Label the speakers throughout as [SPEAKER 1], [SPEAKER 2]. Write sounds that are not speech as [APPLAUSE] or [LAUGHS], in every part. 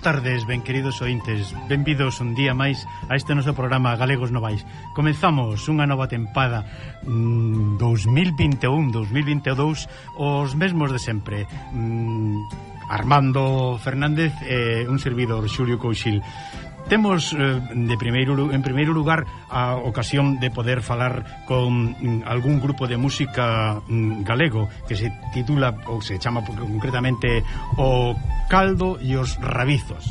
[SPEAKER 1] Boas tardes, ben queridos ointes. Benvidos un día máis a este noso programa Galegos Novais. Comezamos unha nova tempada mm, 2021-2022 Os mesmos de sempre. Mm, Armando Fernández e eh, un servidor Xulio Couchil. Temos eh, de primeiro en primeiro lugar a ocasión de poder falar con mm, algún grupo de música mm, galego que se titula ou se chama concretamente O caldo e os rabizos.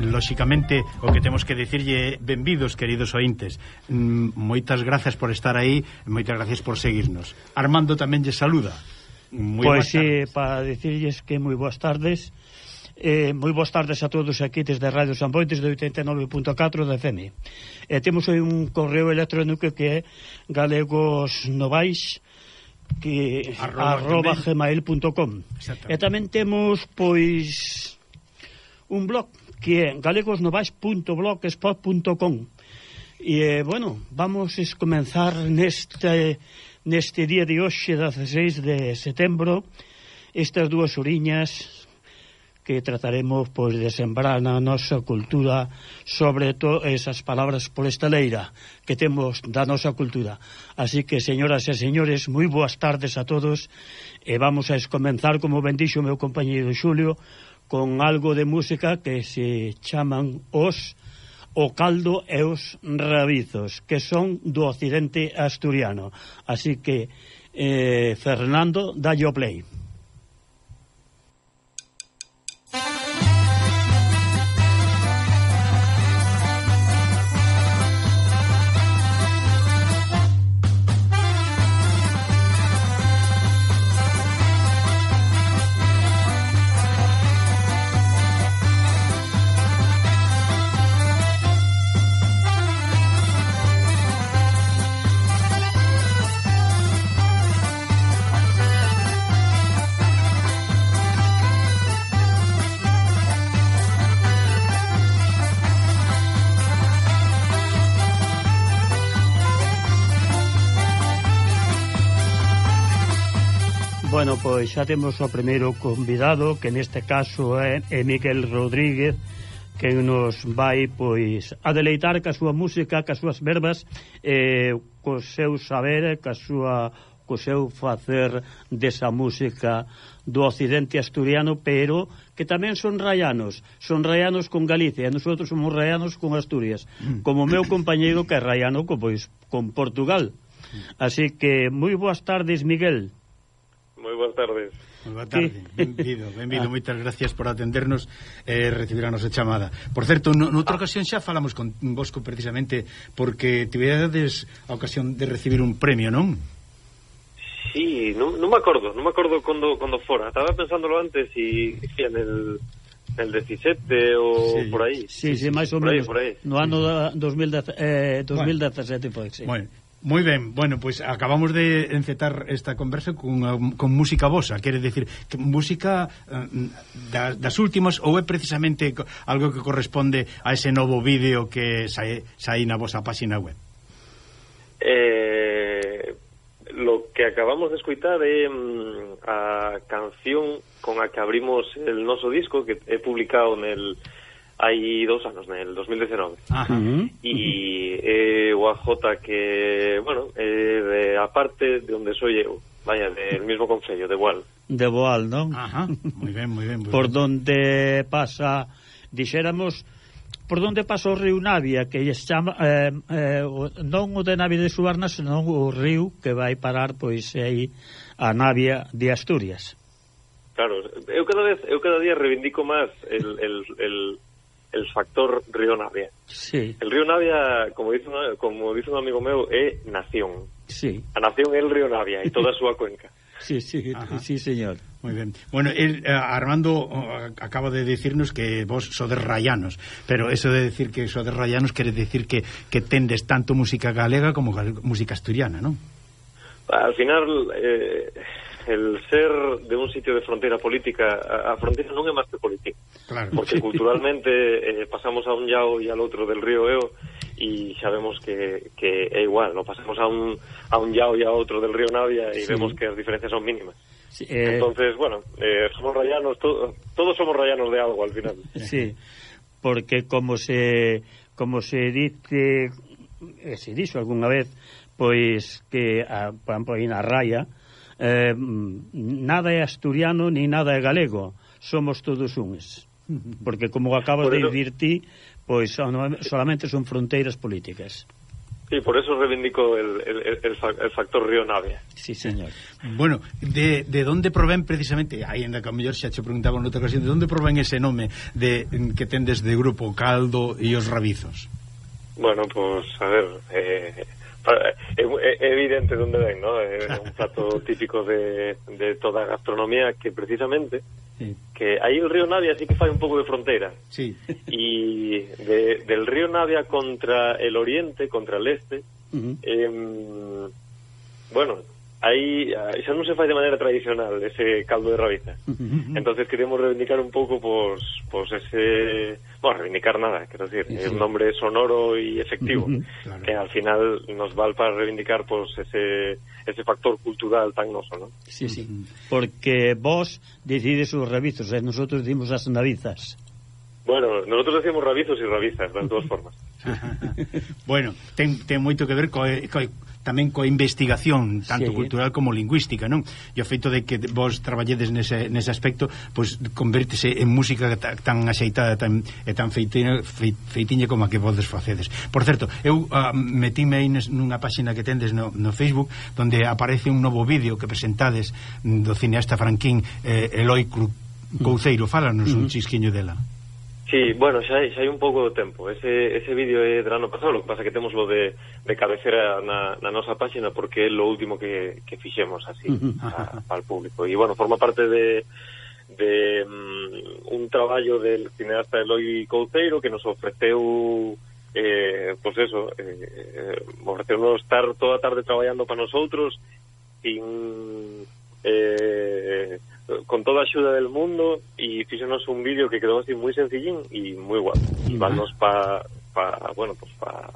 [SPEAKER 1] Lóxicamente, o que temos que dicirlle benvidos, queridos ointes. Mm, moitas grazas por estar aí, moitas gracias por seguirnos. Armando tamén lle saluda.
[SPEAKER 2] Moi pois sí, para dicirlles que moi boas tardes Eh, moi boas tardes a todos aquí desde Radio San Boites de 89.4 da FM. Eh, temos aí un correo electrónico que é galegosnovais que arroba, arroba gmail.com E tamén temos pois un blog que é galegosnovais.blogspot.com E, bueno, vamos comenzar neste, neste día de hoxe, 16 de setembro, estas dúas oriñas que trataremos pois de sembrar na nosa cultura sobre todo esas palabras por estaleira que temos da nosa cultura. Así que, señoras e señores, moi boas tardes a todos e vamos a escomenzar, como bendixo o meu compañeiro Xulio, con algo de música que se chaman os o caldo e os rabizos, que son do occidente asturiano. Así que, eh, Fernando, dalle o play. Bueno, pois xa temos o primeiro convidado, que neste caso é, é Miguel Rodríguez, que nos vai pois a deleitar ca súa música, ca súas verbas, eh, co seu saber, ca súa co seu facer desa música do occidente asturiano, pero que tamén son raianos, son raianos con Galicia, e nosotros somos raianos con Asturias, mm. como o meu compañeiro que é raiano co, pois, con Portugal. Mm. Así que moi boas tardes, Miguel.
[SPEAKER 3] Moi boas tardes.
[SPEAKER 1] Moi boa tarde, benvido, benvido, ah. moitas gracias por atendernos e eh, recibir a nosa chamada. Por certo, noutra ah. ocasión xa falamos con Bosco precisamente porque tivedes a ocasión de recibir un premio, non?
[SPEAKER 3] Sí, non, non me acordo, non me acordo cando, cando fora. Estaba pensándolo antes e en el El 17 o sí. por aí.
[SPEAKER 2] Sí, sí, máis ou menos. Por aí, por aí. No ano da eh, 2017 bueno. foi, pois, sí.
[SPEAKER 1] Bueno, Moi ben, bueno, pois pues acabamos de encetar esta conversa con, con música vosa, quere decir, que música eh, das, das últimas ou é precisamente algo que corresponde a ese novo vídeo que sai, sai na vosa página web?
[SPEAKER 3] Eh, lo que acabamos de escutar é mm, a canción con a que abrimos el noso disco que é publicado nel hai dous anos, nel 2019. Ajá. E eh, o AJ que, bueno, eh, de, a parte de onde sou eu, vaya, del mismo concello, de Boal.
[SPEAKER 2] De Boal, non?
[SPEAKER 1] Ajá, moi ben, moi ben.
[SPEAKER 2] Muy por bien. donde pasa, dixéramos, por donde pasa o río Navia, que chama, eh, eh, non o de Navia de Subarna, senón o río que vai parar, pois, aí a Navia de Asturias.
[SPEAKER 3] Claro, eu cada vez eu cada día reivindico máis el, el, el, el factor río Navia.
[SPEAKER 2] Sí.
[SPEAKER 3] El río Navia, como dice, un, como dice un amigo meu, é nación.
[SPEAKER 2] Sí.
[SPEAKER 3] A nación é el río Navia e toda a súa cuenca. [LAUGHS]
[SPEAKER 2] Sí, sí, Ajá. sí, señor.
[SPEAKER 1] Muy bien. Bueno, él, eh, Armando eh, acaba de decirnos que vos sodes rayanos, pero eso de decir que sodes rayanos quere decir que, que tendes tanto música galega como gal música asturiana, ¿no?
[SPEAKER 3] Al final, eh, el ser de un sitio de frontera política, a, a fronteira non é máis que política.
[SPEAKER 1] Claro.
[SPEAKER 3] Porque culturalmente eh, pasamos a un llao e al outro del río Eo e sabemos que, que é igual, no pasamos a un, a un llao e a outro del río Navia e sí. vemos que as diferencias son mínimas. Sí, eh... Entonces, bueno, eh, somos rayanos, to todos somos rayanos de algo al final.
[SPEAKER 2] Sí, porque como se como se dice, eh, se dixo algunha vez, pois que, a, por exemplo, aí na raya, eh, mm, nada é asturiano ni nada é galego, somos todos unes. Porque, como acabas por eso, de dicir ti, pois pues, solamente son fronteiras políticas.
[SPEAKER 3] Sí, por eso reivindico el, el, el, el factor Río Nave.
[SPEAKER 2] Sí, señor.
[SPEAKER 1] Bueno, de, de donde provén precisamente, aí en que a mellor xa che preguntaba noutra ocasión, de onde provén ese nome de que tendes de grupo Caldo e os Rabizos?
[SPEAKER 3] Bueno, pues, a ver, eh, [LAUGHS] é evidente onde ven, ¿no? É un plato [LAUGHS] típico de, de toda gastronomía que precisamente sí. que aí el río Navia sí que fai un pouco de fronteira.
[SPEAKER 1] Sí. [LAUGHS]
[SPEAKER 3] E de, del río Navia contra el oriente, contra el este, uh -huh. eh, bueno, aí xa ah, non se fai de maneira tradicional ese caldo de rabiza. entonces queremos reivindicar un pouco pois, pois ese... Bueno, reivindicar nada, quero decir, sí, sí. un nombre sonoro e efectivo, claro. que al final nos val para reivindicar pois ese, ese factor cultural tan noso, ¿no?
[SPEAKER 2] Sí, sí, porque vos decides os rabizos, eh? nosotros dimos as navizas.
[SPEAKER 3] Bueno, nosotros decimos rabizos e rabizas, das dúas [LAUGHS] formas.
[SPEAKER 1] bueno, ten, ten moito que ver co, co tamén coa investigación tanto sí. cultural como lingüística, non? E o feito de que vos traballedes nese, nese aspecto, pois pues, convértese en música tan axeitada tan, e tan feitiña, feitiña como a que vodes facedes. Por certo, eu uh, metime aí nunha páxina que tendes no, no Facebook, onde aparece un novo vídeo que presentades do cineasta franquín eh, Eloi Couceiro, fálanos uh -huh. un chisquiño dela.
[SPEAKER 3] Sí, bueno, xa hai, xa hai un pouco de tempo. Ese, ese vídeo é do ano pasado, lo que pasa que temos lo de, de cabecera na, na nosa páxina porque é lo último que, que fixemos así para al público. E, bueno, forma parte de, de um, un traballo del cineasta Eloi Couteiro que nos ofreceu eh, pues eso, eh, ofreceu estar toda a tarde traballando para nosotros sin... Eh, con toda a axuda del mundo e fixenos un vídeo que quedou así moi sencillín e moi guapo. E valnos pa, pa, bueno, pues pa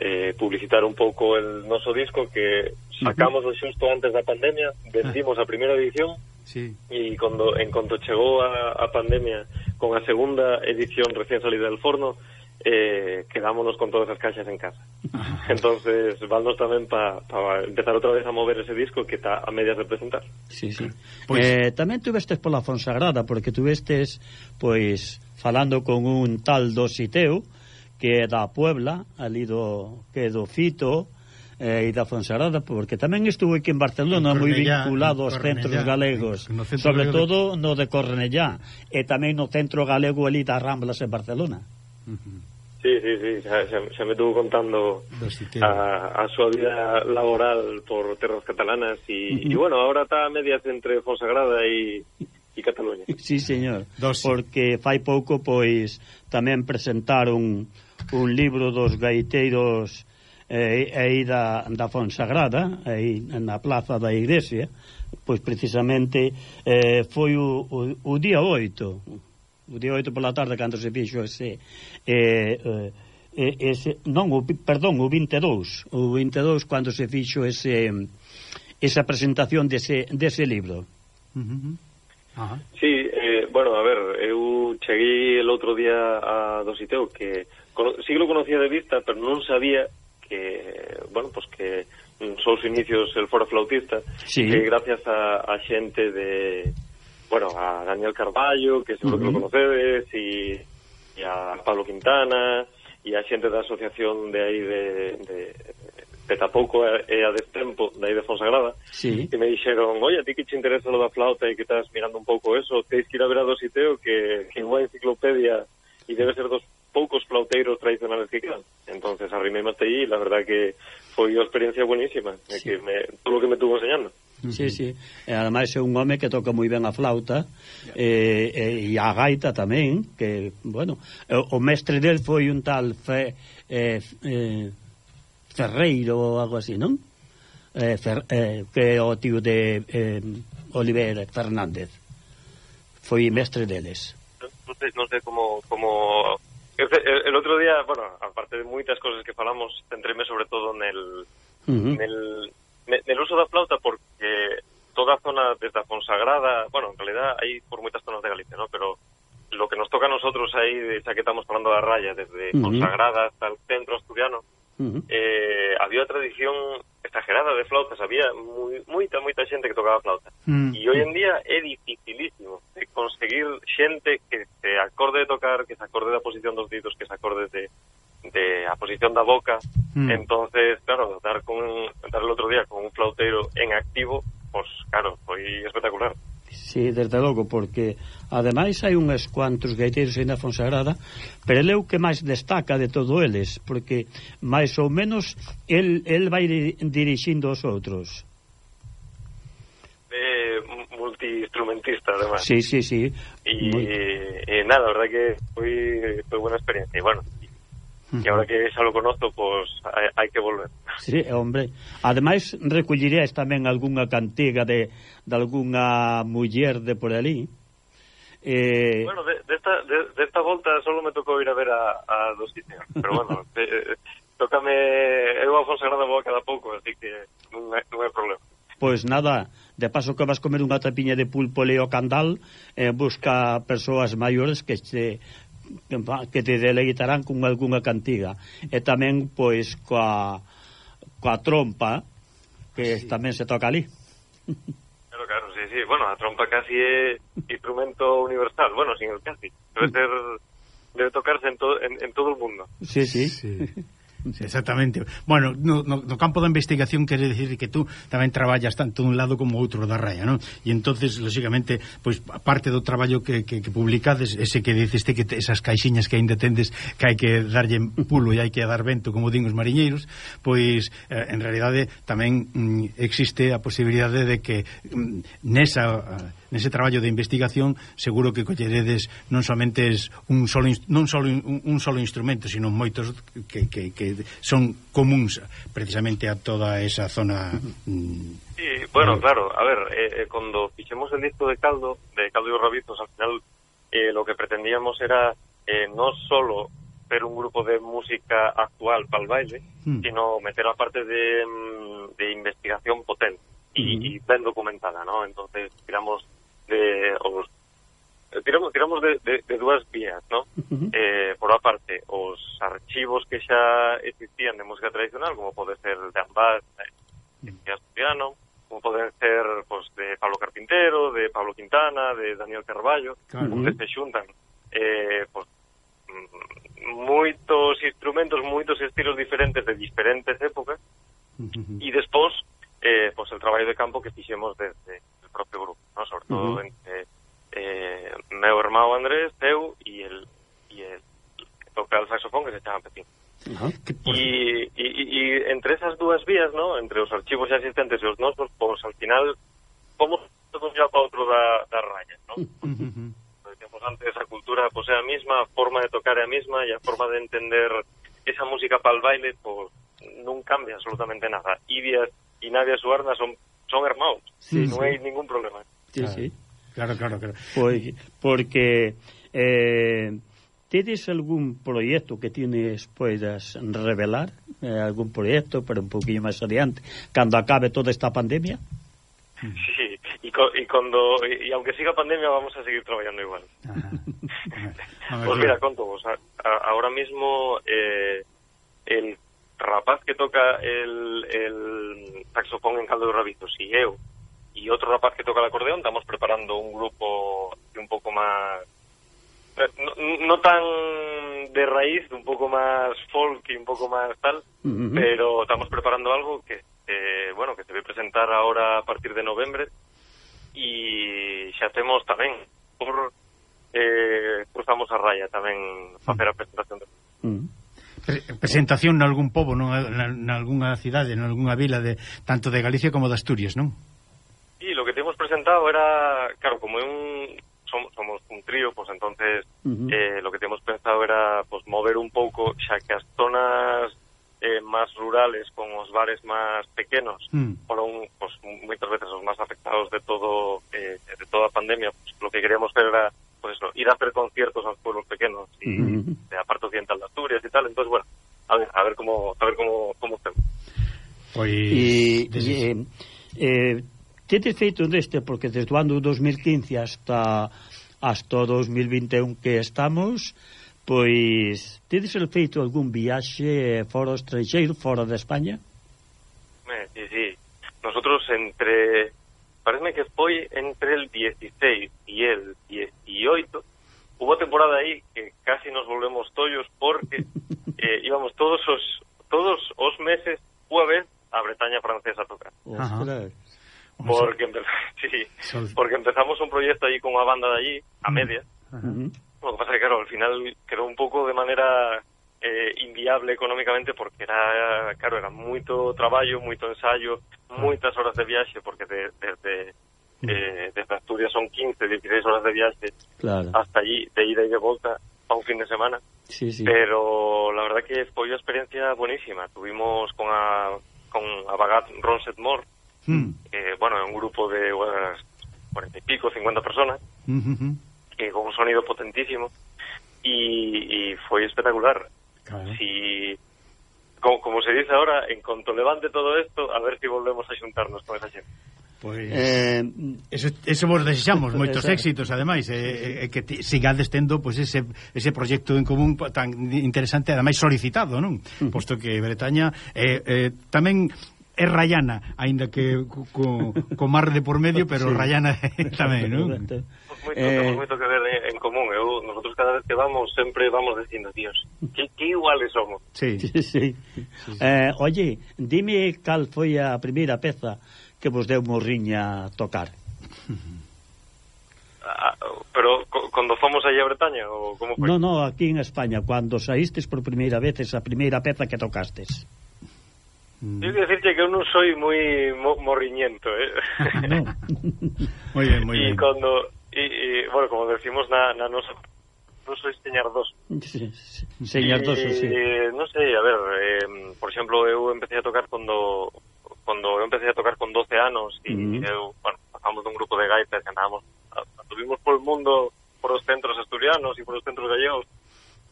[SPEAKER 3] eh, publicitar un pouco el noso disco que sacamos o xusto antes da pandemia, vendimos a primeira edición
[SPEAKER 1] sí.
[SPEAKER 3] e cando, en conto chegou a, a pandemia con a segunda edición recién salida del forno, eh, quedámonos con todas as caixas en casa. entonces valnos tamén para pa empezar outra vez a mover ese disco que está a medias de presentar.
[SPEAKER 2] Sí, sí. Pues... Eh, tamén tuvestes pola Fonsagrada, porque tuvestes, pois, falando con un tal Dositeu, que é da Puebla, ali do, que é do Fito, eh, e da Fonsagrada, porque tamén estuvo aquí en Barcelona moi vinculado aos centros galegos, en, centro sobre galego todo de... no de Cornellá, e tamén no centro galego ali das Ramblas en Barcelona.
[SPEAKER 3] Uh -huh. Sí, sí, sí, xa, xa, xa me estuvo contando a, a súa vida laboral por terras catalanas e, uh -huh. bueno, ahora está medias entre Fonsagrada e e Cataluña.
[SPEAKER 2] Sí, señor, Dos. porque fai pouco pois tamén presentaron un libro dos gaiteiros eh, aí da, da Fonsagrada, aí na plaza da iglesia, pois precisamente eh, foi o, o, o día 8 o de 8 pola tarde cando se fixo ese eh, eh, ese non o perdón, o 22, o 22 cando se fixo ese esa presentación dese dese libro. Uh -huh.
[SPEAKER 3] Ajá. Sí, eh, bueno, a ver, eu cheguei el outro día a Dositeu que cono, sí que lo conocía de vista, pero non sabía que, bueno, pues que son os inicios el foro flautista, sí. que gracias a, a xente de bueno, a Daniel Carballo, que seguro uh -huh. que lo conocedes, y, e a Pablo Quintana, e a xente da asociación de aí de, de, de Tapoco e a Destempo, de aí de Fonsagrada,
[SPEAKER 2] sí.
[SPEAKER 3] que me dixeron, oye, a ti que te interesa lo da flauta e que estás mirando un pouco eso, tens que ir a ver a Dositeo, que, que unha enciclopedia e debe ser dos poucos flauteiros tradicionales que quedan. Entonces arrimei hasta aí y la verdad que foi unha experiencia buenísima, sí. que me, todo lo que me tuvo enseñando.
[SPEAKER 2] Sí, sí. E, ademais é un home que toca moi ben a flauta e, e, e a gaita tamén, que, bueno, o, o mestre del foi un tal Fe, eh, eh, Ferreiro ou algo así, non? Eh, Fer, eh, que é o tío de eh, Oliver Fernández. Foi mestre deles.
[SPEAKER 3] Non sei, non sei como... como... El, el outro día, bueno, aparte de moitas cosas que falamos, centréme sobre todo nel,
[SPEAKER 2] uh -huh.
[SPEAKER 3] nel Nel uso da flauta porque toda a zona desde a Fonsagrada, bueno, en realidad hai por moitas zonas de Galicia, ¿no? pero lo que nos toca a nosotros aí, xa que estamos falando da raya, desde
[SPEAKER 2] uh -huh.
[SPEAKER 3] Fonsagrada hasta el centro asturiano,
[SPEAKER 2] uh -huh.
[SPEAKER 3] eh, había tradición exagerada de flautas, había moi, moita, moita xente que tocaba flauta.
[SPEAKER 1] Uh -huh.
[SPEAKER 3] E hoy en día é dificilísimo de conseguir xente que se acorde de tocar, que se acorde da posición dos ditos, que se acorde de de a posición da boca,
[SPEAKER 1] mm.
[SPEAKER 3] entonces, claro, dar con dar el otro día con un flauteiro en activo, pues claro, foi espectacular.
[SPEAKER 2] Sí, desde logo, porque ademais hai unhas cuantos gaiteiros aí na Fonsagrada, pero ele é o que máis destaca de todo eles, porque máis ou menos el, el vai dirixindo os outros.
[SPEAKER 3] Eh, multiinstrumentista, además.
[SPEAKER 2] Sí, sí, sí.
[SPEAKER 3] Y,
[SPEAKER 2] Muy...
[SPEAKER 3] eh, nada, a verdad que foi, foi buena experiencia. E bueno, E agora que xa lo conozco, pois pues, hai, que volver.
[SPEAKER 2] Sí, hombre. Ademais, recolliréis tamén algunha cantiga de, de algunha muller de por ali. Eh...
[SPEAKER 3] Bueno, desta de, de esta, de, de esta volta solo me tocou ir a ver a, a dos sitios, pero bueno, [LAUGHS] de, tócame, eu a Fonsagrada vou a cada pouco, así que non é, non é problema.
[SPEAKER 2] Pois nada, de paso que vas comer unha tapiña de pulpo leo candal, eh, busca persoas maiores que che que te deleitarán con algunha cantiga e tamén pois coa coa trompa que ah, sí. tamén se toca ali.
[SPEAKER 3] Claro, claro, sí, sí. Bueno, a trompa casi é instrumento universal, bueno, sin el casi. Debe mm. ser debe tocarse en, to, en, en todo o mundo.
[SPEAKER 2] Sí, sí.
[SPEAKER 1] sí. Sí, exactamente. Bueno, no, no, no campo da investigación quere decir que tú tamén traballas tanto un lado como outro da raya, non? E entonces, lóxicamente, pois pues, parte do traballo que, que, que publicades, ese que diceste que esas caixiñas que aínda tendes que hai que darlle pulo e hai que dar vento, como din os mariñeiros, pois eh, en realidade tamén mm, existe a posibilidade de que mm, nesa nese traballo de investigación seguro que colleredes non somente un solo non solo un, un solo instrumento, sino moitos que, que, que son comuns precisamente a toda esa zona mm,
[SPEAKER 3] Sí, bueno, claro, a ver, eh, eh, cuando fichemos el disco de Caldo, de Caldo y Rabizos, al final eh, lo que pretendíamos era eh, no solo ser un grupo de música actual para el baile,
[SPEAKER 1] mm.
[SPEAKER 3] sino meter la parte de, mm, de investigación potente y,
[SPEAKER 2] mm.
[SPEAKER 3] y, bien documentada, ¿no? Entonces tiramos de os tiramos tiramos de, de, de dúas vías, ¿no?
[SPEAKER 2] Uh -huh.
[SPEAKER 3] eh, por unha parte, os archivos que xa existían de música tradicional, como pode ser de Ambas, de Asturiano, como poden ser pues, de Pablo Carpintero, de Pablo Quintana, de Daniel Carballo,
[SPEAKER 1] claro.
[SPEAKER 3] onde se xuntan eh, pues, mm, moitos instrumentos, moitos estilos diferentes de diferentes épocas,
[SPEAKER 1] uh -huh.
[SPEAKER 3] e despois eh, pues, el traballo de campo que fixemos desde propio grupo, no? sobre todo
[SPEAKER 2] uh -huh.
[SPEAKER 3] entre eh, meu irmão Andrés, eu e el, e el que toca saxofón que se chama
[SPEAKER 2] Pepín.
[SPEAKER 1] Uh -huh.
[SPEAKER 3] e, e, e entre esas dúas vías, no? entre os archivos xa existentes e os nosos, pois al final fomos todos ya para outro da, da raya. No?
[SPEAKER 1] Uh
[SPEAKER 3] -huh. Decíamos antes, a cultura pues, é a mesma, a forma de tocar é a mesma e a forma de entender esa música para el baile pues, non cambia absolutamente nada. Ibias e Nadia Suarna son son hermanos,
[SPEAKER 2] Sí, sí.
[SPEAKER 3] hai ningún problema.
[SPEAKER 2] Sí,
[SPEAKER 1] Claro.
[SPEAKER 2] sí.
[SPEAKER 1] Claro, claro, claro.
[SPEAKER 2] Pois, porque eh, tedes algún proxecto que tienes poidas revelar eh, algún proxecto pero un poquinho máis adiante cando acabe toda esta pandemia
[SPEAKER 3] Sí, y, co- y cuando y, aunque siga pandemia vamos a seguir trabajando igual. [LAUGHS] Pues mira, conto vos, a- a- ahora mismo eh, el rapaz que toca el, el saxofón en Caldo de y eu y otro rapaz que toca el acordeón estamos preparando un grupo un poco más no, no tan de raíz, un poco más folk y un poco más tal, uh -huh. pero estamos preparando algo que, eh, bueno, que se va a presentar ahora a partir de noviembre y xa temos tamén por eh, cruzamos a raya tamén facer a presentación de...
[SPEAKER 1] Uh -huh presentación nalgún pobo, non, nalgúna cidade, nalgúna vila de tanto de Galicia como de Asturias, non?
[SPEAKER 3] Sí, lo que temos presentado era, claro, como é un somos, somos un trío, pues entonces uh -huh. eh, lo que temos pensado era pues mover un pouco, xa que as zonas eh, máis rurales con os bares máis pequenos mm. foron pues, moitas veces os máis afectados de todo eh, de toda a pandemia pues, lo que queríamos ver era pues eso, ir a hacer conciertos a los pueblos pequeños y uh -huh. de la parte occidental de Asturias y tal. Entonces, bueno, a ver, a ver cómo a ver cómo cómo estamos.
[SPEAKER 2] Pois, e, eh, eh e tedes feito deste porque desde o ano 2015 hasta hasta 2021 que estamos, pois tedes feito algún viaxe fora estrangeiro, fora de España?
[SPEAKER 3] Eh, sí, sí. Nosotros entre parece que foi entre el 16 y el 10 Hubo temporada aí que casi nos volvemos tollos porque [LAUGHS] eh, íbamos todos os todos os meses unha vez a Bretaña francesa a tocar. Ajá. Porque, empe [LAUGHS] sí, porque empezamos un proyecto aí con unha banda de allí, a media. Ajá. Lo que pasa que, claro, al final quedó un pouco de maneira eh, inviable económicamente porque era, claro, era moito traballo, moito ensaio, moitas horas de viaxe porque de, desde de, eh, desde Asturias son 15, 16 horas de claro. hasta allí, de ida y de volta a un fin de semana.
[SPEAKER 2] Sí, sí.
[SPEAKER 3] Pero la verdad que foi unha experiencia buenísima. Tuvimos con a, con a Bagat Ronset Moore, mm. eh, bueno, un grupo de unas 40 y pico, 50 personas, mm -hmm. que con un sonido potentísimo, y, y foi espectacular. Claro. Si, como, como se dice ahora, en cuanto levante todo esto, a ver si volvemos a xuntarnos con esa xente.
[SPEAKER 1] Pois, eh, eso, eso vos desexamos moitos éxitos ademais e eh, eh, que sigades tendo pois, ese, ese proxecto en común tan interesante ademais solicitado non uh -huh. posto que Bretaña eh, eh, tamén é Rayana aínda que co, co mar de por medio pero [LAUGHS] sí. Rayana tamén non?
[SPEAKER 3] Moito, eh... moito que ver en común eu, nosotros cada vez que vamos sempre vamos dicindo dios que, que iguales somos
[SPEAKER 2] sí. [LAUGHS] Sí, sí. Sí, sí. Eh, oye dime cal foi a primeira peza que vos deu morriña tocar.
[SPEAKER 3] Ah, pero cando fomos aí a Bretaña ou como foi?
[SPEAKER 2] No, no, aquí en España, cando saístes por primeira vez esa primeira peza que tocastes.
[SPEAKER 3] Tengo que decirte que eu non soy moi mo, morriñento, eh. [LAUGHS]
[SPEAKER 1] no. [LAUGHS] moi ben, moi ben.
[SPEAKER 3] E cando e, y, bueno, como decimos na na nosa no soy señardoso.
[SPEAKER 2] Sí, sí, teñardoso, sí.
[SPEAKER 3] Non sei, a ver, eh, por exemplo, eu empecé a tocar cando cuando eu empecé a tocar con 12 anos e uh -huh. eu, bueno, pasamos dun grupo de gaitas que andábamos, anduvimos por el mundo por os centros asturianos e por os centros gallegos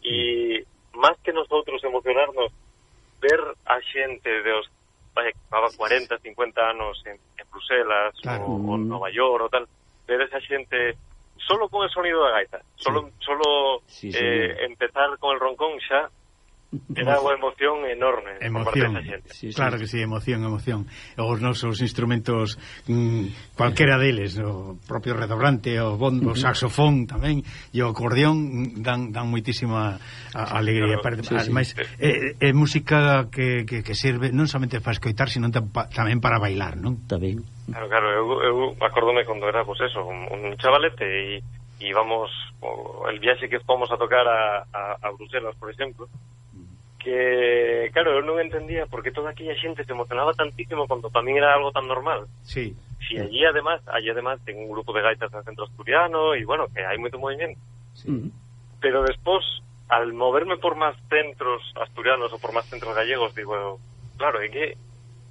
[SPEAKER 3] e máis que nosotros emocionarnos ver a xente de os vaya, que 40, 50 anos en, en Bruselas claro. o, o Nova York o tal, ver esa xente solo con el sonido da gaita, solo sí. solo sí, sí. Eh, empezar con el roncón xa Era unha emoción enorme
[SPEAKER 1] emoción, sí, Sí, claro sí. que sí, emoción, emoción. Os nosos instrumentos mm, cualquera deles o propio redobrante, o bondo, o saxofón tamén, e o acordeón mm, dan, dan moitísima alegría. Claro, sí, ademais, sí. é, é música que, que, que serve non somente para escoitar, sino tamén para bailar non?
[SPEAKER 2] Tamén.
[SPEAKER 3] Claro, claro, eu, eu acordome cando era, pois pues eso, un, un chavalete e íbamos, o, el viaxe que fomos a tocar a, a, a Bruselas, por exemplo que, claro, eu non entendía por que toda aquella xente se emocionaba tantísimo cando tamén era algo tan normal.
[SPEAKER 1] Sí.
[SPEAKER 3] Si allí, además, allí además ten un grupo de gaitas en centro asturiano e, bueno, que hai moito movimento. Sí. Pero despois, al moverme por máis centros asturianos ou por máis centros gallegos, digo, claro, é que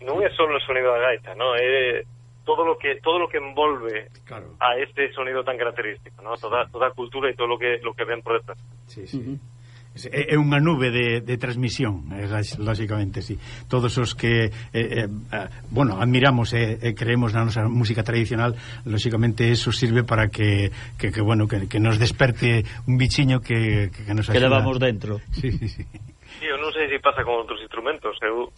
[SPEAKER 3] non é só o sonido da gaita, no? é todo lo que todo lo que envolve claro. a este sonido tan característico, ¿no? Toda toda cultura y todo lo que lo que ven por detrás.
[SPEAKER 1] Sí, sí. Uh -huh. É, é unha nube de, de transmisión, eh, é, lógicamente, sí. Todos os que, eh, eh, bueno, admiramos e eh, creemos na nosa música tradicional, lógicamente, eso sirve para que, que, que bueno, que, que nos desperte un bichiño que, que, que nos
[SPEAKER 2] ayuda. Que levamos dentro.
[SPEAKER 1] Sí, sí, sí.
[SPEAKER 3] Sí, eu non sei se pasa con outros instrumentos, eu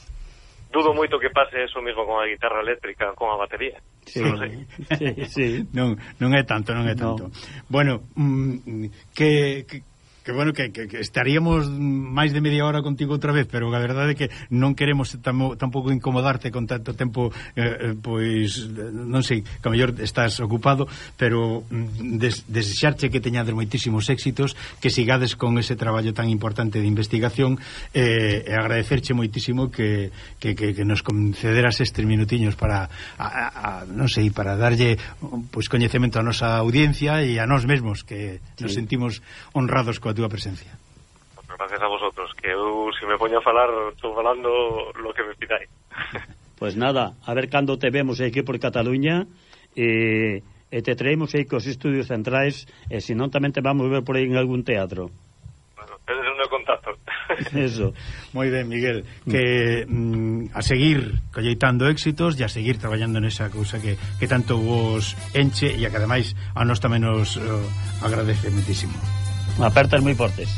[SPEAKER 3] dudo moito que pase eso mismo con a guitarra eléctrica, con a batería.
[SPEAKER 2] Sí,
[SPEAKER 3] non, sei.
[SPEAKER 2] sí, sí. [LAUGHS]
[SPEAKER 1] non, non é tanto, non é tanto.
[SPEAKER 2] No.
[SPEAKER 1] Bueno, mm, que, que que bueno, que, que, que estaríamos máis de media hora contigo outra vez, pero a verdade é que non queremos tamo, tampouco incomodarte con tanto tempo, eh, eh pois, non sei, que a mellor estás ocupado, pero mm, des, desexarche que teñades moitísimos éxitos, que sigades con ese traballo tan importante de investigación, eh, e agradecerche moitísimo que, que, que, que nos concederas estes minutiños para, a, a, a, non sei, para darlle pois, coñecemento a nosa audiencia e a nós mesmos, que
[SPEAKER 2] sí.
[SPEAKER 1] nos sentimos honrados coa túa presencia.
[SPEAKER 3] Gracias a vosotros, que eu se me poño a falar, estou falando lo que me pidáis.
[SPEAKER 2] Pois [LAUGHS] pues nada, a ver cando te vemos aquí por Cataluña e, e te traemos aí cos estudios centrais e se non tamén te vamos ver por aí en algún teatro.
[SPEAKER 3] Bueno, tedes un contacto. [LAUGHS]
[SPEAKER 2] Eso.
[SPEAKER 1] Moi ben, Miguel, que mm, a seguir colleitando éxitos e a seguir traballando nesa cousa que, que tanto vos enche e a que ademais a nós tamén nos uh, agradece muitísimo.
[SPEAKER 2] Apertes muy fortes.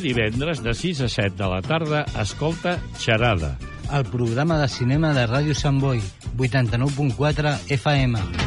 [SPEAKER 4] Divendres de 6 a 7 de la tarda escolta Xerada.
[SPEAKER 5] el programa de cinema de Ràdio Sant Boi, 89.4 FM.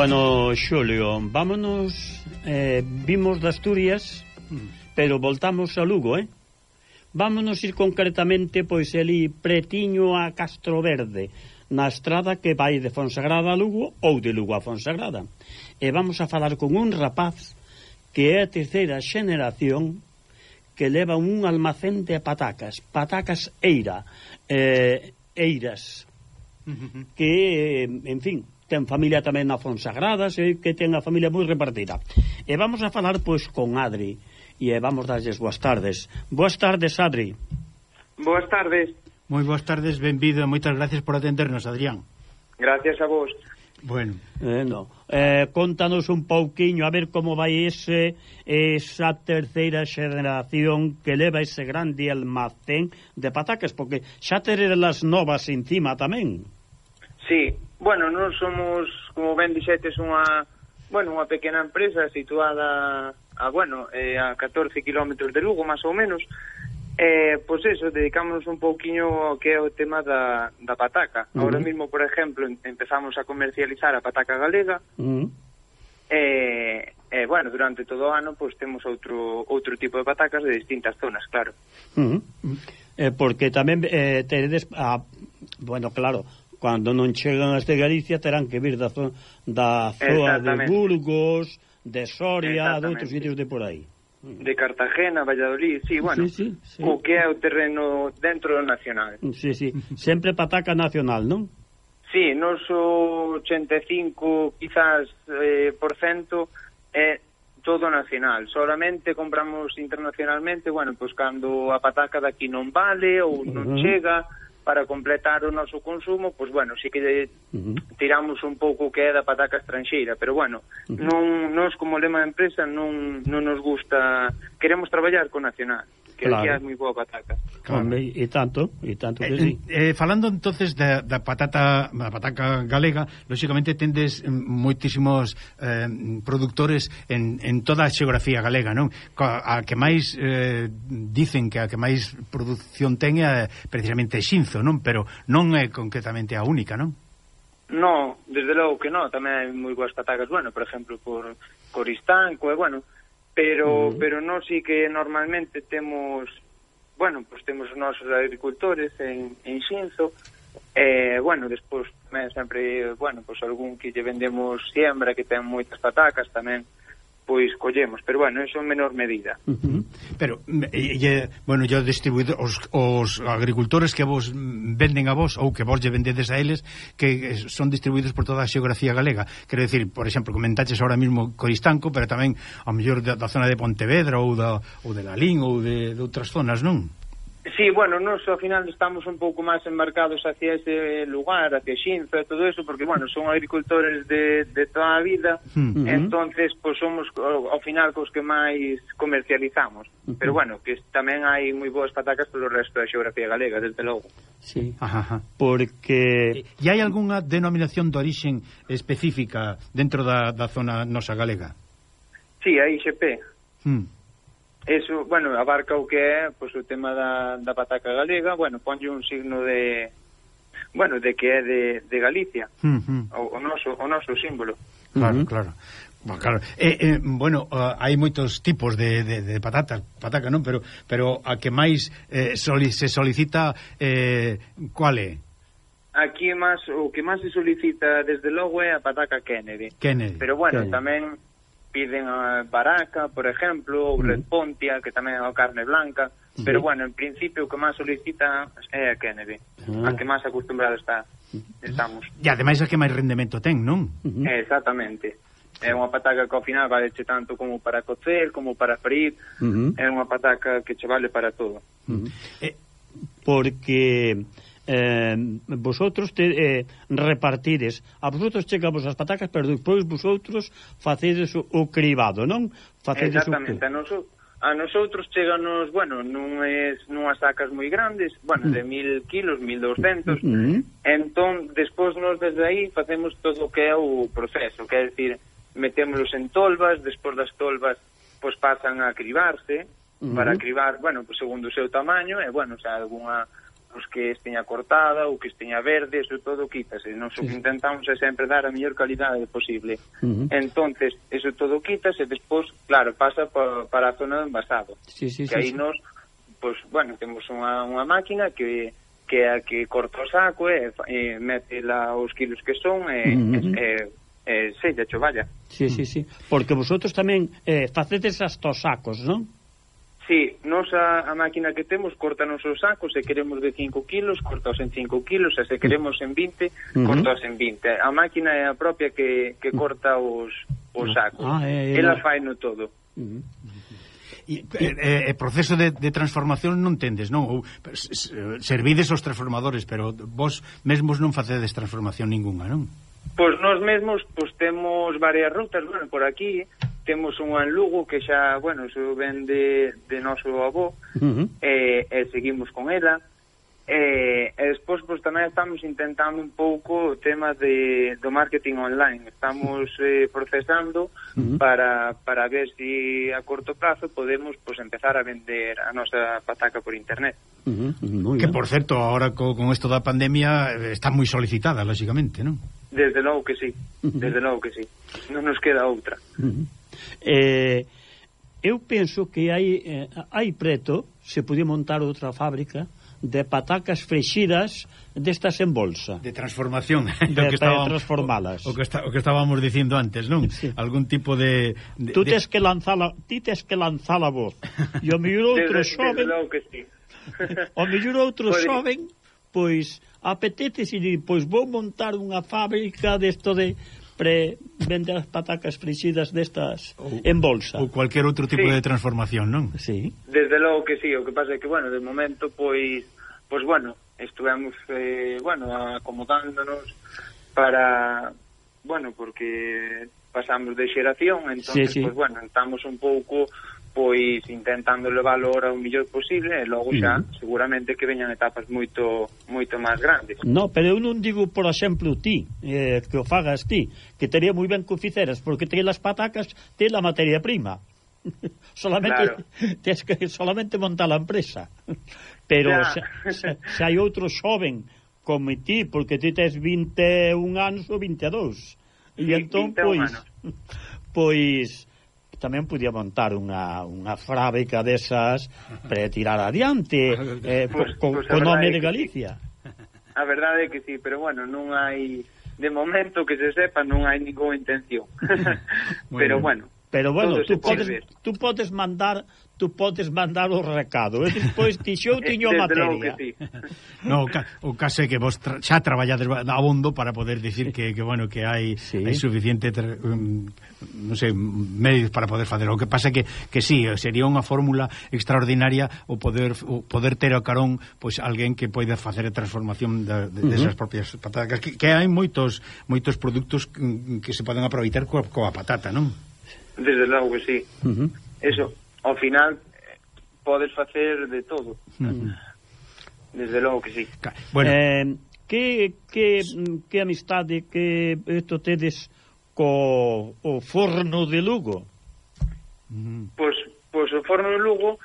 [SPEAKER 2] Bueno, Xulio, vámonos, eh, vimos de Asturias, hmm. pero voltamos a Lugo, eh? Vámonos ir concretamente, pois, ali pretiño a Castro Verde, na estrada que vai de Fonsagrada a Lugo ou de Lugo a Fonsagrada. E vamos a falar con un rapaz que é a terceira xeneración que leva un almacén de patacas, patacas eira, eh, eiras, que, eh, en fin, ten familia tamén na Fonsagrada, sei que ten a familia moi repartida. E vamos a falar pois con Adri e vamos darlles boas tardes. Boas tardes, Adri.
[SPEAKER 6] Boas tardes.
[SPEAKER 1] Moi boas tardes, benvido, moitas gracias por atendernos, Adrián.
[SPEAKER 6] Gracias a vos.
[SPEAKER 1] Bueno.
[SPEAKER 2] Eh, no. eh, contanos un pouquiño a ver como vai ese esa terceira xeración que leva ese grande almacén de pataques, porque xa terelas novas encima tamén.
[SPEAKER 6] Sí, Bueno, non somos, como ben dixetes, unha bueno, unha pequena empresa situada a, bueno, eh, a 14 kilómetros de Lugo, máis ou menos. Eh, pois eso, dedicámonos un pouquiño ao que é o tema da, da pataca.
[SPEAKER 2] Uh -huh.
[SPEAKER 6] Ahora mismo, por exemplo, empezamos a comercializar a pataca galega.
[SPEAKER 2] Uh
[SPEAKER 6] -huh. Eh, eh, bueno, durante todo o ano pois temos outro outro tipo de patacas de distintas zonas, claro.
[SPEAKER 2] Uh -huh. eh, porque tamén eh, tedes a bueno, claro, cando non chegan as de Galicia terán que vir da, zona, da zoa de Burgos, de Soria, de outros sitios de por aí.
[SPEAKER 6] De Cartagena, Valladolid, sí, bueno,
[SPEAKER 2] sí, sí, sí.
[SPEAKER 6] o que é o terreno dentro do nacional.
[SPEAKER 2] Sí, sí, sempre pataca nacional, non?
[SPEAKER 6] Sí, nos o 85 quizás eh, por cento é todo nacional, solamente compramos internacionalmente, bueno, pois pues, cando a pataca daqui non vale ou non
[SPEAKER 2] uh -huh.
[SPEAKER 6] chega, para completar o noso consumo, pois bueno, si que
[SPEAKER 2] uh -huh.
[SPEAKER 6] tiramos un pouco o que é da pataca estranxeira, pero bueno, uh -huh. non nós como lema de empresa non non nos gusta, queremos traballar co nacional que
[SPEAKER 2] claro.
[SPEAKER 6] aquí hai moi boa pataca.
[SPEAKER 1] Claro.
[SPEAKER 2] Hombre, e tanto, e tanto que
[SPEAKER 1] eh,
[SPEAKER 2] sí.
[SPEAKER 1] Eh, eh falando entonces da, da patata da pataca galega, lóxicamente tendes mm, moitísimos eh, productores en, en toda a xeografía galega, non? A, a que máis eh, dicen que a que máis produción ten é precisamente Xinzo, non? Pero non é concretamente a única, non?
[SPEAKER 6] No, desde logo que non, tamén hai moi boas patacas, bueno, por exemplo, por Coristán, e, bueno, pero uh -huh. pero non si que normalmente temos bueno, pois temos os nosos agricultores en, en Xinzo eh, bueno, despois tamén sempre bueno, pois algún que lle vendemos siembra que ten moitas patacas tamén pois collemos, pero bueno, eso en menor medida.
[SPEAKER 2] Uh -huh.
[SPEAKER 1] Pero e, e, bueno, yo distribuido os, os agricultores que vos venden a vos ou que vos lle vendedes a eles que eh, son distribuídos por toda a xeografía galega. Quero decir, por exemplo, comentaches ahora mesmo Coristanco, pero tamén a mellor da, da zona de Pontevedra ou da ou de Lalín ou de, de outras zonas, non?
[SPEAKER 6] Sí, bueno, nós ao final estamos un pouco máis enmarcados hacia ese lugar, hacia Xinzo e todo eso, porque, bueno, son agricultores de, de toda a vida,
[SPEAKER 1] hmm.
[SPEAKER 2] uh -huh.
[SPEAKER 6] entonces, pois, pues, somos ao, ao final cos que máis comercializamos. Uh -huh. Pero, bueno, que tamén hai moi boas patacas polo resto da xeografía galega, desde logo.
[SPEAKER 2] Sí,
[SPEAKER 1] ajá, ajá.
[SPEAKER 2] porque...
[SPEAKER 1] E hai algunha denominación de orixen específica dentro da, da zona nosa galega?
[SPEAKER 6] Sí, hai XP.
[SPEAKER 1] Hmm
[SPEAKER 6] Eso, bueno, abarca o que é pois, o tema da, da pataca galega, bueno, ponlle un signo de bueno, de que é de, de Galicia,
[SPEAKER 1] uh -huh.
[SPEAKER 6] o, o, noso, o noso símbolo.
[SPEAKER 1] Claro,
[SPEAKER 2] uh -huh.
[SPEAKER 1] claro. Bueno, claro. Eh, eh, bueno, uh, hai moitos tipos de, de, de patata, pataca, non? Pero pero a que máis eh, soli, se solicita, eh, qual é?
[SPEAKER 6] Aquí máis, o que máis se solicita, desde logo, é a pataca Kennedy.
[SPEAKER 1] Kennedy.
[SPEAKER 6] Pero bueno,
[SPEAKER 2] Kennedy.
[SPEAKER 6] tamén piden a Baraca, por exemplo, ou Red Pontia, que tamén é a carne blanca, pero bueno, en principio o que máis solicita é a Kennedy, a que máis acostumbrado está, estamos.
[SPEAKER 1] E ademais a que máis rendemento ten, non?
[SPEAKER 6] É, exactamente. É unha pataca que ao final vale che tanto como para cocer, como para freír, é unha pataca que che vale para todo.
[SPEAKER 2] Uh -huh.
[SPEAKER 1] eh,
[SPEAKER 2] porque eh, vosotros te, eh, repartides a vosotros chegamos as patacas pero despois vosotros facedes o, o cribado non? Facedes
[SPEAKER 6] Exactamente, o... a, noso, a nosotros cheganos bueno, non é nunhas sacas moi grandes bueno, mm. de mil kilos, mil doscentos
[SPEAKER 2] mm. Mm-hmm.
[SPEAKER 6] entón, despois nos desde aí facemos todo o que é o proceso quer decir, metémoslos en tolvas despois das tolvas pois pasan a cribarse,
[SPEAKER 2] mm-hmm.
[SPEAKER 6] para cribar, bueno, pois segundo o seu tamaño, e bueno, se algunha pois que esteña cortada ou que esteña verde, eso todo quítase. Nos sí. o que intentamos é sempre dar a mellor calidade posible.
[SPEAKER 2] Uh -huh.
[SPEAKER 6] Entonces, eso todo quítase, despois, claro, pasa pa, para a zona do envasado.
[SPEAKER 2] Sí, sí,
[SPEAKER 6] que
[SPEAKER 2] sí,
[SPEAKER 6] aí sí. nos, pois, bueno, temos unha, unha máquina que que a que corta o saco e, e mete lá os quilos que son e,
[SPEAKER 2] uh
[SPEAKER 6] -huh. e, e, e de hecho, vaya.
[SPEAKER 2] Sí, sí, sí. Porque vosotros tamén eh, facedes hasta os sacos, non?
[SPEAKER 6] Sí, nos a, a máquina que temos cortanos os sacos, se queremos de 5 kilos, cortaos en 5 kilos, e se queremos en 20,
[SPEAKER 2] uh -huh.
[SPEAKER 6] cortaos en 20. A máquina é a propia que, que corta os, os sacos.
[SPEAKER 2] Ah, é, é,
[SPEAKER 6] Ela fai no todo.
[SPEAKER 2] Uh -huh.
[SPEAKER 1] E, e, e proceso de, de transformación non tendes, non? Ou, servides os transformadores, pero vos mesmos non facedes transformación ninguna, non?
[SPEAKER 6] Pois nós mesmos pois temos varias rutas, bueno, por aquí temos unha en Lugo que xa, bueno, iso ven de, de noso avó,
[SPEAKER 2] uh -huh.
[SPEAKER 6] e, e seguimos con ela. E, e despois pois tamén estamos intentando un pouco o tema de do marketing online. Estamos eh, procesando
[SPEAKER 2] uh -huh.
[SPEAKER 6] para para ver si a corto prazo podemos pois empezar a vender a nosa pataca por internet.
[SPEAKER 2] Uh -huh.
[SPEAKER 1] Que por certo, agora co, con isto da pandemia eh, está moi solicitada, lógicamente, non?
[SPEAKER 6] Desde logo que sí, desde logo que sí. Non nos queda outra.
[SPEAKER 2] Eh, eu penso que hai eh, hai preto se podía montar outra fábrica de patacas frexidas destas en bolsa.
[SPEAKER 1] De transformación, eh,
[SPEAKER 2] de,
[SPEAKER 1] o que estábamos,
[SPEAKER 2] transformalas.
[SPEAKER 1] O, o, que está, o que estábamos dicindo antes, non?
[SPEAKER 2] Sí.
[SPEAKER 1] Algún tipo de, de
[SPEAKER 2] Tú tes de... que lanzala, ti tes que lanzala voz. E o mellor [LAUGHS] outro
[SPEAKER 6] desde,
[SPEAKER 2] xoven.
[SPEAKER 6] Desde que sí. [LAUGHS]
[SPEAKER 2] o mellor outro xoven, pois apetece dir, pois vou montar unha fábrica desto de pre vender as patacas frixidas destas en bolsa.
[SPEAKER 1] Ou cualquier outro tipo
[SPEAKER 6] sí.
[SPEAKER 1] de transformación, non?
[SPEAKER 2] Sí.
[SPEAKER 6] Desde logo que sí, o que pasa é que, bueno, de momento, pois, pois bueno, estuvemos, eh, bueno, acomodándonos para, bueno, porque pasamos de xeración, entonces,
[SPEAKER 2] sí, sí.
[SPEAKER 6] pois, bueno, estamos un pouco pois intentando levar ahora o mellor posible e logo xa
[SPEAKER 2] uh
[SPEAKER 6] seguramente que veñan etapas moito moito máis grandes.
[SPEAKER 2] No, pero eu non digo, por exemplo, ti, eh, que o fagas ti, que tería moi ben que o ficeras, porque te as patacas, te la materia prima. [LAUGHS] solamente
[SPEAKER 6] claro. [LAUGHS]
[SPEAKER 2] tens que solamente montar a empresa. [LAUGHS] Pero
[SPEAKER 6] ya.
[SPEAKER 2] se, se, se hai outro xoven como ti, porque ti tes 21 anos ou 22. E
[SPEAKER 6] sí,
[SPEAKER 2] entón, pois,
[SPEAKER 6] anos.
[SPEAKER 2] pois tamén podía montar unha, unha frábica desas para tirar adiante [LAUGHS] eh,
[SPEAKER 6] pues,
[SPEAKER 2] co,
[SPEAKER 6] pues
[SPEAKER 2] co nome de Galicia.
[SPEAKER 6] A verdade é que sí, pero bueno, non hai de momento que se sepa non hai ningunha intención. [LAUGHS] pero bueno,
[SPEAKER 2] Pero bueno, tú podes, tú podes mandar tú podes mandar o recado. E despois ti xou [LAUGHS] tiño materia.
[SPEAKER 6] Sí. [LAUGHS]
[SPEAKER 1] no, o, ca, o caso é que vos tra xa traballades abondo para poder dicir que, que bueno, que hai,
[SPEAKER 2] sí.
[SPEAKER 1] hai suficiente um, non sei, medios para poder facer. O que pasa que que sí, sería unha fórmula extraordinaria o poder o poder ter a carón pois alguén que poida facer a transformación da, de, de, uh -huh. desas propias patatas, que, que hai moitos moitos produtos que se poden aproveitar coa, coa patata, non?
[SPEAKER 6] Desde logo que sí.
[SPEAKER 2] Uh -huh.
[SPEAKER 6] Eso ao final eh, podes facer de todo. Mm. Desde logo que sí.
[SPEAKER 1] Bueno,
[SPEAKER 2] eh, que, que, que amistade que isto tedes co o forno de Lugo?
[SPEAKER 6] Pois, pois o forno de Lugo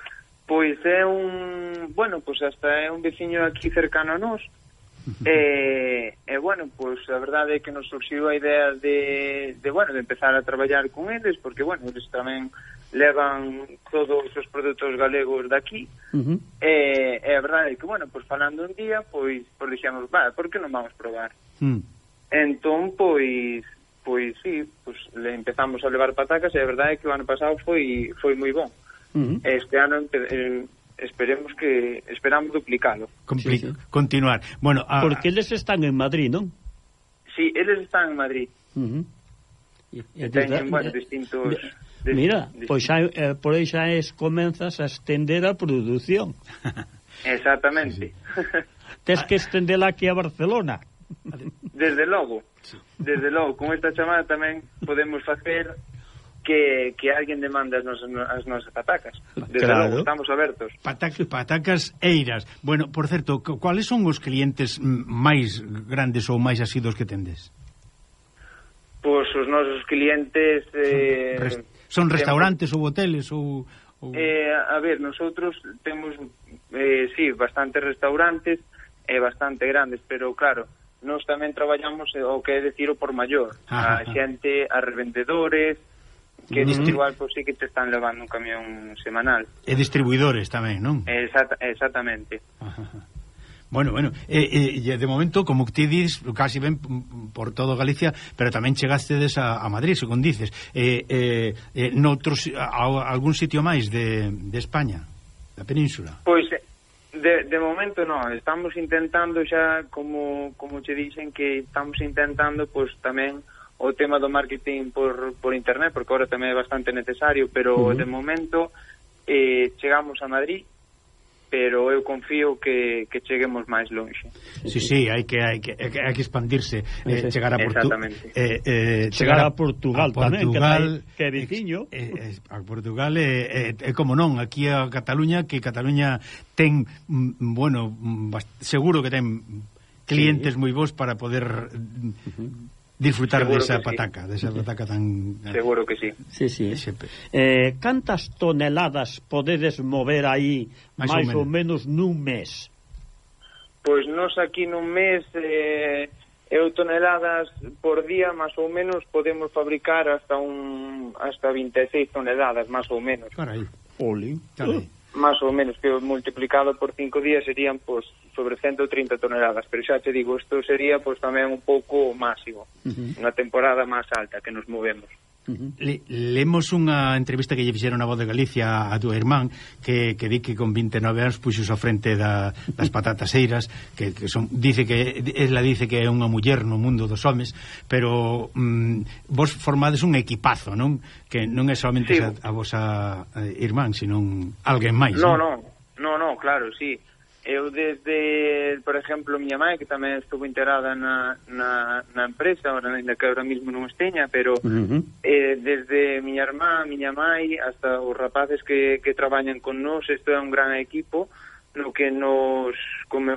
[SPEAKER 6] pois é un, bueno, pois hasta é un veciño aquí cercano a nós. [LAUGHS] e, e bueno, pois a verdade é que nos surxiu a idea de, de bueno, de empezar a traballar con eles porque bueno, eles tamén levan todos os produtos galegos daqui
[SPEAKER 2] uh -huh.
[SPEAKER 6] e, e a verdade é que, bueno, pois falando un día, pois, pois dixemos, va, por que non vamos probar?
[SPEAKER 1] Mm.
[SPEAKER 6] Entón, pois, pois sí, pois le empezamos a levar patacas e a verdade é que o ano pasado foi foi moi bon.
[SPEAKER 2] Uh -huh.
[SPEAKER 6] Este ano eh, esperemos que esperamos duplicalo.
[SPEAKER 1] Compli
[SPEAKER 2] sí, sí.
[SPEAKER 1] Continuar. Bueno, a...
[SPEAKER 2] porque eles están en Madrid, non?
[SPEAKER 6] Sí, eles están en Madrid.
[SPEAKER 2] Uh -huh. E,
[SPEAKER 6] e, teñen, bueno, distintos...
[SPEAKER 2] Mira, pois xa, eh, por aí xa es, comenzas a estender a produción. [LAUGHS]
[SPEAKER 6] Exactamente.
[SPEAKER 2] Tes que estendela aquí a Barcelona. [LAUGHS]
[SPEAKER 6] Desde logo. Desde logo, con esta chamada tamén podemos facer que, que alguén demanda as nosas, as nosas patacas. Desde
[SPEAKER 2] claro.
[SPEAKER 6] logo, estamos abertos.
[SPEAKER 1] Patacas, patacas eiras. Bueno, por certo, cuáles son os clientes máis grandes ou máis asidos que tendes?
[SPEAKER 6] pois os nosos clientes... Eh,
[SPEAKER 1] son restaurantes temos, ou hoteles ou... ou...
[SPEAKER 6] Eh, a ver, nosotros temos, eh, sí, bastantes restaurantes, eh, bastante grandes, pero claro, nós tamén traballamos eh, o que é decir o por maior,
[SPEAKER 1] ajá,
[SPEAKER 6] a xente, a revendedores, que
[SPEAKER 1] uh -huh.
[SPEAKER 6] igual pois sí que te están levando un camión semanal.
[SPEAKER 1] E distribuidores tamén, non?
[SPEAKER 6] Exact exactamente.
[SPEAKER 1] Ajá. Bueno, bueno, e, e, de momento, como ti dis, casi ben por todo Galicia, pero tamén chegastedes a, a Madrid, según dices. E, e, e noutros, a, a algún sitio máis de, de España, da península?
[SPEAKER 6] Pois, de, de momento non, estamos intentando xa, como, como che dixen, que estamos intentando, pois, tamén o tema do marketing por, por internet, porque agora tamén é bastante necesario, pero uh -huh. de momento eh, chegamos a Madrid pero eu confío que, que cheguemos máis longe.
[SPEAKER 1] Sí, sí, hai que hai que, hai que expandirse, eh, chegar a Portugal.
[SPEAKER 2] Eh, eh, chegar a Portugal, a Portugal tamén, Portugal, que, que veciño.
[SPEAKER 1] Eh, eh, a Portugal é eh, eh, como non, aquí a Cataluña, que Cataluña ten mm, mm, bueno, mm, seguro que ten clientes sí. moi bons para poder uh -huh disfrutar seguro desa pataca, sí. desa pataca tan [LAUGHS]
[SPEAKER 6] Seguro que sí.
[SPEAKER 2] Sí, sí. Sempre. Eh, cantas toneladas podedes mover aí máis ou, ou menos nun mes?
[SPEAKER 6] Pois nós aquí nun mes eh eu toneladas por día máis ou menos podemos fabricar hasta un hasta 26 toneladas máis ou menos.
[SPEAKER 1] Carai.
[SPEAKER 2] Oli, carai
[SPEAKER 6] máis ou menos que multiplicado por cinco días serían pois, sobre 130 toneladas, pero xa te digo, isto sería pois, tamén un pouco máximo, uh -huh. unha temporada máis alta que nos movemos.
[SPEAKER 1] Uh -huh. Le, lemos unha entrevista que lle fixeron a Voz de Galicia a túa irmán que, que di que con 29 anos puxos ao frente da, das patatas eiras que, que son, dice que ela dice que é unha muller no mundo dos homes pero mm, vos formades un equipazo, non? Que non é solamente sí. a, a vosa eh, irmán, sino alguén máis,
[SPEAKER 6] non? Non, non, no, no, claro, sí Eu desde, por exemplo, miña mãe, que tamén estuvo integrada na, na, na empresa, ahora, ainda que ahora mismo non esteña, pero uh -huh. eh, desde miña irmá, miña mãe, hasta os rapaces que, que traballan con nós, isto é un gran equipo, uh no que nos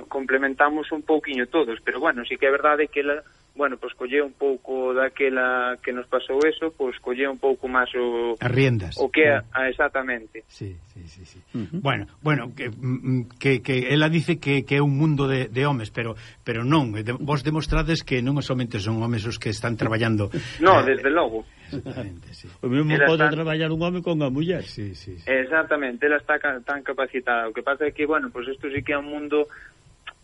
[SPEAKER 6] complementamos un pouquiño todos, pero bueno, sí que é verdade que la, bueno, pois pues, colle un pouco daquela que nos pasou eso, pois pues, colle un pouco máis o
[SPEAKER 1] As riendas.
[SPEAKER 6] O que a, a exactamente.
[SPEAKER 1] Sí, sí, sí, sí. Uh -huh. Bueno, bueno, que, mm, que, que ela dice que, que é un mundo de, de homes, pero pero non, de, vos demostrades que non somente son homes os que están traballando.
[SPEAKER 6] No, eh, desde logo.
[SPEAKER 2] Exactamente, sí. O mesmo pode están... traballar un home con unha muller.
[SPEAKER 1] Sí, sí, sí.
[SPEAKER 6] Exactamente, ela está tan capacitada. O que pasa é que, bueno, pois pues isto sí que é un mundo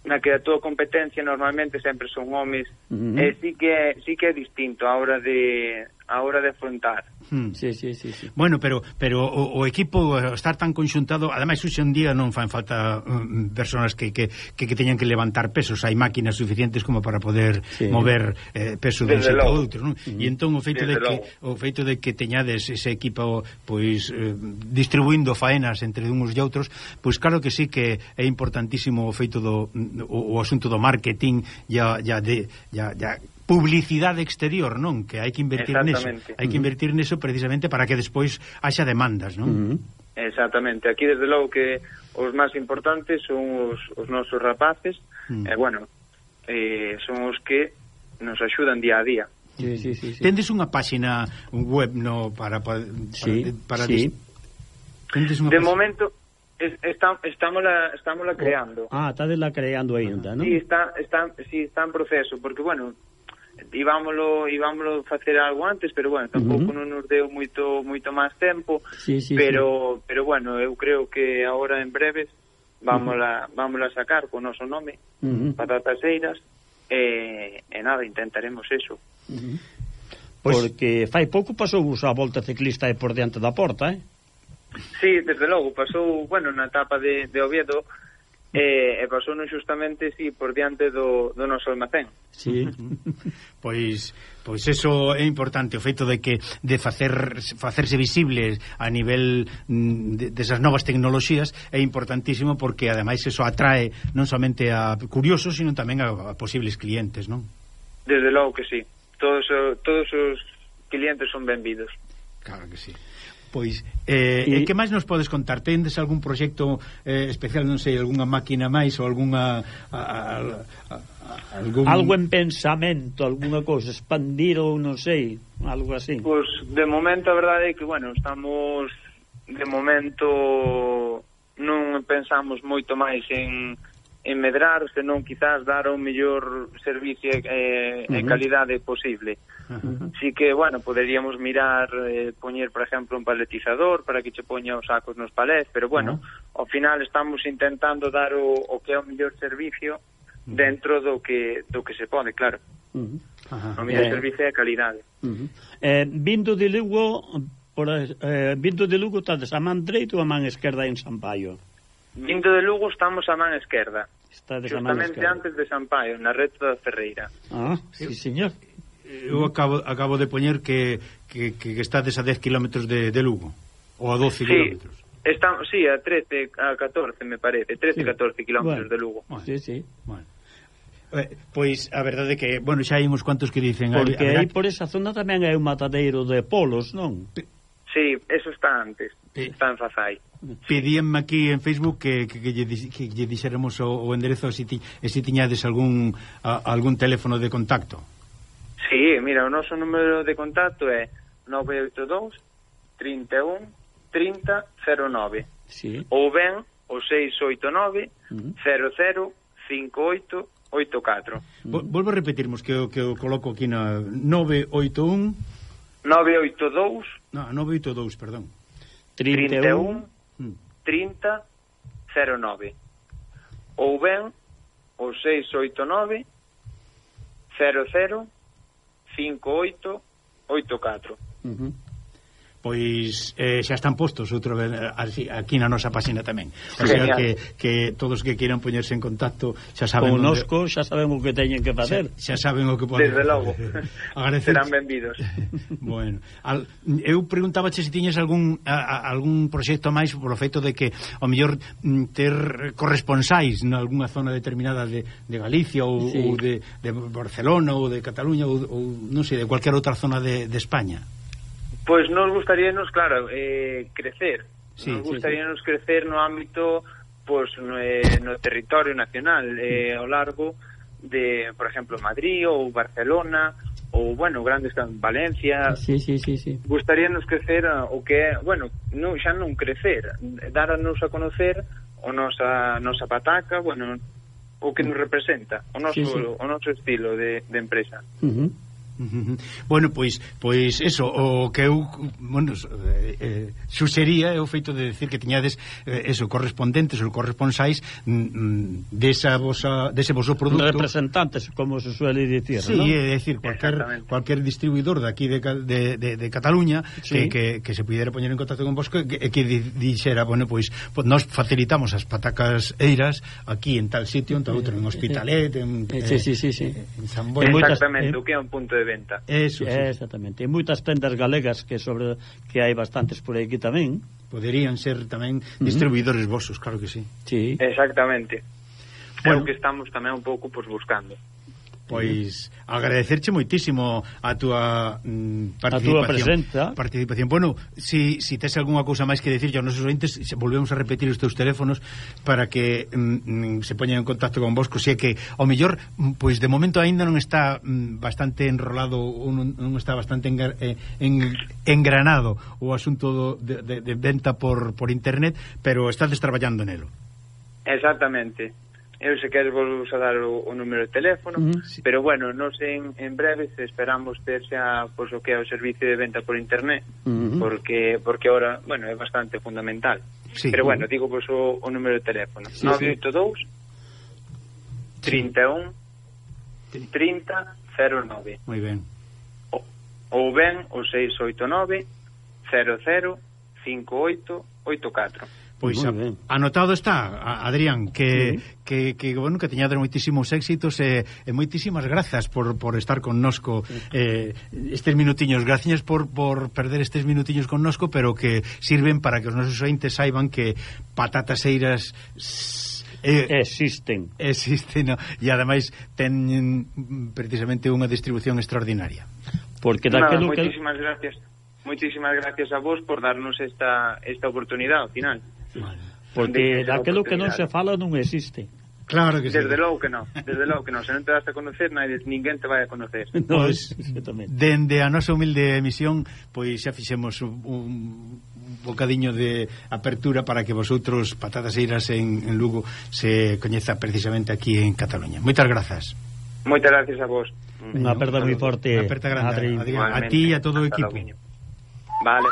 [SPEAKER 6] na que a túa competencia normalmente sempre son homes, uh -huh. e sí que sí que é distinto a hora de a hora de afrontar.
[SPEAKER 2] Hmm. Sí, sí, sí, sí.
[SPEAKER 1] Bueno, pero pero o, o equipo estar tan conxuntado, ademais hoxe en día non fan falta mm, um, personas que, que, que, que teñan que levantar pesos, hai máquinas suficientes como para poder sí. mover eh, peso de un ou outro, non? Mm. E entón o feito Desde de que logo. o feito de que teñades ese equipo pois eh, distribuindo faenas entre uns e outros, pois claro que sí que é importantísimo o feito do o, o asunto do marketing, ya ya de ya, ya publicidade exterior, non? Que hai que invertir neso. Hai que invertir neso precisamente para que despois haxa demandas, non? Uh
[SPEAKER 6] -huh. Exactamente. Aquí, desde logo, que os máis importantes son os, os nosos rapaces. Uh -huh. E, eh, bueno, eh, son os que nos axudan día a día.
[SPEAKER 1] Sí, sí, sí, sí. Tendes unha páxina web no para para,
[SPEAKER 2] sí, para, para sí.
[SPEAKER 6] Tendes unha De páxina? momento Está, estamos la, estamos la creando.
[SPEAKER 2] Ah, está de la creando ainda, ¿no?
[SPEAKER 6] Sí, está, está, sí, está en proceso, porque, bueno, íbamolo íbamolo facer algo antes, pero bueno, tampouco uh -huh. non nos deu moito moito máis tempo,
[SPEAKER 2] sí, sí,
[SPEAKER 6] pero sí. pero bueno, eu creo que agora en breves vamos uh -huh. a vamos a sacar co noso nome, uh -huh. patatas eiras e, e nada, intentaremos eso. Uh
[SPEAKER 2] -huh. Pois... Porque fai pouco pasou a volta ciclista e por diante da porta, eh?
[SPEAKER 6] Sí, desde logo, pasou, bueno, na etapa de, de Oviedo E, e pasou non xustamente si sí, por diante do, do noso almacén.
[SPEAKER 2] Sí. [LAUGHS]
[SPEAKER 1] pois pois eso é importante o feito de que de facer facerse visibles a nivel mm, desas de, de novas tecnoloxías é importantísimo porque ademais eso atrae non somente a curiosos, sino tamén a, a posibles clientes, non?
[SPEAKER 6] Desde logo que sí. Todos todos os clientes son benvidos.
[SPEAKER 1] Claro que sí. Pois, eh, e... e que máis nos podes contar? Tendes algún proxecto eh, especial, non sei, algunha máquina máis ou algunha... A, a,
[SPEAKER 2] a, algún... Algo en pensamento, alguna cousa, expandir ou non sei, algo así.
[SPEAKER 6] Pois, pues, de momento, a verdade é que, bueno, estamos, de momento, non pensamos moito máis en enmedrar, senón quizás dar o mellor servicio eh, e, eh, uh -huh. e calidade posible. Uh -huh. Así que, bueno, poderíamos mirar, eh, poñer, por exemplo, un paletizador para que che poña os sacos nos palés, pero, bueno, uh -huh. ao final estamos intentando dar o, o que é o mellor servicio dentro do que, do que se pode, claro. Uh -huh. Ajá. O mellor eh... servicio é a calidade.
[SPEAKER 2] Uh -huh. eh, vindo de Lugo, por, eh, vindo de Lugo, tades a man dereita ou a man esquerda en Sampaio? Mm.
[SPEAKER 6] Vindo de Lugo estamos a man esquerda.
[SPEAKER 2] Está
[SPEAKER 6] Justamente
[SPEAKER 2] esquerda.
[SPEAKER 6] antes de Sampaio, na reta da Ferreira.
[SPEAKER 2] Ah, sí, señor.
[SPEAKER 1] Eu acabo, acabo de poñer que, que, que estades a 10 kilómetros de, de Lugo, ou a 12
[SPEAKER 6] sí.
[SPEAKER 1] kilómetros.
[SPEAKER 6] Estamos, sí, a 13, a 14, me parece, 13,
[SPEAKER 2] sí.
[SPEAKER 6] 14 kilómetros
[SPEAKER 2] bueno,
[SPEAKER 6] de Lugo.
[SPEAKER 1] Bueno,
[SPEAKER 2] sí, sí.
[SPEAKER 1] Bueno. Eh, pois a verdade é que, bueno, xa hai uns cuantos que dicen...
[SPEAKER 2] Porque
[SPEAKER 1] a,
[SPEAKER 2] aí por esa zona tamén hai un matadeiro de polos, non?
[SPEAKER 6] Sí, eso está antes,
[SPEAKER 1] sí.
[SPEAKER 6] está en Fazai.
[SPEAKER 1] Pedíanme aquí en Facebook que, que, que, lle, que lle dixéramos o, o enderezo se si, ti, si tiñades algún a, algún teléfono de contacto.
[SPEAKER 6] Sí, mira, o noso número de contacto é 982 31 3009
[SPEAKER 2] sí.
[SPEAKER 6] ou ben o 689 00
[SPEAKER 1] 5884 Volvo a repetirmos que, que o coloco aquí na 981
[SPEAKER 6] 982
[SPEAKER 1] No, 982, perdón
[SPEAKER 2] 31
[SPEAKER 6] 30 09 ou ben o 689 00 58 84
[SPEAKER 2] -huh
[SPEAKER 1] pois eh, xa están postos outro vez así, aquí na nosa página tamén. O sea que, que todos que queiran poñerse en contacto xa saben
[SPEAKER 2] Conosco,
[SPEAKER 1] onde...
[SPEAKER 2] xa saben o que teñen que facer.
[SPEAKER 1] Xa, xa saben o que poden.
[SPEAKER 6] Desde logo. [LAUGHS]
[SPEAKER 1] Agradecer...
[SPEAKER 6] Serán benvidos. [LAUGHS]
[SPEAKER 1] bueno, al, eu preguntabache se tiñes algún a, a, algún proxecto máis por o feito de que ao mellor mm, ter corresponsáis algunha zona determinada de, de Galicia ou,
[SPEAKER 2] sí.
[SPEAKER 1] ou de, de Barcelona ou de Cataluña ou, ou non sei, de cualquier outra zona de, de España.
[SPEAKER 6] Pois nos gustaríanos, claro, eh, crecer.
[SPEAKER 1] Sí,
[SPEAKER 6] nos gustaríanos
[SPEAKER 1] sí,
[SPEAKER 6] sí. crecer no ámbito pois no, eh, no territorio nacional eh, ao largo de, por exemplo, Madrid ou Barcelona ou, bueno, grandes Valencia.
[SPEAKER 2] Sí, sí, sí, sí.
[SPEAKER 6] Gustaríanos crecer eh, o que é, bueno, non, xa non crecer, darnos a conocer o nosa, nosa pataca, bueno, o que nos representa, o noso,
[SPEAKER 2] sí, sí.
[SPEAKER 6] o noso estilo de, de empresa.
[SPEAKER 2] Uh
[SPEAKER 1] -huh. Bueno, pois pois eso, o que eu bueno, eh, eh, suxería é o feito de decir que tiñades eh, eso, correspondentes ou corresponsais mm, mm desa vosa, dese voso produto
[SPEAKER 2] representantes, como se suele dicir,
[SPEAKER 1] sí,
[SPEAKER 2] ¿no?
[SPEAKER 1] é decir, cualquier, cualquier distribuidor de aquí de, de, de, de Cataluña
[SPEAKER 2] sí.
[SPEAKER 1] que, que, que se pudiera poñer en contacto con vos que, que dixera, bueno, pois pues, nos facilitamos as patacas eiras aquí en tal sitio, en tal outro, en Hospitalet en,
[SPEAKER 2] eh, sí, sí, sí, sí.
[SPEAKER 1] en San Boi.
[SPEAKER 6] Exactamente, o que é un punto de venta.
[SPEAKER 1] Eso,
[SPEAKER 2] sí. Exactamente. E moitas tendas galegas que sobre que hai bastantes por aquí tamén.
[SPEAKER 1] Poderían ser tamén distribuidores vosos, claro que sí.
[SPEAKER 2] Sí.
[SPEAKER 6] Exactamente.
[SPEAKER 1] Bueno.
[SPEAKER 6] É o que estamos tamén un pouco pues, buscando.
[SPEAKER 1] Pois agradecerche moitísimo a túa mm, participación.
[SPEAKER 2] A túa presenza.
[SPEAKER 1] Participación. Bueno, si, si tes algunha cousa máis que decir aos nosos ointes, volvemos a repetir os teus teléfonos para que mm, mm se poñan en contacto con vos, se que ao mellor mm, pois de momento aínda non está mm, bastante enrolado, non, non está bastante engar, eh, en, engranado o asunto do, de, de, de venta por, por internet, pero estades traballando nelo.
[SPEAKER 6] Exactamente. Eu se queres volvemos a dar o, o número de teléfono,
[SPEAKER 2] uh sí.
[SPEAKER 6] pero bueno, nos en, en breve esperamos ter xa pois, o que é o servicio de venta por internet,
[SPEAKER 2] uh
[SPEAKER 6] porque porque ahora, bueno, é bastante fundamental.
[SPEAKER 1] Sí,
[SPEAKER 6] pero bueno, digo pois, o, o número de teléfono.
[SPEAKER 2] Sí,
[SPEAKER 6] 982 sí. 31 30 09.
[SPEAKER 1] Moi ben.
[SPEAKER 6] Ou ben o 689 00 58 84
[SPEAKER 1] Pois a, anotado está, Adrián, que,
[SPEAKER 2] sí.
[SPEAKER 1] que, que, bueno, que teñades moitísimos éxitos e, e moitísimas grazas por, por estar connosco eh, estes minutiños. Graciñas por, por perder estes minutiños connosco, pero que sirven para que os nosos ointes saiban que patatas eiras eh,
[SPEAKER 2] existen.
[SPEAKER 1] Existen, no? e ademais ten precisamente unha distribución extraordinaria.
[SPEAKER 2] Porque daquelo que...
[SPEAKER 6] Moitísimas gracias. Moitísimas gracias a vos por darnos esta, esta oportunidade ao final.
[SPEAKER 2] Porque daquelo que non se fala non existe.
[SPEAKER 1] Claro que
[SPEAKER 6] Desde sí. logo que non, desde logo que non, se non te das a conocer, nadie, ninguén te vai a conocer. [LAUGHS]
[SPEAKER 2] No,
[SPEAKER 1] pois, dende a nosa humilde emisión, pois xa fixemos un, un bocadiño de apertura para que vosotros patatas eiras en, en Lugo se coñeza precisamente aquí en Cataluña. Moitas grazas.
[SPEAKER 6] Moitas gracias a vos.
[SPEAKER 2] Unha aperta moi forte.
[SPEAKER 1] Unha aperta grande a,
[SPEAKER 6] a
[SPEAKER 1] ti e a todo o equipo.
[SPEAKER 6] Vale.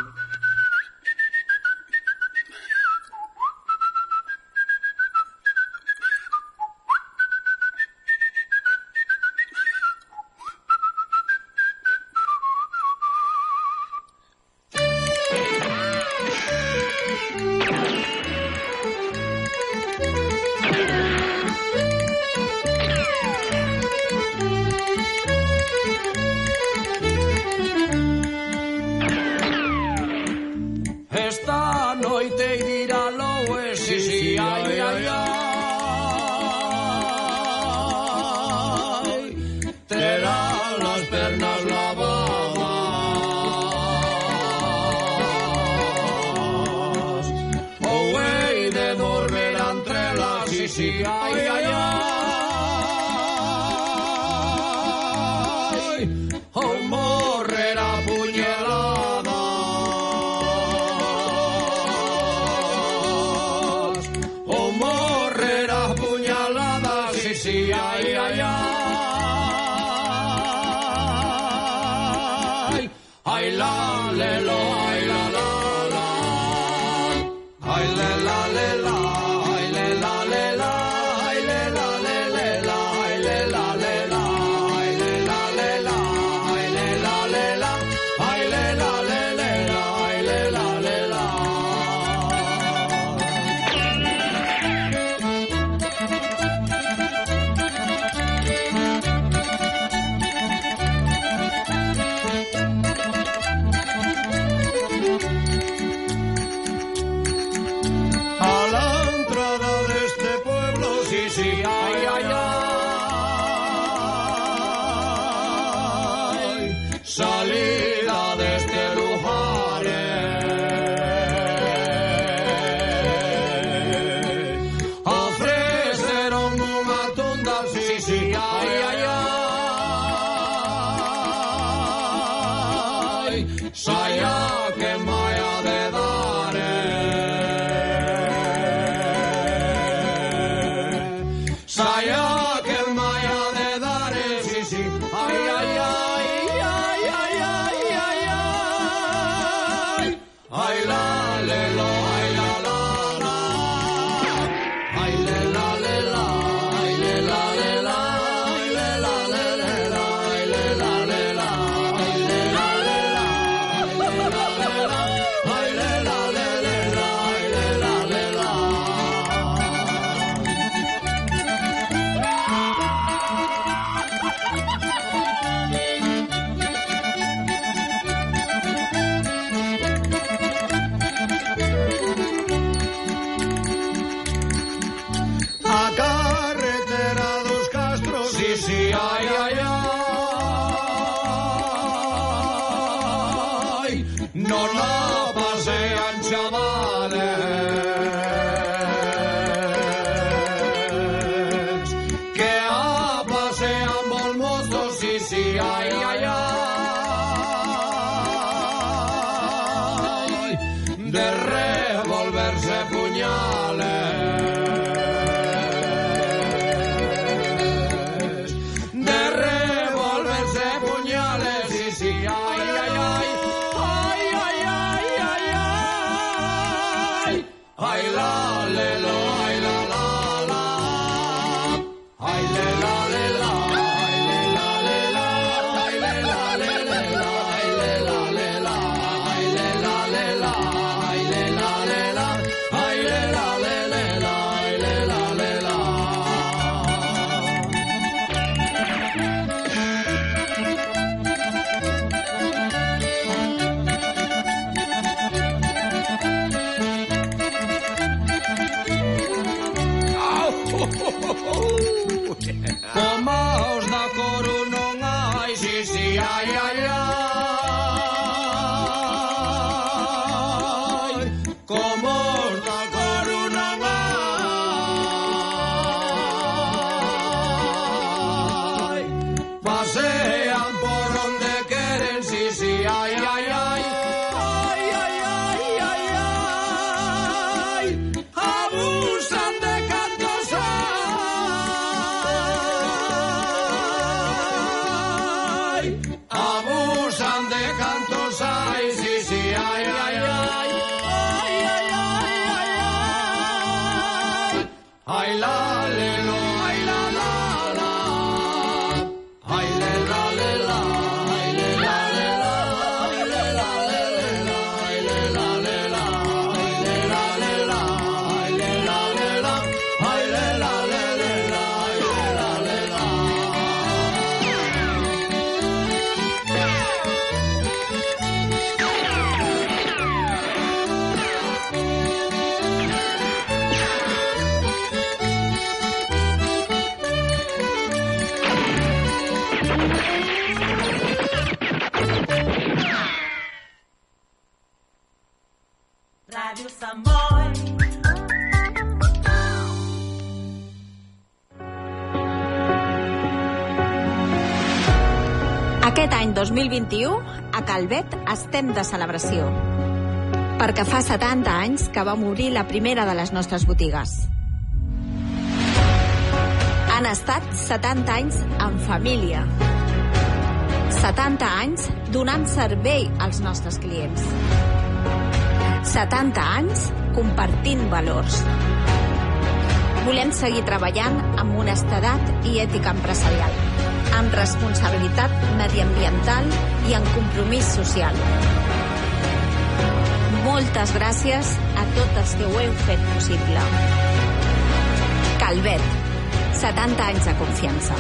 [SPEAKER 7] see, I, I, I.
[SPEAKER 8] 2021, a Calvet estem de celebració. Perquè fa 70 anys que va obrir la primera de les nostres botigues. Han estat 70 anys en família. 70 anys donant servei als nostres clients. 70 anys compartint valors. Volem seguir treballant amb honestedat i ètica empresarial, amb responsabilitat mediambiental i en compromís social. Moltes gràcies a tots els que ho heu fet possible. Calvet, 70 anys de confiança.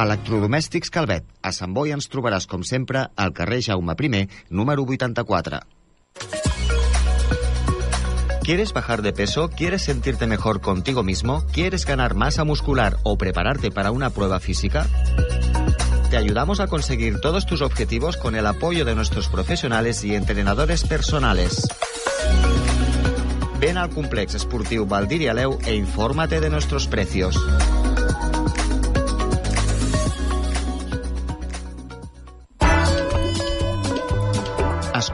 [SPEAKER 9] Electrodomèstics Calvet. A Sant Boi ens trobaràs, com sempre, al carrer Jaume I, número 84. ¿Quieres bajar de peso? ¿Quieres sentirte mejor contigo mismo? ¿Quieres ganar masa muscular o prepararte para una prueba física? Te ayudamos a conseguir todos tus objetivos con el apoyo de nuestros profesionales y entrenadores personales. Ven al Complex Esportiu Valdir y Aleu e infórmate de nuestros precios.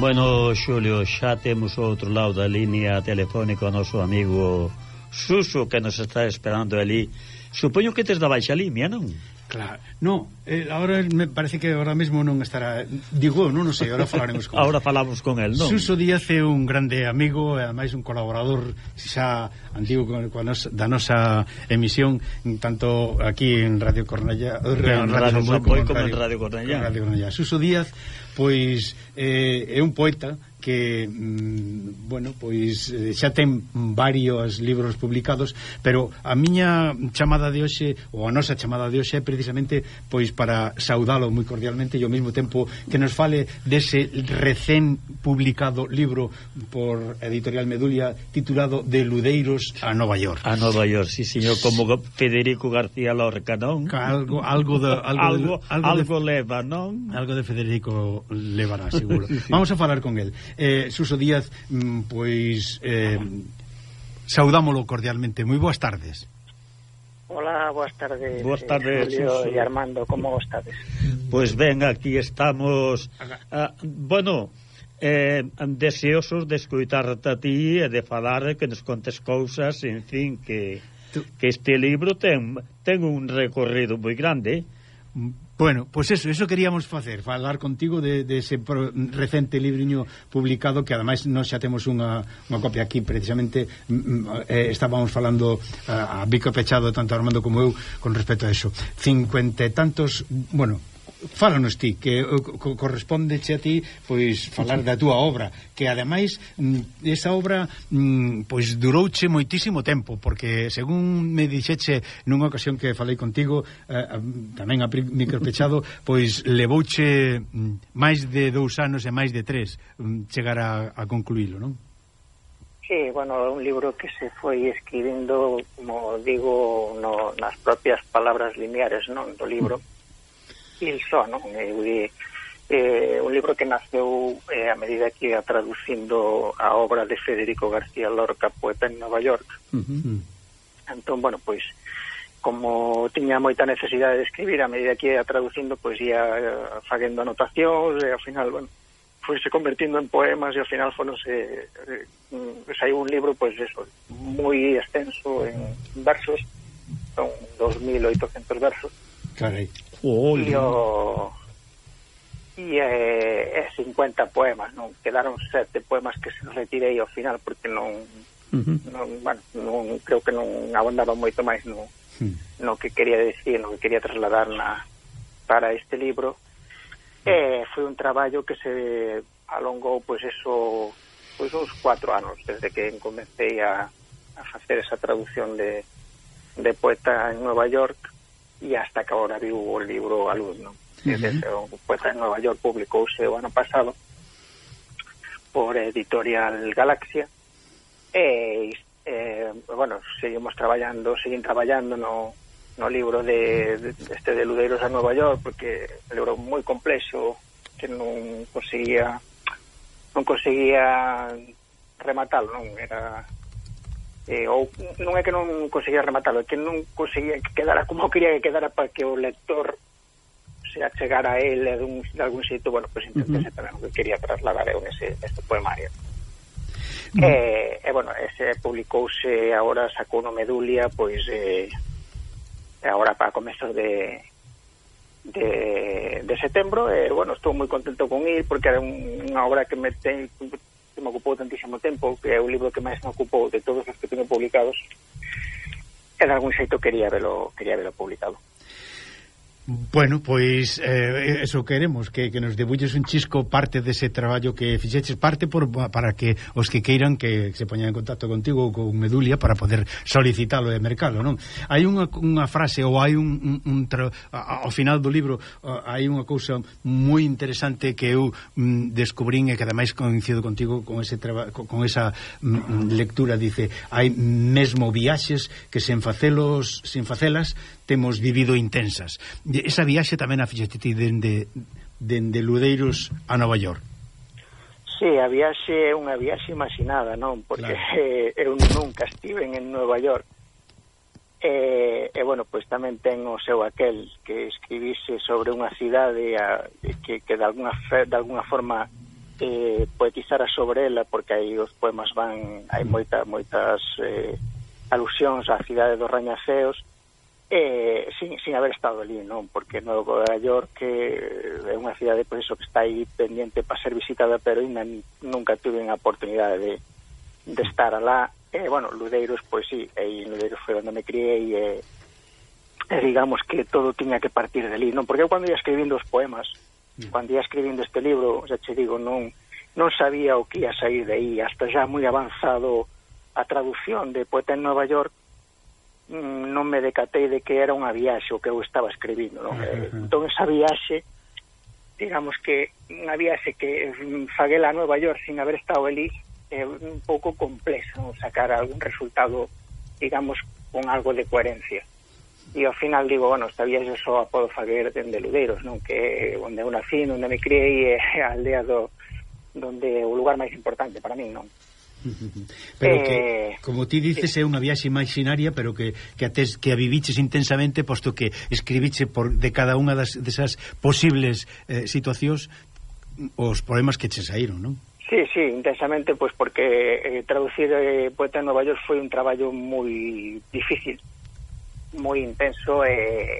[SPEAKER 2] Bueno, Xulio, xa temos o outro lado da línea telefónica o noso amigo Suso que nos está esperando ali. Supoño que tes da baixa línea, non?
[SPEAKER 1] Claro. No, eh, ahora me parece que ahora mesmo non estará... Digo, non, non sei, ahora falaremos con [LAUGHS]
[SPEAKER 2] Ahora falamos con el, non?
[SPEAKER 1] Suso Díaz é un grande amigo e ademais un colaborador xa antigo con, con nos, da nosa emisión tanto aquí en Radio Cornellá
[SPEAKER 2] en Radio, Radio como en Radio Cornellá.
[SPEAKER 1] Radio Cornellá. Suso Díaz pois eh, é un poeta que mm, bueno, pois eh, xa ten varios libros publicados, pero a miña chamada de hoxe ou a nosa chamada de hoxe é precisamente pois para saudalo moi cordialmente e ao mesmo tempo que nos fale dese recén publicado libro por Editorial Medulia titulado De Ludeiros a Nova York.
[SPEAKER 2] A Nova York, sí, señor, como Federico García Lorca, non?
[SPEAKER 1] Algo algo de algo
[SPEAKER 2] algo,
[SPEAKER 1] de, algo,
[SPEAKER 2] algo
[SPEAKER 1] de,
[SPEAKER 2] leva, non?
[SPEAKER 1] Algo de Federico Levará, seguro. [LAUGHS] Vamos a falar con el eh, Suso Díaz, mm, pois eh, saudámolo cordialmente. Moi boas tardes.
[SPEAKER 10] Hola, boas tardes.
[SPEAKER 2] Boas eh, tardes, eh,
[SPEAKER 10] Julio
[SPEAKER 2] Suso.
[SPEAKER 10] e Armando, como estades?
[SPEAKER 2] Pois pues ben, aquí estamos. Ah, bueno, eh, deseosos de escoitarte a ti e de falar que nos contes cousas, en fin, que, que este libro ten, ten un recorrido moi grande.
[SPEAKER 1] Bueno, pois pues eso, eso queríamos facer, falar contigo de, de ese pro, recente libriño publicado que ademais nós xa temos unha, unha copia aquí precisamente mm, mm, eh, estábamos falando eh, a, a bico pechado tanto Armando como eu con respecto a eso. 50 e tantos, bueno, fálanos ti, que eh, co correspondeche a ti pois falar da túa obra, que ademais mm, esa obra mm, pois durouche moitísimo tempo, porque según me dixeche nunha ocasión que falei contigo, eh, tamén a micropechado, [LAUGHS] pois levouche mm, máis de dous anos e máis de tres chegar a, a concluílo, non?
[SPEAKER 10] Sí, bueno, é un libro que se foi escribindo, como digo, no, nas propias palabras lineares, non, do libro. mm il só, non? É, é un libro que naceu eh, é, a medida que ia traducindo a obra de Federico García Lorca poeta en Nova York. Uh -huh. Entón, bueno, pois como tiña moita necesidade de escribir, a medida que ia traducindo, pois ia eh, facendo anotacións e ao final, bueno, fuese convertindo en poemas e ao final fonose eh, saiu un libro pois eso, moi extenso en versos son 2800 versos
[SPEAKER 1] Carai.
[SPEAKER 10] Ole. O, e é, 50 poemas, non? Quedaron sete poemas que se retirei ao final porque non
[SPEAKER 2] Uh -huh.
[SPEAKER 10] non, bueno, non, creo que non abondaba moito máis no,
[SPEAKER 2] mm.
[SPEAKER 10] no que quería decir, no que quería trasladar na, para este libro. Eh, e foi un traballo que se alongou pois eso pois uns cuatro anos desde que comecei a, a facer esa traducción de, de poeta en Nueva York e hasta que agora viu o libro a luz, non? Uh -huh. Poeta en Nueva York publicouse o ano pasado por Editorial Galaxia e, eh, bueno, seguimos traballando, seguimos traballando no, no libro de, de este de Ludeiros a Nueva York porque é un libro moi complexo que non conseguía non conseguía rematalo, non era eh, ou non é que non conseguía rematalo, é que non conseguía que quedara como quería que quedara para que o lector se achegara a él de, un, de algún sitio, bueno, pois pues, intentase uh -huh. tamén o que quería trasladar eu nese, neste poemario. Uh -huh. Eh, e, eh, e bueno, ese publicouse agora sacou no Medulia, pois eh, eh agora para comezos de de, de setembro e, bueno, estou moi contento con ir porque era un, unha obra que me ten, que me ocupou tantísimo tempo, que é o libro que máis me ocupou de todos os que teño publicados, e de algún xeito quería velo, quería velo publicado.
[SPEAKER 1] Bueno, pois eh, eso queremos que, que nos debulles un chisco parte dese traballo que fixeches parte por, para que os que queiran que se poñan en contacto contigo ou con Medulia para poder solicitalo e mercalo, non? Hai unha, unha frase ou hai un, un, un tra... ao final do libro hai unha cousa moi interesante que eu mm, descubrín e que ademais coincido contigo con ese traba... con esa mm, mm, lectura dice, hai mesmo viaxes que sen facelos, sen facelas temos vivido intensas. Esa viaxe tamén a fixetite dende, dende Ludeiros a Nova York.
[SPEAKER 10] Sí, a viaxe é unha viaxe imaginada, non? Porque claro. [LAUGHS] eu nunca estive en Nova York. E, e bueno, pois tamén ten o seu aquel que escribise sobre unha cidade a, que, que de alguna, fe, de alguna forma eh, poetizara sobre ela porque aí os poemas van hai mm. moita, moitas eh, alusións á cidade dos Rañaceos eh, sin, sin haber estado ali, non? Porque Nova York eh, que é eh, unha cidade pois, eso, que está aí pendiente para ser visitada, pero ainda nunca tuve a oportunidade de, de estar alá. Eh, bueno, Ludeiros, pois sí, aí en Ludeiros foi onde me criei e, eh, e digamos que todo tiña que partir de ali, non? Porque eu cando ia escribindo os poemas, mm. cando ia escribindo este libro, xa che digo, non non sabía o que ia sair de aí, hasta xa moi avanzado a traducción de Poeta en Nova York, non me decatei de que era unha viaxe o que eu estaba escribindo non? Eh, entón esa viaxe digamos que unha viaxe que mm, faguela a Nueva York sin haber estado ali é un pouco complexo non? sacar algún resultado digamos con algo de coherencia e ao final digo, bueno, esta viaxe só a podo faguer dende Ludeiros non? que onde eu nací, onde me criei é a aldea do donde o lugar máis importante para min non? [LAUGHS]
[SPEAKER 1] Pero eh... que, como ti dices, sí. é unha viaxe imaginaria, pero que, que, a tes, que a viviches intensamente, posto que escribiche por, de cada unha das, desas posibles eh, situacións os poemas que che saíron, non?
[SPEAKER 10] Sí, sí, intensamente, pois pues, porque eh, traducir eh, Poeta en Nova York foi un traballo moi difícil, moi intenso, e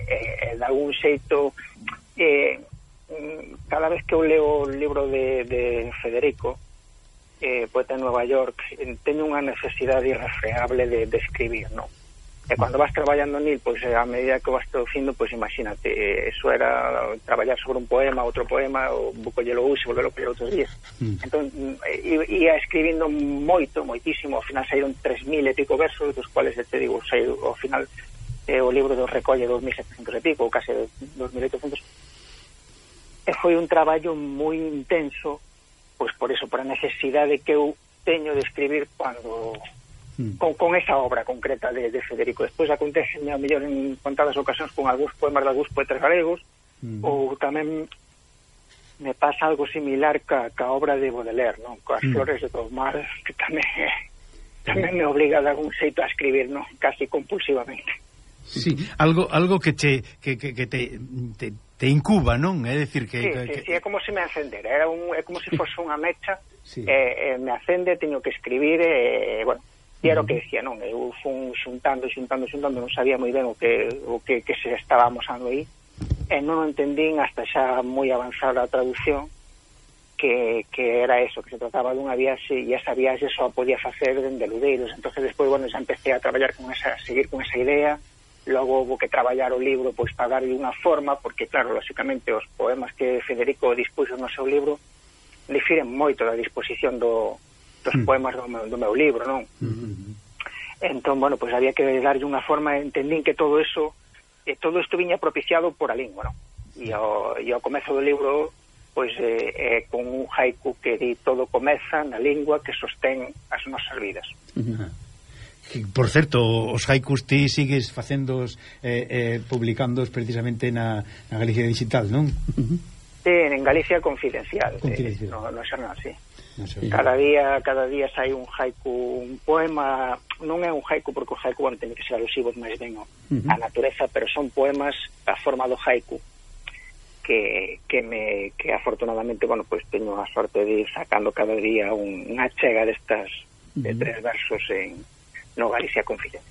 [SPEAKER 10] eh, eh, de algún xeito... Eh, cada vez que eu leo o libro de, de Federico, eh, poeta en Nueva York, eh, teño unha necesidade irrefreable de, de escribir, non? E cando vas traballando nil, pois a medida que vas traducindo, pois imagínate, eh, eso era traballar sobre un poema, outro poema, o collelo hoxe, volverlo collelo outros días. Mm. Entón, eh, ia escribindo moito, moitísimo, ao final saíron 3.000 e pico versos, dos cuales, te digo, saíron ao final eh, o libro do recolle 2.700 e pico, ou case 2.800. E foi un traballo moi intenso, pois por eso, por a necesidade que eu teño de escribir cando hmm. con, con esa obra concreta de, de Federico. Despois acontece, a mellor, en contadas ocasións con algúns poemas de algúns poetas galegos, mm. ou tamén me pasa algo similar ca, ca obra de Baudelaire, non? Coas mm. flores de Tomar, que tamén, [LAUGHS] tamén me obliga de algún xeito a escribir, non? Casi compulsivamente.
[SPEAKER 1] Sí, algo algo que che que, que, que te, te te incuba, non? É dicir que,
[SPEAKER 10] sí,
[SPEAKER 1] que, que...
[SPEAKER 10] Sí, é como se me acendera, era un é como se fose unha mecha. [LAUGHS] Sí. Eh, eh, me acende, teño que escribir e eh, bueno, E era o que decía, non, eu fun xuntando, xuntando, xuntando, non sabía moi ben o que, o que, que se estaba amosando aí, e non o entendín hasta xa moi avanzada a traducción, que, que era eso, que se trataba dunha viaxe, e esa viaxe só podía facer dende Ludeiros, entonces despois, bueno, xa empecé a traballar con esa, a seguir con esa idea, logo houve que traballar o libro pois pagarle unha forma porque claro, lógicamente os poemas que Federico dispuxo no seu libro difiren moito da disposición do, dos
[SPEAKER 1] hmm.
[SPEAKER 10] poemas do meu, do meu libro, non? Hmm. Entón, bueno, pois había que darlle unha forma, entendín que todo eso eh, todo isto viña propiciado por a lingua, non? E ao, e ao comezo do libro pois eh, eh, con un haiku que di todo comeza na lingua que sostén as nosas vidas.
[SPEAKER 1] Hmm que por certo, os haikus ti sigues facéndos eh, eh, publicándoos precisamente na, na Galicia Digital, non?
[SPEAKER 10] Sí, en Galicia Confidencial,
[SPEAKER 1] Confidencial.
[SPEAKER 10] Eh, no, no xornal, sí. Cada día cada día sai un haiku, un poema, non é un haiku porque o haiku bueno, ten que ser alusivos máis ben uh
[SPEAKER 2] -huh.
[SPEAKER 10] a natureza, pero son poemas a forma do haiku que, que me que afortunadamente, bueno, pues, teño a sorte de ir sacando cada día un, unha chega destas de uh -huh. tres versos en no Galicia Confidente.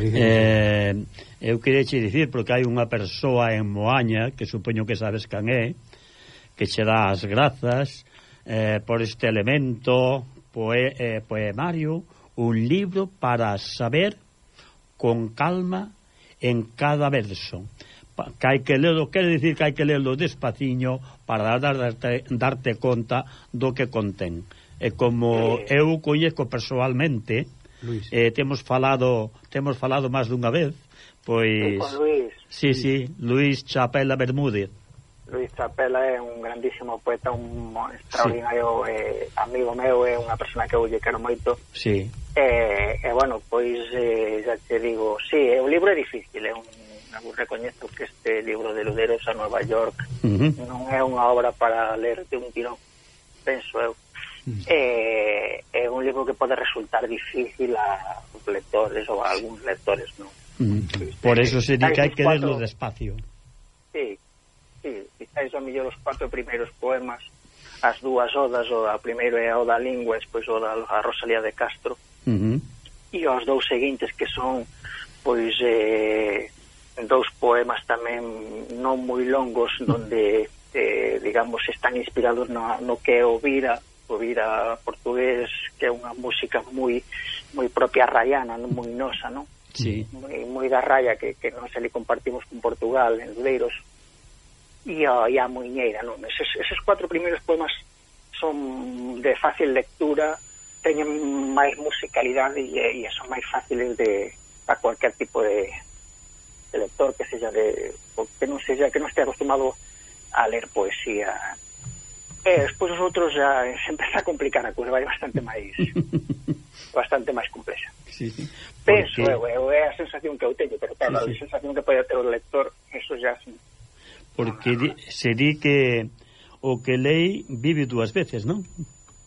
[SPEAKER 2] Eh, eu queria che dicir, porque hai unha persoa en Moaña, que supoño que sabes can é, que che dá as grazas eh, por este elemento poe, eh, poemario, un libro para saber con calma en cada verso que hai que lelo, quere dicir que hai que lelo despaciño para dar, darte, darte conta do que contén. E como eh. eu coñezco personalmente,
[SPEAKER 1] Luis.
[SPEAKER 2] Eh, temos falado temos falado máis dunha vez, pois
[SPEAKER 10] Con Luis.
[SPEAKER 2] Sí, sí, Luis Chapela Bermúdez.
[SPEAKER 10] Luis Chapela é un grandísimo poeta, un extraordinario sí. eh, amigo meu, é unha persona que eu lle quero moito.
[SPEAKER 2] Sí.
[SPEAKER 10] E, eh, eh, bueno, pois eh, xa te digo, sí, o libro é difícil, é un eu recoñezo que este libro de Luderos a Nova York
[SPEAKER 2] uh -huh.
[SPEAKER 10] non é unha obra para ler de un tirón, penso eu mm. eh, é un libro que pode resultar difícil a lectores ou a algúns lectores, non?
[SPEAKER 2] Mm. Por eso se di que hai que lerlo despacio.
[SPEAKER 10] Sí, sí, quizáis o mellor os cuatro primeiros poemas, as dúas odas, o a primeiro é a Oda Lingües, pois o da a Rosalía de Castro,
[SPEAKER 2] mm
[SPEAKER 10] e os dous seguintes que son pois eh, dous poemas tamén non moi longos [LAUGHS] donde eh, digamos están inspirados no, no que é o Vira movida portugués que é unha música moi moi propia raiana, non moi nosa, non?
[SPEAKER 2] Sí.
[SPEAKER 10] Moi, moi da raya que, que nós ali compartimos con Portugal, en Ledeiros e a, e a Muiñeira non? Eses, eses cuatro primeiros poemas son de fácil lectura, teñen máis musicalidade e, e son máis fáciles de a cualquier tipo de, de lector que seja de que non seja que non este acostumado a ler poesía E despois os outros já se empeza a complicar a cousa, vai bastante máis [LAUGHS] bastante máis complexa.
[SPEAKER 2] Sí, sí.
[SPEAKER 10] Penso, eu, eu, é a sensación que eu teño, pero claro,
[SPEAKER 2] sí, sí.
[SPEAKER 10] a sensación que pode ter o lector, eso já sí.
[SPEAKER 2] Porque ah. di, se di que o que lei vive dúas veces, non?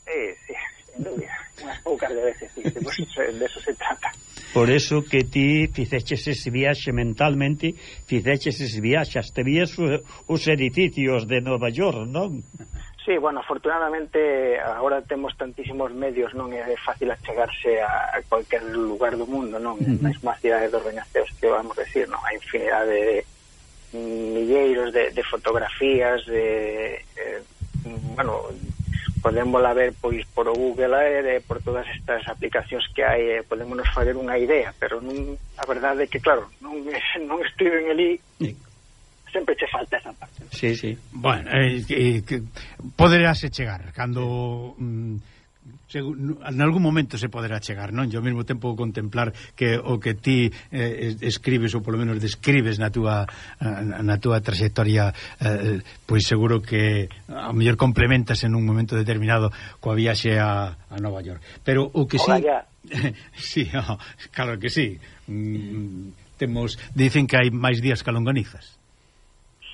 [SPEAKER 10] Eh, sí, sin dúbida. Unhas poucas de veces, sí, de, pues, de eso se trata.
[SPEAKER 2] Por eso que ti fixeches ese viaxe mentalmente, fixeches ese viaxe, hasta vies os edificios de Nova York, non? [LAUGHS]
[SPEAKER 10] Sí, bueno, afortunadamente agora temos tantísimos medios, non é fácil achegarse a, a cualquier lugar do mundo, non? Uh -huh. Mesmo as cidades dos reñaceos que vamos a decir, non? Hai infinidade de milleiros de, de fotografías, de... Eh, bueno, podemos la ver pois por o Google Air, por todas estas aplicacións que hai, eh, podemos nos fazer unha idea, pero non, a verdade é que, claro, non, [LAUGHS] non estive en Elí, sempre che falta esa parte.
[SPEAKER 2] Sí, sí.
[SPEAKER 1] Bueno, eh, eh, que poderase chegar cando mm, en algún momento se poderá chegar, non? Yo ao mesmo tempo contemplar que o que ti eh, escribes ou polo menos describes na túa na túa trayectoria eh, pois seguro que a mellor complementas en un momento determinado coa viaxe a, a Nova York. Pero o que si
[SPEAKER 10] Si, [LAUGHS]
[SPEAKER 1] sí, oh, claro que sí. Mm, temos dicen que hai máis días que longanizas.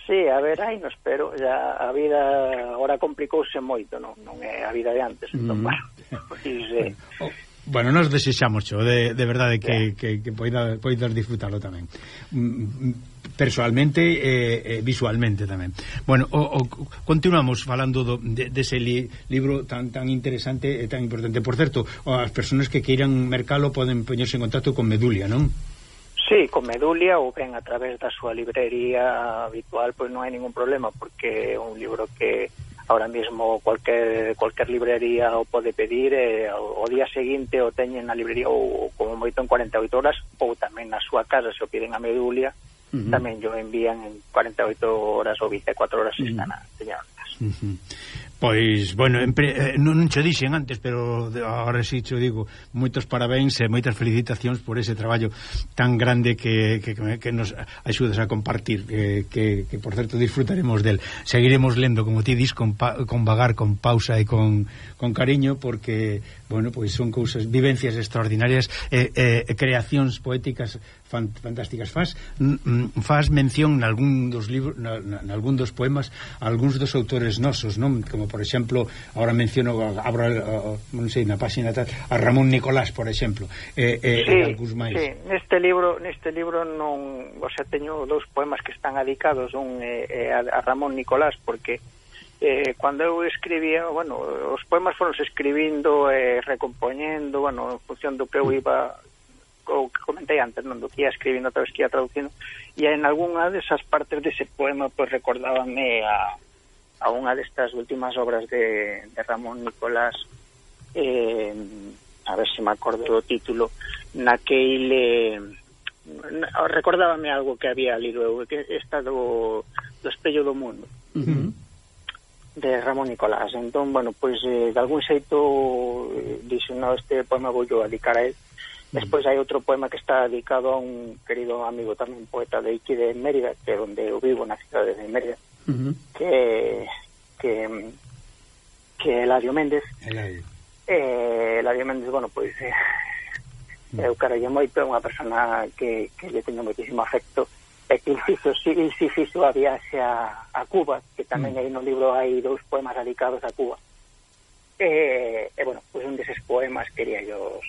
[SPEAKER 10] Sí, a ver, aí nos, pero ya a vida agora complicouse moito, non, non é a vida de antes, entón,
[SPEAKER 1] mm.
[SPEAKER 10] bueno, pois, eh, [LAUGHS]
[SPEAKER 1] Bueno, nos desexamos xo, de, de verdade que, que, que poida, poidas disfrutarlo tamén. Mm, mm, Personalmente e eh, eh, visualmente tamén. Bueno, o, o, continuamos falando do, de, dese de li, libro tan tan interesante e tan importante. Por certo, as persoas que queiran mercalo poden poñerse en contacto con Medulia, non?
[SPEAKER 10] Sí, con Medulia ou ben a través da súa librería habitual, pois non hai ningún problema porque é un libro que ahora mismo cualquier cualquier librería o pode pedir e eh, o día seguinte o teñen na librería ou como moito en 48 horas ou tamén na súa casa se o piden a Medulia uh -huh. tamén yo envían en 48 horas ou 24 horas uh -huh. están a, teñar.
[SPEAKER 1] Uh -huh. Pois, bueno, empre, eh, non, non che dixen antes, pero agora si sí che digo, moitos parabéns e moitas felicitacións por ese traballo tan grande que, que, que nos axudas a compartir, que, que, que por certo disfrutaremos del. Seguiremos lendo, como ti dis, con, pa, con vagar, con pausa e con, con cariño, porque bueno, pois son cousas, vivencias extraordinarias, eh, eh, creacións poéticas fantásticas. Faz, mm, mm, faz mención nalgún dos libros, nalgún dos poemas, algúns dos autores nosos, non? Como, por exemplo, ahora menciono, abro, non sei, na páxina tal, a Ramón Nicolás, por exemplo, eh, eh,
[SPEAKER 10] sí,
[SPEAKER 1] e algúns máis.
[SPEAKER 10] Sí, neste libro, neste libro non, o sea, teño dous poemas que están adicados, un eh, eh a, a Ramón Nicolás, porque eh, cando eu escribía, bueno, os poemas foron escribindo e eh, recompoñendo, bueno, en función do que eu iba o que comentei antes, non, do que ia escribindo, outra vez que ia traducindo, e en algunha desas partes dese poema, pois pues, recordábame a, a unha destas últimas obras de, de Ramón Nicolás, eh, a ver se me acordo do título, na que ele recordábame algo que había lido eu, que está do, do Espello do Mundo. Uh -huh de Ramón Nicolás. Entón, bueno, pois eh, de algún xeito eh, dixo, no, este poema vou yo dedicar a él. Mm. Despois hai outro poema que está dedicado a un querido amigo tamén poeta de aquí de Mérida, que é onde eu vivo, na cidade de Mérida, uh -huh. que, que, que Eladio Méndez.
[SPEAKER 1] Eladio.
[SPEAKER 10] Eh, Eladio Méndez, bueno, pois... Eh, uh -huh. eu carallo moito, é unha persona que, que lle teño moitísimo afecto, e que fixo, si, si fixo a viaxe a, a Cuba, que tamén mm. aí no libro hai dous poemas dedicados a Cuba. E, e bueno, pois pues un deses poemas quería yo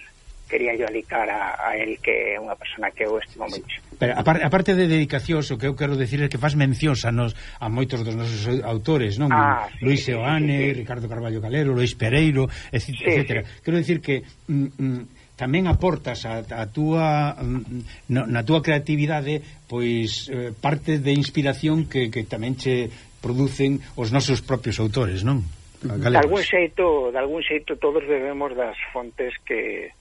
[SPEAKER 10] quería yo alicar a, a él que é unha persona que eu estimo moito.
[SPEAKER 1] Pero aparte, aparte de dedicacións, o que eu quero dicir é que faz mencións a, nos, a moitos dos nosos autores, non?
[SPEAKER 10] Ah,
[SPEAKER 1] sí, Luis Seoane,
[SPEAKER 10] sí, sí, sí.
[SPEAKER 1] Ricardo Carballo Calero, Luis Pereiro, etc. Sí, etcétera. sí. Quero dicir que mm, mm, tamén aportas a, a túa mm, no, na túa creatividade pois eh, parte de inspiración que, que tamén che producen os nosos propios autores, non?
[SPEAKER 10] De algún xeito, de algún xeito todos bebemos das fontes que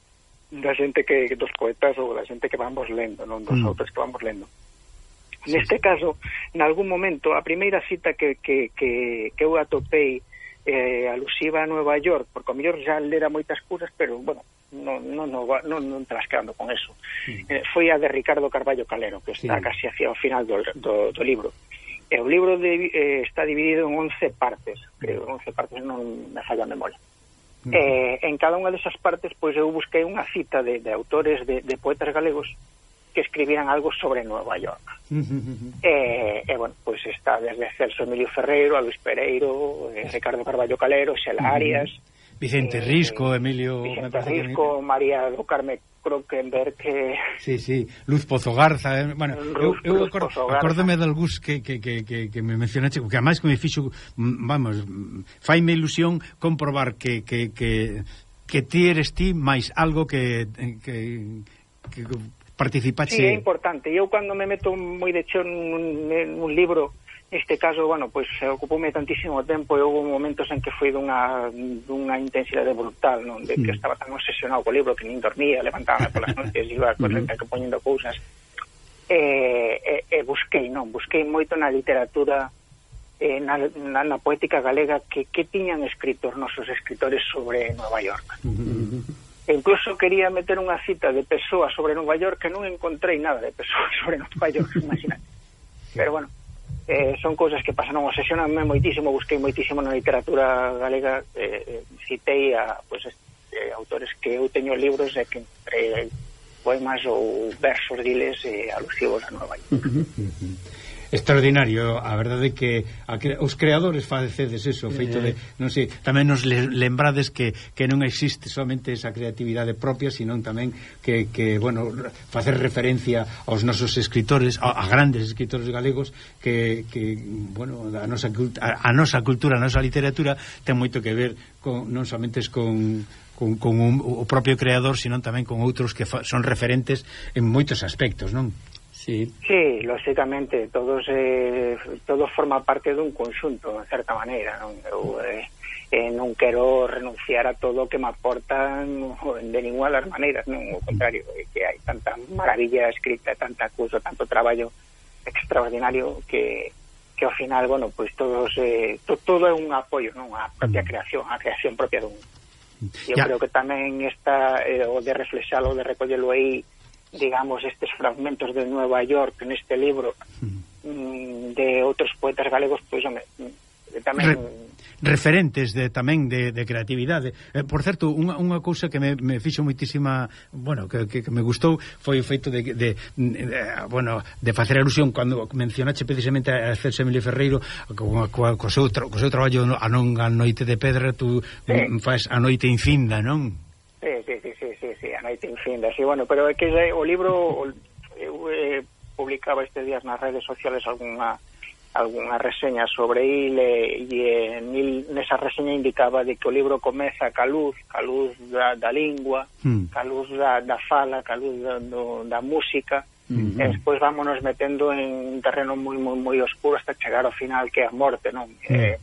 [SPEAKER 10] da xente que dos poetas ou da xente que vamos lendo, non dos mm. autores que vamos lendo. Neste sí, sí. caso, en algún momento, a primeira cita que, que, que, que eu atopei eh, eh, alusiva a Nueva York, porque ao mellor xa lera moitas cousas, pero, bueno, non, non, non, non, non trascando con eso. Mm. Eh, foi a de Ricardo Carballo Calero, que está sí. casi hacia o final do, do, do libro. E o libro de, eh, está dividido en 11 partes, creo, mm. 11 partes non me falla a memoria. -huh. Eh, en cada unha desas partes, pois eu busquei unha cita de, de autores, de, de poetas galegos, que escribiran algo sobre Nueva York. e, [LAUGHS] e, eh, eh, bueno, pois pues está desde Celso Emilio Ferreiro, a Luis Pereiro, eh, Ricardo Carballo Calero, Xela Arias...
[SPEAKER 1] Vicente eh, Risco, eh, Emilio...
[SPEAKER 10] Vicente Risco, que... María do Carme Krokenberg... Que...
[SPEAKER 1] Sí, sí, Luz Pozo Garza... Eh, bueno, Luz, eu, eu Luz acord, acordome de algús que, que, que, que, que me mencionaste, que además que me fixo, mm, vamos, mm, faime ilusión comprobar que, que, que, que ti eres ti máis algo que... que que, participaxe...
[SPEAKER 10] Sí, é importante. Eu cando me meto moi de chón nun, nun libro, neste caso, bueno, pois pues, ocupoume tantísimo tempo e houve momentos en que foi dunha, dunha intensidade brutal, non? De que estaba tan obsesionado co libro que nin dormía, levantaba polas [LAUGHS] noites, iba correndo que poñendo cousas. E, e, e busquei, non? Busquei moito na literatura eh, na, na, na poética galega que, que tiñan escritos nosos escritores sobre Nova York. E incluso quería meter unha cita de persoas sobre Nova York que non encontrei nada de persoas [LAUGHS] sobre Nova York, imagínate. Pero bueno, eh, son cousas que pasan, obsesionanme moitísimo, busquei moitísimo na literatura galega, eh, eh citei a pues, este, eh, autores que eu teño libros e que entre poemas ou versos diles eh, alusivos a Nova York. [LAUGHS]
[SPEAKER 1] extraordinario, a verdade que a, os creadores facedes eso, feito de, eh. non sei, tamén nos lembrades que, que non existe somente esa creatividade propia, senón tamén que, que bueno, facer referencia aos nosos escritores, a, a grandes escritores galegos que, que bueno, a nosa, a, a nosa cultura, a nosa literatura ten moito que ver con, non somente con con, con un, o propio creador, senón tamén con outros que fa, son referentes en moitos aspectos, non?
[SPEAKER 4] Sí.
[SPEAKER 10] Sí, lóxicamente, todos eh, todos forma parte dun conxunto, en certa maneira, non? Eu, eh, eh, non quero renunciar a todo o que me aportan de ninguna das maneiras, non, o contrario, é que hai tanta maravilla escrita, tanta curso, tanto traballo extraordinario que que ao final, bueno, pois todos eh, to, todo é un apoio, non, a propia mm. creación, a creación propia dun. Eu
[SPEAKER 1] ya.
[SPEAKER 10] creo que tamén esta eh, o de reflexalo, de recollelo aí digamos, estes fragmentos de Nueva York neste libro hmm. mm. de outros poetas galegos, pois, home, mm, tamén...
[SPEAKER 1] Re referentes de tamén de, de creatividade. Eh, por certo, unha, unha cousa que me, me fixo moitísima, bueno, que, que, que me gustou foi o feito de, de, de, de bueno, de facer alusión cando mencionache precisamente a Celso Emilio Ferreiro co, co, co, seu, tra, co seu traballo a non a noite de pedra, tú
[SPEAKER 10] sí.
[SPEAKER 1] faz a noite infinda, non?
[SPEAKER 10] Sí, sí, sí, sí, hai tenfindas. así, bueno, pero é que já, o libro o, eu eh, publicaba estes días nas redes sociales algunha algunha reseña sobre il e, e nil, nesa reseña indicaba de que o libro comeza ca luz, ca luz da, da lingua,
[SPEAKER 1] mm.
[SPEAKER 10] ca luz da, da fala, ca luz da, do, da música,
[SPEAKER 1] mm -hmm.
[SPEAKER 10] e despois vámonos metendo en un terreno moi moi moi oscuro hasta chegar ao final que é a morte, non? Mm. Eh,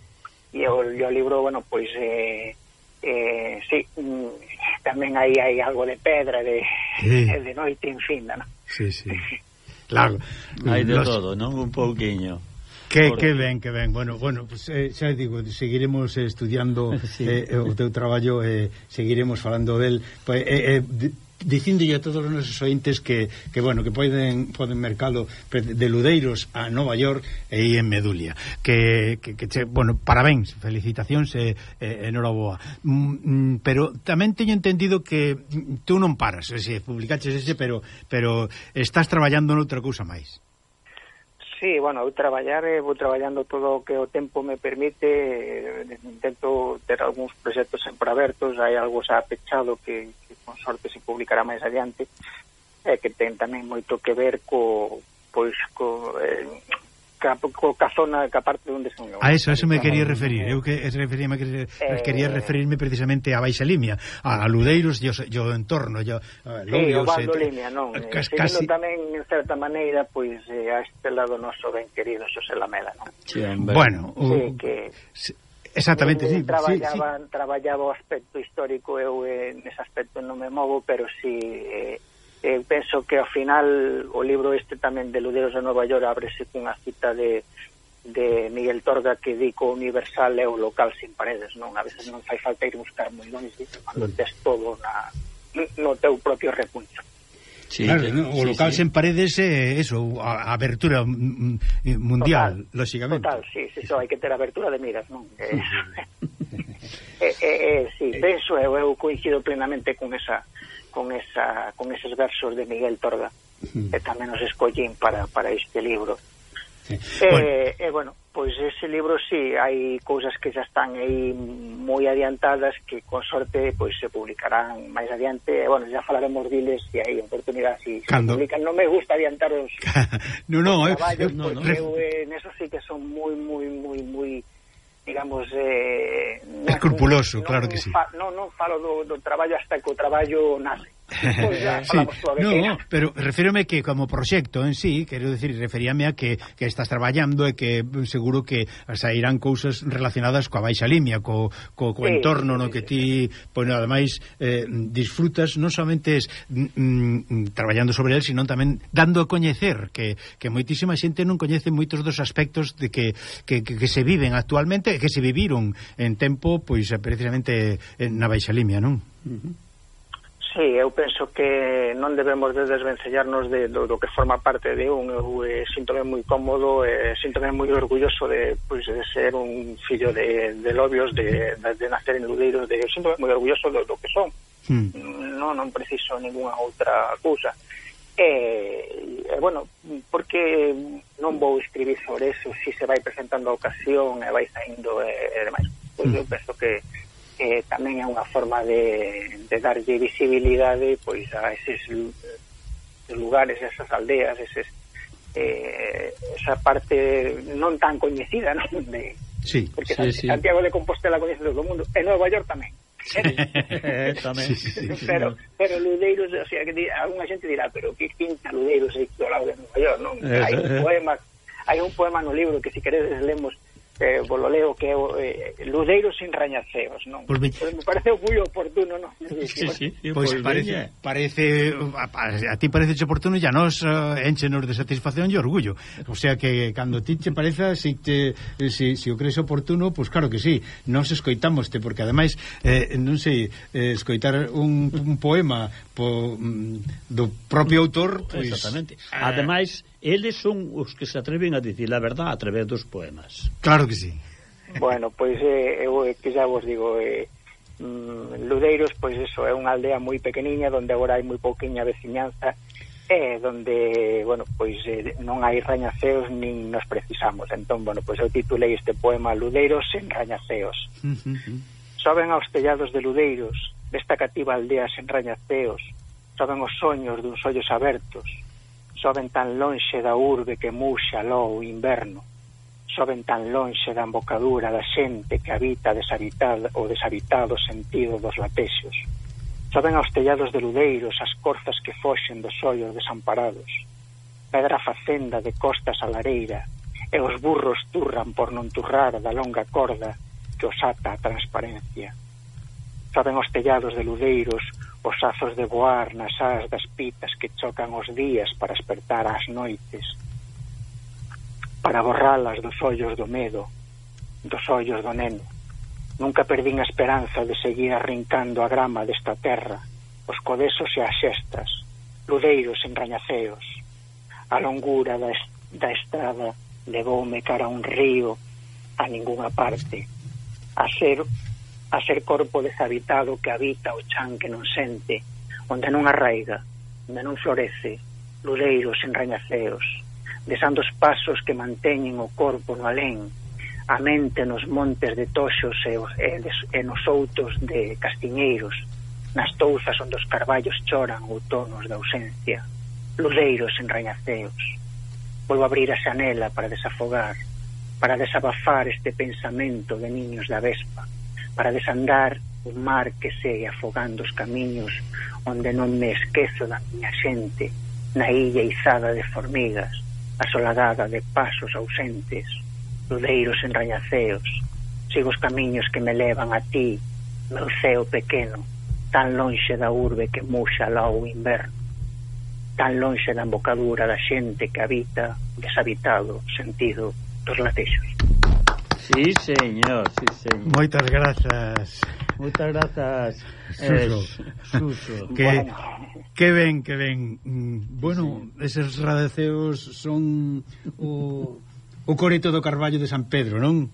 [SPEAKER 10] e, o, e o libro, bueno, pois... Eh, eh, sí, mm, tamén aí hai algo de pedra de,
[SPEAKER 1] sí. [LAUGHS]
[SPEAKER 10] de noite infinda, non?
[SPEAKER 1] Sí, sí. Claro.
[SPEAKER 4] hai de
[SPEAKER 1] Los...
[SPEAKER 4] todo, non? Un pouquiño.
[SPEAKER 1] Que,
[SPEAKER 4] Por...
[SPEAKER 1] que ben, que ben. Bueno, bueno, pues, eh, xa digo, seguiremos eh, estudiando [LAUGHS]
[SPEAKER 4] sí.
[SPEAKER 1] eh, o teu traballo, eh, seguiremos falando del. Pues, eh, eh, dicindolle a todos os nosos ointes que, que bueno, que poden poden mercalo de Ludeiros a Nova York e en Medulia. Que, que, que che, bueno, parabéns, felicitacións e, e enhoraboa. Mm, mm, pero tamén teño entendido que tú non paras, ese, publicaches ese, pero pero estás traballando noutra cousa máis.
[SPEAKER 10] Sí, bueno, eu traballar, eh, vou traballando todo o que o tempo me permite, eh, intento ter algúns proxectos sempre abertos, hai algo xa pechado que, con sorte se publicará máis adiante, eh, que ten tamén moito que ver co, pois, co, eh, ca, co, ca zona, ca parte onde se unión.
[SPEAKER 1] A eso, a eso me quería referir. Eu que eh, referirme, que,
[SPEAKER 10] eh,
[SPEAKER 1] quería referirme precisamente a Baixa Limia, a, a Ludeiros e o entorno. Yo, a
[SPEAKER 10] sí, o Valdo Limia, non. Eh,
[SPEAKER 1] eh,
[SPEAKER 10] cas,
[SPEAKER 1] casi...
[SPEAKER 10] tamén, en certa maneira, pois, eh, a este lado noso ben querido Xosé Lamela, non?
[SPEAKER 4] Sí,
[SPEAKER 1] bueno, o...
[SPEAKER 10] sí, que...
[SPEAKER 1] Exactamente, sí,
[SPEAKER 10] traballaban,
[SPEAKER 1] sí,
[SPEAKER 10] sí. Traballaba o aspecto histórico, eu eh, nese aspecto non me movo, pero sí... Eh, eh, penso que ao final o libro este tamén de Luderos de Nova York ábrese cunha cita de, de Miguel Torga que di co universal é o local sin paredes, non? A veces non fai falta ir buscar moi longe, cando tes todo na, no teu propio recuncho.
[SPEAKER 4] Sí,
[SPEAKER 1] claro,
[SPEAKER 4] que,
[SPEAKER 1] ¿no? o
[SPEAKER 4] sí,
[SPEAKER 1] local
[SPEAKER 4] sí.
[SPEAKER 1] sen paredes é eso, a, a abertura mm, mm, eh, mundial, total, lógicamente.
[SPEAKER 10] Total, sí, sí, só hai que ter abertura de miras, non? Eh, [LAUGHS] eh, eh, eh, sí, penso eu, eu coincido plenamente con esa con esa con esos versos de Miguel Torga, que tamén os escollín para para este libro.
[SPEAKER 1] Sí.
[SPEAKER 10] Eh, bueno. e bueno, pois ese libro si sí, hai cousas que xa están aí moi adiantadas que con sorte pois se publicarán máis adiante, e bueno, já falaremos diles se hai oportunidades si
[SPEAKER 1] Cando...
[SPEAKER 10] se publican. Non me gusta adiantar os [LAUGHS]
[SPEAKER 1] No, no, os eh,
[SPEAKER 10] traballos,
[SPEAKER 1] eh,
[SPEAKER 10] pois
[SPEAKER 1] no, no.
[SPEAKER 10] eu eh, neso sí que son moi moi moi moi digamos eh,
[SPEAKER 1] escrupuloso,
[SPEAKER 10] non,
[SPEAKER 1] claro que si.
[SPEAKER 10] Sí. Non, non falo do, do traballo hasta que o traballo nace. Pues ya,
[SPEAKER 1] sí. No, pero refírome que como proxecto en sí, quero decir, referíame a que, que estás traballando e que seguro que sairán cousas relacionadas coa baixa limia, co, co, co
[SPEAKER 10] sí,
[SPEAKER 1] entorno no que ti, pois, bueno, ademais, eh, disfrutas non somente es, mm, mm, traballando sobre el, sino tamén dando a coñecer que, que moitísima xente non coñece moitos dos aspectos de que, que, que, que se viven actualmente e que se viviron en tempo, pois, precisamente eh, na baixa limia, non? Uh -huh.
[SPEAKER 10] Sí, eu penso que non debemos de desvencellarnos de, do, do que forma parte de un eu eh, síntome moi cómodo eh, síntome moi orgulloso de, pues, de ser un fillo de, de lobios de, de, de nacer en Ludeiro, de, eu síntome moi orgulloso do, do que son
[SPEAKER 1] mm.
[SPEAKER 10] non, non preciso ninguna outra cousa e, e bueno, porque non vou escribir sobre eso si se vai presentando a ocasión e vai saindo e, e demais pois
[SPEAKER 1] mm.
[SPEAKER 10] eu penso que eh, tamén é unha forma de, de darlle visibilidade pois a eses lugares, esas aldeas, eses eh, esa parte non tan coñecida, [LAUGHS] non? De,
[SPEAKER 1] sí,
[SPEAKER 10] porque
[SPEAKER 4] sí, Santiago sí.
[SPEAKER 10] Santiago de Compostela coñece todo o mundo, e Nova York tamén.
[SPEAKER 2] Sí, eh, [LAUGHS] tamén.
[SPEAKER 1] Sí, sí, sí,
[SPEAKER 10] pero, sí. pero Ludeiros, o sea, que di, alguna xente dirá, pero que pinta Ludeiros aí ao lado de Nova York, non? Hai un poema, hai un poema no libro que se si queredes lemos eh, Bololeo que é o eh, Ludeiro sin rañaceos, non?
[SPEAKER 1] Pois pues,
[SPEAKER 10] pues pois me parece moi oportuno, non?
[SPEAKER 2] Sí, sí,
[SPEAKER 1] sí,
[SPEAKER 2] pois
[SPEAKER 1] pues
[SPEAKER 2] parece,
[SPEAKER 1] parece a, a ti parece oportuno e a nos uh, enchenos de satisfacción e orgullo. O sea que cando ti che pareza si te si, si o crees oportuno, pois pues claro que sí, escoitamos escoitámoste porque ademais eh, non sei, eh, escoitar un, un poema po, mm, do propio autor pois,
[SPEAKER 2] Exactamente, eh... ademais eles son os que se atreven a dicir a verdad a través dos poemas
[SPEAKER 1] Claro que sí
[SPEAKER 10] Bueno, pois eh, eu eh, que xa vos digo eh, mm, Ludeiros, pois eso, é unha aldea moi pequeniña Donde agora hai moi pouquiña veciñanza eh, donde, bueno, pois eh, non hai rañaceos nin nos precisamos. Entón, bueno, pois eu titulei este poema Ludeiros en rañaceos. Uh -huh. Soben aos tellados de ludeiros desta cativa aldea sen rañaceos, soben os soños duns ollos abertos, soben tan lonxe da urbe que muxa lo o inverno, soben tan lonxe da embocadura da xente que habita deshabitado o deshabitado sentido dos latexos. Soben aos tellados de ludeiros as corzas que foxen dos ollos desamparados, pedra facenda de costas a lareira, e os burros turran por non turrar da longa corda que os ata a transparencia. Saben os tellados de ludeiros, os azos de voar nas ás das pitas que chocan os días para espertar as noites, para borralas dos ollos do medo, dos ollos do neno. Nunca perdín a esperanza de seguir arrincando a grama desta terra, os codesos e as xestas, ludeiros en rañaceos. A longura da, est da estrada levoume cara a un río a ninguna parte, a ser a ser corpo deshabitado que habita o chan que non sente, onde non arraiga, onde non florece, ludeiros en rañaceos, desando os pasos que manteñen o corpo no alén, a mente nos montes de toxos e, e, e nos outros de castiñeiros, nas touzas onde os carballos choran outonos de ausencia, ludeiros en rañaceos. Volvo a abrir a xanela para desafogar, para desabafar este pensamento de niños da Vespa, para desandar o mar que segue afogando os camiños onde non me esquezo da miña xente na illa izada de formigas asoladada de pasos ausentes ludeiros en rañaceos sigo os camiños que me levan a ti meu ceo pequeno tan lonxe da urbe que muxa lá o inverno tan lonxe da embocadura da xente que habita deshabitado, sentido dos latexos.
[SPEAKER 2] Sí, señor, sí, señor.
[SPEAKER 1] Moitas grazas.
[SPEAKER 2] Moitas grazas, eh, Suso. Suso. [LAUGHS]
[SPEAKER 1] Que, bueno. que ben, que ben. Mm, bueno, sí. eses radeceos son o, o coreto do Carballo de San Pedro, non?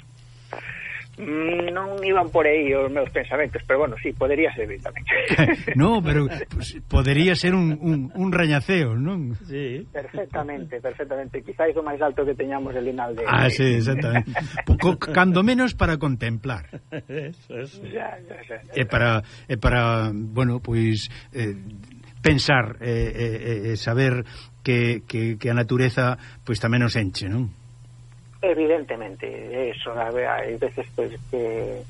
[SPEAKER 10] Mm, non iban por aí os meus pensamentos, pero bueno, sí, podería servir tamén. [LAUGHS]
[SPEAKER 1] no, pero pues, podería ser un, un, un rañaceo, non?
[SPEAKER 2] Sí.
[SPEAKER 10] Perfectamente, perfectamente. Quizáis o máis alto que teñamos el Linal de...
[SPEAKER 1] Ah, sí, exactamente. Poco, cando menos para contemplar.
[SPEAKER 2] Eso, eso.
[SPEAKER 10] Ya, ya, ya, ya.
[SPEAKER 1] E para, e para bueno, pois... Pues, eh, pensar e eh, eh, saber que, que, que a natureza pois pues, tamén nos enche, non?
[SPEAKER 10] Evidentemente, eso, hai veces pues, que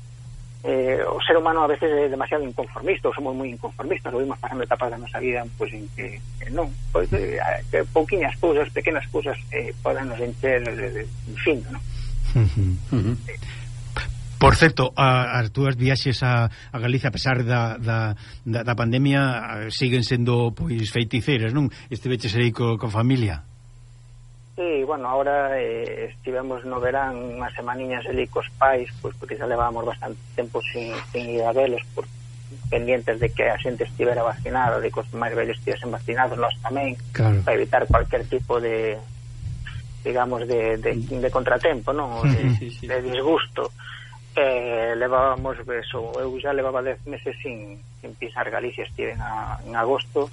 [SPEAKER 10] eh, o ser humano a veces es demasiado inconformista, ou somos moi inconformistas, o vimos pasando etapas da nosa vida pois, pues, en que, eh, que non, pois, pues, eh, que pouquiñas cousas, pequenas cousas eh, poden nos encher eh, de, de, fin, non?
[SPEAKER 1] Por certo, a, as túas viaxes a, a Galicia a pesar da, da, da, da pandemia eh, siguen sendo pois feiticeiras, non? Esteveches aí co, co familia.
[SPEAKER 10] Sí, bueno, ahora eh, estivemos no verán unhas semaniñas ali cos pais, pois porque xa levábamos bastante tempo sin, sin ir a velos, por, pendientes de que a xente estivera vacinada, de que os máis vellos estivesen vacinados, nós tamén,
[SPEAKER 1] claro.
[SPEAKER 10] para evitar cualquier tipo de, digamos, de, de, de contratempo, non? De,
[SPEAKER 2] sí, sí, sí.
[SPEAKER 10] de disgusto. Eh, levábamos, eso, eu xa levaba dez meses sin, sin pisar Galicia, estive en, a, en agosto,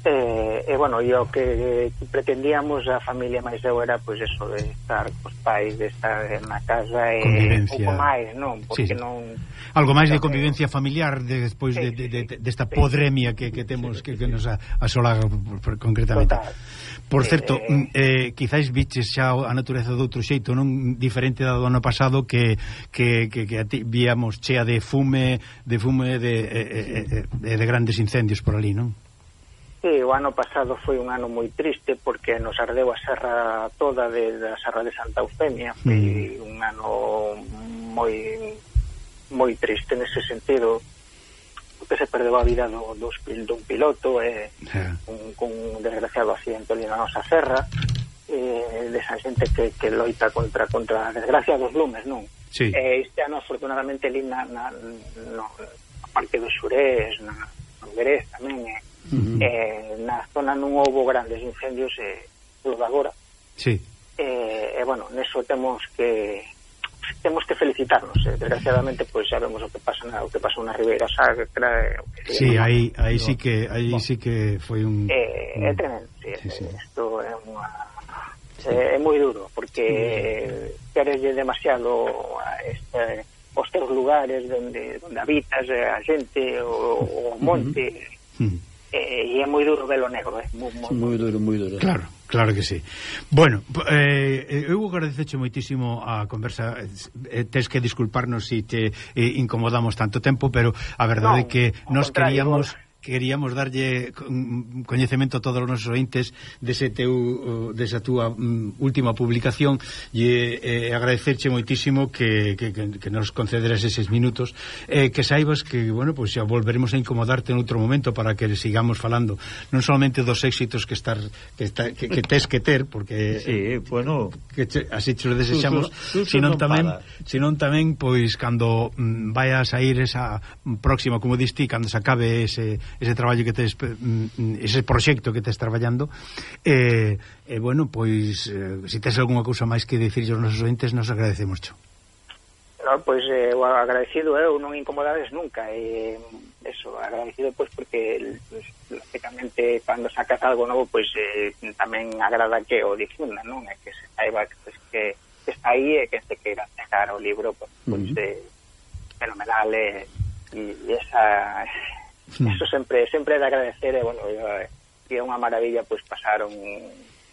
[SPEAKER 10] E, e bueno, e o que pretendíamos a familia máis eu era pois eso de estar cos pais, de estar na casa e
[SPEAKER 1] un
[SPEAKER 10] pouco máis, non?
[SPEAKER 1] Porque sí,
[SPEAKER 10] sí. non
[SPEAKER 1] algo máis de convivencia familiar de, despois de, de, de, desta podremia que, que temos sí, que, que nos asola concretamente.
[SPEAKER 10] Total.
[SPEAKER 1] Por
[SPEAKER 10] eh,
[SPEAKER 1] certo, eh, mm, eh, quizáis biches xa a natureza de outro xeito, non diferente da do ano pasado que que, que, que víamos chea de fume, de fume de, eh, eh, de grandes incendios por ali, non?
[SPEAKER 10] Sí, o ano pasado foi un ano moi triste porque nos ardeu a serra toda de, da serra de Santa Eufemia mm. foi mm. un ano moi moi triste nese sentido que se perdeu a vida do, dos, dun piloto e eh, yeah. un, un desgraciado accidente ali na nosa serra eh, desa xente que, que loita contra contra a desgracia dos lumes non?
[SPEAKER 1] Sí.
[SPEAKER 10] Eh, este ano afortunadamente ali na, na, no, no parque dos Xurés na, na Verés tamén eh,
[SPEAKER 1] -huh.
[SPEAKER 10] eh, na zona non houbo grandes incendios eh, do de agora.
[SPEAKER 1] Sí.
[SPEAKER 10] Eh, e, eh, bueno, neso temos que temos que felicitarnos, eh. desgraciadamente pois pues, sabemos o que pasa na, o que pasou na Ribeira Sacra. Eh, que,
[SPEAKER 1] sí, aí aí sí que aí bon. sí que foi un
[SPEAKER 10] eh, é tremendo, sí,
[SPEAKER 1] sí, eh, sí.
[SPEAKER 10] Isto é unha é, é moi duro porque querelle demasiado a este, os teus lugares onde, habitas eh, a xente o, o monte.
[SPEAKER 1] Uh -huh
[SPEAKER 10] eh, e é moi duro velo negro, eh? Moi, moi,
[SPEAKER 11] moi duro, moi duro.
[SPEAKER 1] Claro. Claro que sí. Bueno, eh, eh eu agradeceche moitísimo a conversa eh, eh Tens que disculparnos se si te eh, incomodamos tanto tempo Pero a verdade é que nos queríamos vos queríamos darlle coñecemento a todos os nosos ointes dese teu desa túa mm, última publicación e eh, agradecerche moitísimo que, que, que nos concederas eses minutos eh, que saibas que, bueno, pois pues, xa volveremos a incomodarte en outro momento para que sigamos falando non solamente dos éxitos que estar que, está, que, que tes que ter porque
[SPEAKER 11] sí, bueno,
[SPEAKER 1] que che, así che lo desexamos
[SPEAKER 11] tú, tú,
[SPEAKER 1] tú,
[SPEAKER 11] non
[SPEAKER 1] tamén
[SPEAKER 11] para.
[SPEAKER 1] senón tamén pois cando mm, vai a sair esa próxima como diste cando se acabe ese ese traballo que tes mm, mm, ese proxecto que tes traballando e, eh, eh, bueno, pois eh, se si tes algunha cousa máis que dicir aos nosos ointes, nos agradecemos cho.
[SPEAKER 10] No, pois eh, o agradecido eu, eh, non incomodades nunca e eh, eso, agradecido pois porque pues, lógicamente cando sacas algo novo pois eh, tamén agrada que o difunda, non? É que se saiba que, pues, que, que está aí e que se queira sacar o libro pois, pues, uh -huh. pois eh, fenomenal e eh, esa Hmm. eso sempre sempre é de agradecer e bueno, eh, que é unha maravilla pois pasaron pasar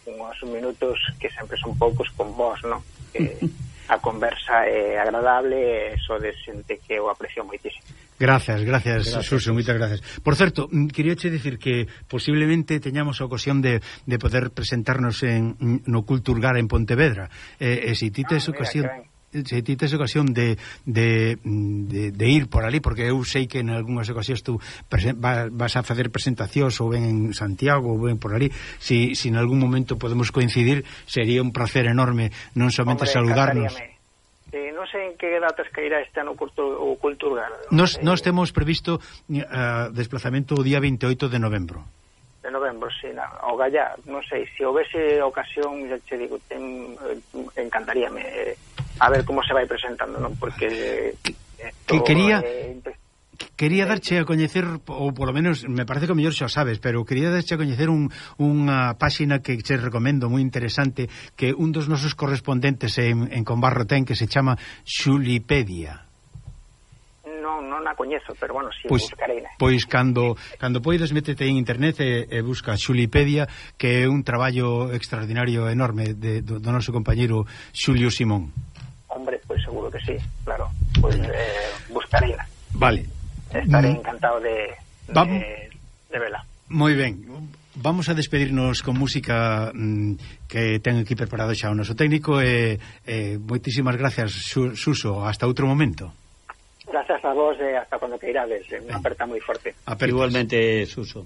[SPEAKER 10] un, uns minutos que sempre son poucos con vos, non? Que [LAUGHS] a conversa é agradable e so de xente que eu aprecio moitísimo.
[SPEAKER 1] Gracias, gracias,
[SPEAKER 11] gracias.
[SPEAKER 1] Suso, moitas gracias. Por certo, mm, queríache dicir que posiblemente teñamos a ocasión de, de poder presentarnos en, no Culturgar en Pontevedra. E eh, e si ti tes
[SPEAKER 10] ah,
[SPEAKER 1] ocasión...
[SPEAKER 10] Que ben.
[SPEAKER 1] Eh, se ti tes ocasión de, de, de, de ir por ali porque eu sei que en algunhas ocasións tú vas a facer presentacións ou ben en Santiago ou ben por ali si, si en algún momento podemos coincidir sería un placer enorme non somente
[SPEAKER 10] Hombre,
[SPEAKER 1] saludarnos
[SPEAKER 10] encantaríame. Eh, non sei en que datas cairá este ano o Culturgal.
[SPEAKER 1] Nos,
[SPEAKER 10] eh,
[SPEAKER 1] nos temos previsto uh, desplazamento o día 28 de novembro
[SPEAKER 10] de novembro, si, na, o Gallá, non sei, se houvese ocasión, xa che digo, ten, eh, encantaríame, eh, a ver como se vai presentando, non? Porque
[SPEAKER 1] que quería. Quería darche a coñecer, ou polo menos, me parece que o mellor xa sabes, pero quería darche a coñecer un, unha páxina que che recomendo, moi interesante, que un dos nosos correspondentes en, en Combarro ten, que se chama Xulipedia
[SPEAKER 10] non, non a coñezo, pero bueno, si
[SPEAKER 1] pois,
[SPEAKER 10] buscarei. Né?
[SPEAKER 1] Pois cando cando poides métete en internet e, e busca Xulipedia, que é un traballo extraordinario enorme de, do, do noso compañeiro Xulio Simón.
[SPEAKER 10] Hombre, pues seguro que sí, claro. Pues eh, buscaría.
[SPEAKER 1] Vale.
[SPEAKER 10] Estaré
[SPEAKER 1] mm.
[SPEAKER 10] encantado de,
[SPEAKER 1] Vamos.
[SPEAKER 10] de, de verla.
[SPEAKER 1] Moi ben. Vamos a despedirnos con música mmm, que ten aquí preparado xa o noso técnico e eh, eh, moitísimas gracias Suso, hasta outro momento.
[SPEAKER 10] Gracias a vos e eh, hasta cuando que irades, unha eh, aperta moi forte.
[SPEAKER 1] Apertas.
[SPEAKER 11] Igualmente Suso.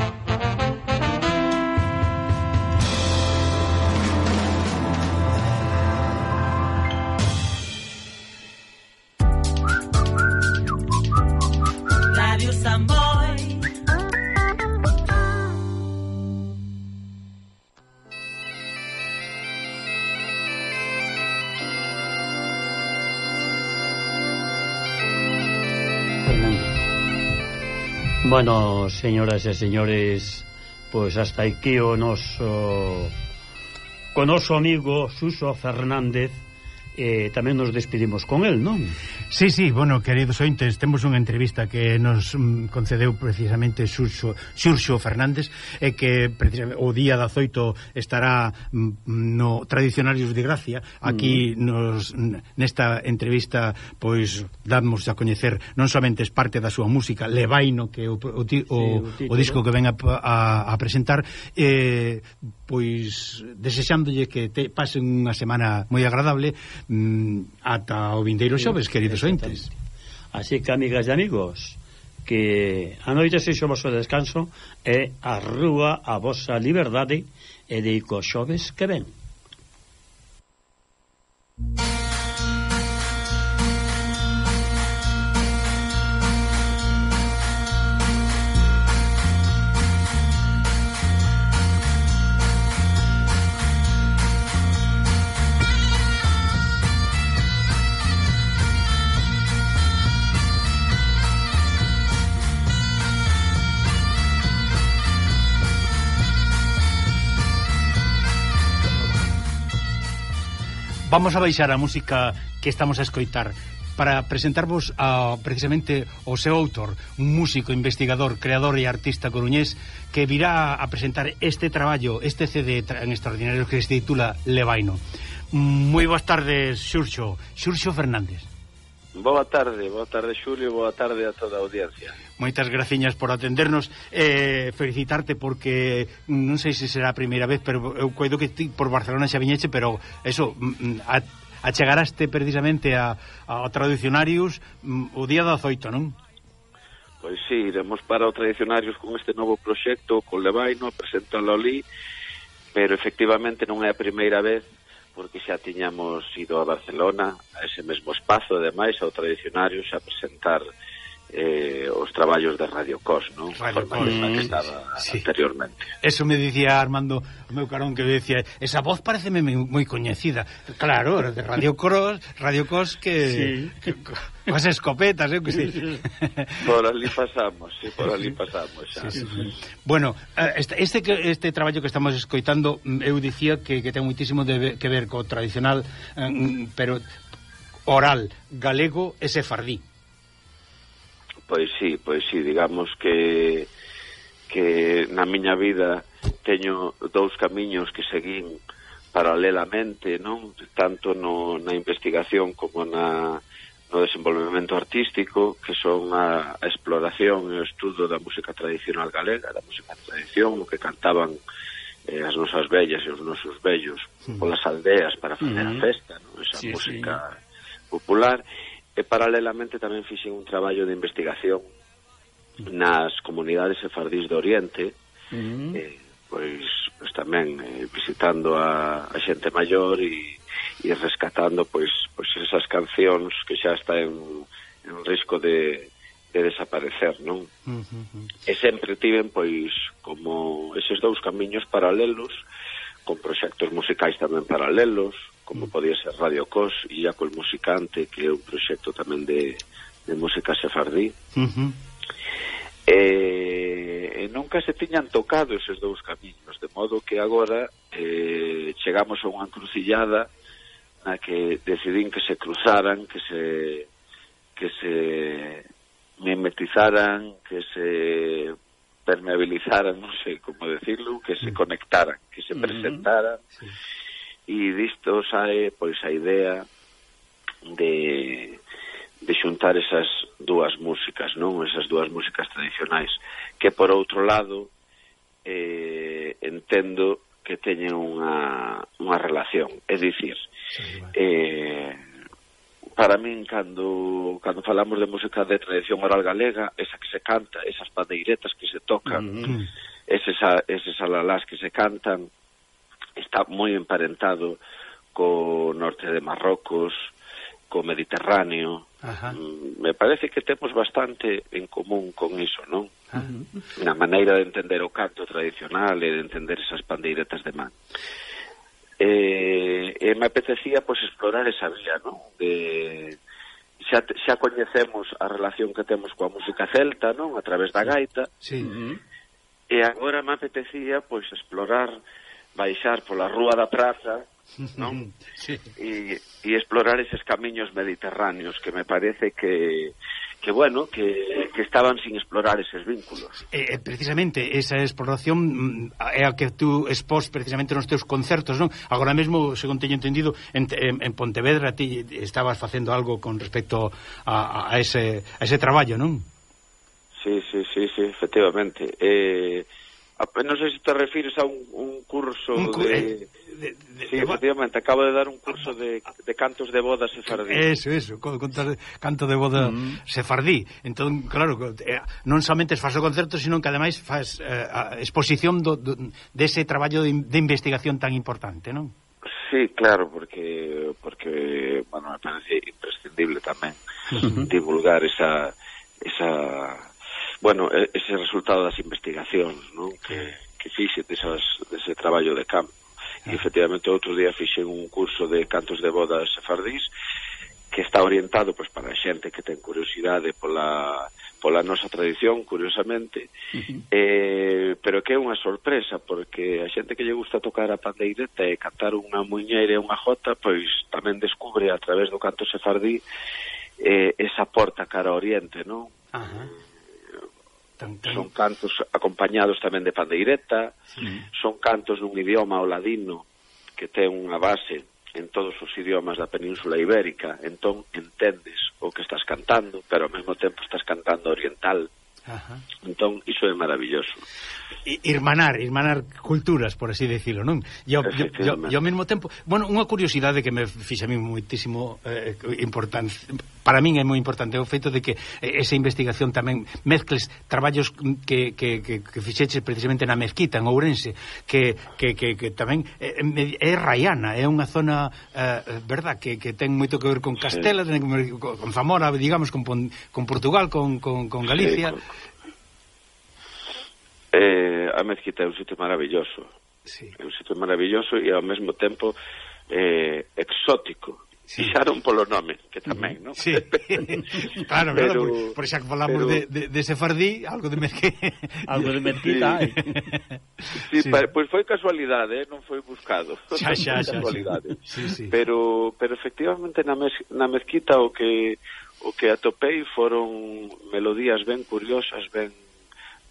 [SPEAKER 2] Señoras e señores, pois hasta aquí o noso... Con noso amigo Suso Fernández eh, tamén nos despedimos con el, non?
[SPEAKER 1] Sí, sí, bueno, queridos ointes, temos unha entrevista que nos mm, concedeu precisamente Xurxo, Xurxo Fernández e que que o día da zoito estará mm, no Tradicionarios de Gracia aquí mm. nos, nesta entrevista pois damos a coñecer non somente parte da súa música Levaino, que o, o, o,
[SPEAKER 2] sí, o, título.
[SPEAKER 1] o disco que ven a, a, a presentar eh, pois desexándolle que te pase unha semana moi agradable mm, ata o vindeiro xoves, queridos ointes.
[SPEAKER 2] Así que, amigas e amigos, que a noite seixo o vosso descanso e a rúa a vosa liberdade e deico xoves que ven.
[SPEAKER 1] Música Vamos a baixar a música que estamos a escoitar para presentarvos a, precisamente o seu autor, un músico, investigador, creador e artista coruñés que virá a presentar este traballo, este CD en extraordinario que se titula Levaino. Moi boas tardes, Xurxo, Xurxo Fernández.
[SPEAKER 12] Boa tarde, boa tarde Xulio, boa tarde a toda a audiencia.
[SPEAKER 1] Moitas graciñas por atendernos eh, felicitarte porque non sei se será a primeira vez, pero eu coido que ti por Barcelona xa viñeche, pero eso mm, a, achegaraste precisamente a, a Tradicionarios mm, o día 18, non?
[SPEAKER 12] Pois sí, iremos para o Tradicionarios con este novo proxecto, con Levaino, a presentalo ali, pero efectivamente non é a primeira vez porque xa tiñamos ido a Barcelona, a ese mesmo espazo, ademais, ao tradicionario, a presentar eh, os traballos da Radio Cos, non?
[SPEAKER 1] Radio Cos.
[SPEAKER 12] que
[SPEAKER 1] mm,
[SPEAKER 12] estaba
[SPEAKER 1] sí.
[SPEAKER 12] anteriormente.
[SPEAKER 1] Eso me dicía Armando, o meu carón que decía, esa voz parece moi coñecida. Claro, de Radio Cos, Radio Cos que, sí. que coas escopetas, eh, que sí.
[SPEAKER 12] Por ali pasamos, sí, por ali pasamos xa. Sí, sí, sí.
[SPEAKER 1] Bueno, eh, este este traballo que estamos escoitando, mm, eu dicía que, que ten muitísimo de, que ver co tradicional, eh, mm, pero oral, galego e sefardí.
[SPEAKER 12] Pois sí, pois sí, digamos que que na miña vida teño dous camiños que seguín paralelamente, non? Tanto no, na investigación como na, no desenvolvemento artístico, que son a, a exploración e o estudo da música tradicional galega, da música tradición, o que cantaban eh, as nosas vellas e os nosos vellos polas aldeas para facer a festa, non? Esa
[SPEAKER 2] sí,
[SPEAKER 12] música sí. popular e paralelamente tamén fixen un traballo de investigación nas comunidades sefardís do Oriente uh -huh. eh, pois, pois tamén eh, visitando a, a xente maior e, e rescatando pois, pois esas cancións que xa está en, en risco de, de desaparecer non?
[SPEAKER 1] Uh -huh.
[SPEAKER 12] e sempre tiven pois como eses dous camiños paralelos con proxectos musicais tamén paralelos como podía ser Radio Cos e Iaco el Musicante, que é un proxecto tamén de, de música sefardí.
[SPEAKER 1] Uh -huh.
[SPEAKER 12] E, e nunca se tiñan tocado eses dous camiños, de modo que agora eh, chegamos a unha encrucillada na que decidín que se cruzaran, que se que se mimetizaran, que se permeabilizaran, non sei como decirlo, que se mm. conectaran, que se presentaran. Uh -huh.
[SPEAKER 1] Sí
[SPEAKER 12] e disto sae eh, pois a idea de, de xuntar esas dúas músicas, non? Esas dúas músicas tradicionais que por outro lado eh, entendo que teñen unha, unha relación, é dicir, eh, para min cando cando falamos de música de tradición oral galega, esa que se canta, esas pandeiretas que se tocan,
[SPEAKER 1] mm
[SPEAKER 12] -hmm. eses, a, eses alalás que se cantan, está moi emparentado co norte de Marrocos, co Mediterráneo.
[SPEAKER 1] Ajá.
[SPEAKER 12] Mm, me parece que temos bastante en común con iso, non?
[SPEAKER 1] Ajá.
[SPEAKER 12] Na maneira de entender o canto tradicional e de entender esas pandeiretas de man. E, e me apetecía pois, explorar esa vía, non? De, xa, xa coñecemos a relación que temos coa música celta, non? A través da gaita.
[SPEAKER 1] Sí.
[SPEAKER 12] E agora me apetecía pois explorar baixar pola Rúa da Praza non? [LAUGHS]
[SPEAKER 1] sí.
[SPEAKER 12] e, e explorar eses camiños mediterráneos que me parece que que bueno, que, que estaban sin explorar eses vínculos.
[SPEAKER 1] Eh, precisamente, esa exploración mm, é a que tú expós precisamente nos teus concertos, non? Agora mesmo, según teño entendido, en, en, en Pontevedra ti estabas facendo algo con respecto a, a, ese, a ese traballo, non?
[SPEAKER 12] Sí, sí, sí, sí efectivamente. Eh, Eh, non sei se te refires a un, un curso
[SPEAKER 1] un cu
[SPEAKER 12] de...
[SPEAKER 1] Eh, de, de,
[SPEAKER 12] sí, de efectivamente, acabo de dar un curso de, de cantos de boda sefardí.
[SPEAKER 1] Eso, eso, contar canto de boda
[SPEAKER 12] mm.
[SPEAKER 1] sefardí. Entón, claro, eh, non somente faz o concerto, sino que ademais faz eh, a exposición do, do, dese traballo de, de investigación tan importante, non?
[SPEAKER 12] Sí, claro, porque porque, bueno, me parece imprescindible tamén uh -huh. divulgar esa esa bueno, ese resultado das investigacións non? Que, que fixe desas, dese traballo de campo e ah. efectivamente outro día fixen un curso de cantos de bodas sefardís que está orientado pois, para a xente que ten curiosidade pola, pola nosa tradición, curiosamente, uh -huh. eh, pero que é unha sorpresa, porque a xente que lle gusta tocar a pandeireta e cantar unha muñeira e unha jota, pois tamén descubre a través do canto sefardí eh, esa porta cara a oriente, non?
[SPEAKER 1] Uh -huh tan, tan.
[SPEAKER 12] son cantos acompañados tamén de pandeireta, sí. son cantos dun idioma o ladino que ten unha base en todos os idiomas da península ibérica, entón entendes o que estás cantando, pero ao mesmo tempo estás cantando oriental,
[SPEAKER 1] Ajá.
[SPEAKER 12] Entón, iso é maravilloso.
[SPEAKER 1] Irmanar, irmanar culturas, por así decirlo, non? E ao, yo, ao mesmo tempo... Bueno, unha curiosidade que me fixe a mí moitísimo eh, importante, para min é moi importante, é o feito de que esa investigación tamén mezcles traballos que, que, que, que fixeches precisamente na mezquita, en Ourense, que, que, que, que tamén eh, é, é raiana, é unha zona, eh, verdad, que, que ten moito que ver con Castela, sí. con Zamora, digamos, con, con Portugal, con, con, con Galicia...
[SPEAKER 12] Sí, con Eh, a mezquita é un sitio maravilloso.
[SPEAKER 1] Sí.
[SPEAKER 12] É un sitio maravilloso e ao mesmo tempo eh, exótico. Sí. Xaron polo nome, que tamén, non?
[SPEAKER 1] Sí, [LAUGHS] claro,
[SPEAKER 12] pero, claro,
[SPEAKER 1] por, por xa que falamos
[SPEAKER 12] pero,
[SPEAKER 1] de, de, de Sefardí, algo de mezquita. [LAUGHS]
[SPEAKER 11] algo de mezquita sí. hai.
[SPEAKER 12] Sí,
[SPEAKER 1] sí.
[SPEAKER 12] Pa, pois pues foi casualidade, eh? non foi buscado.
[SPEAKER 1] Xa, xa, xa.
[SPEAKER 12] Casualidade.
[SPEAKER 1] Sí, sí.
[SPEAKER 12] Pero, pero efectivamente na, mez, na mezquita o que o que atopei foron melodías ben curiosas, ben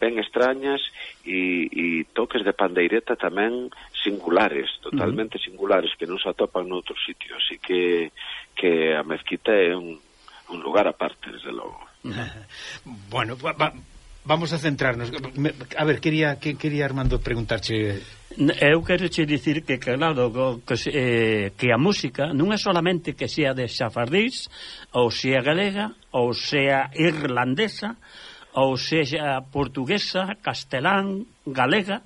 [SPEAKER 12] ben extrañas e, e toques de pandeireta tamén singulares, totalmente uh -huh. singulares, que non se atopan noutros sitios, así que, que a mezquita é un, un lugar aparte, desde logo. [LAUGHS]
[SPEAKER 1] bueno, va, va, vamos a centrarnos. A ver, quería que, quería Armando preguntarche
[SPEAKER 11] Eu quero che dicir que claro, que, eh, que a música non é solamente que sea de xafardís ou sea galega ou sea irlandesa ou seja, portuguesa, castelán, galega,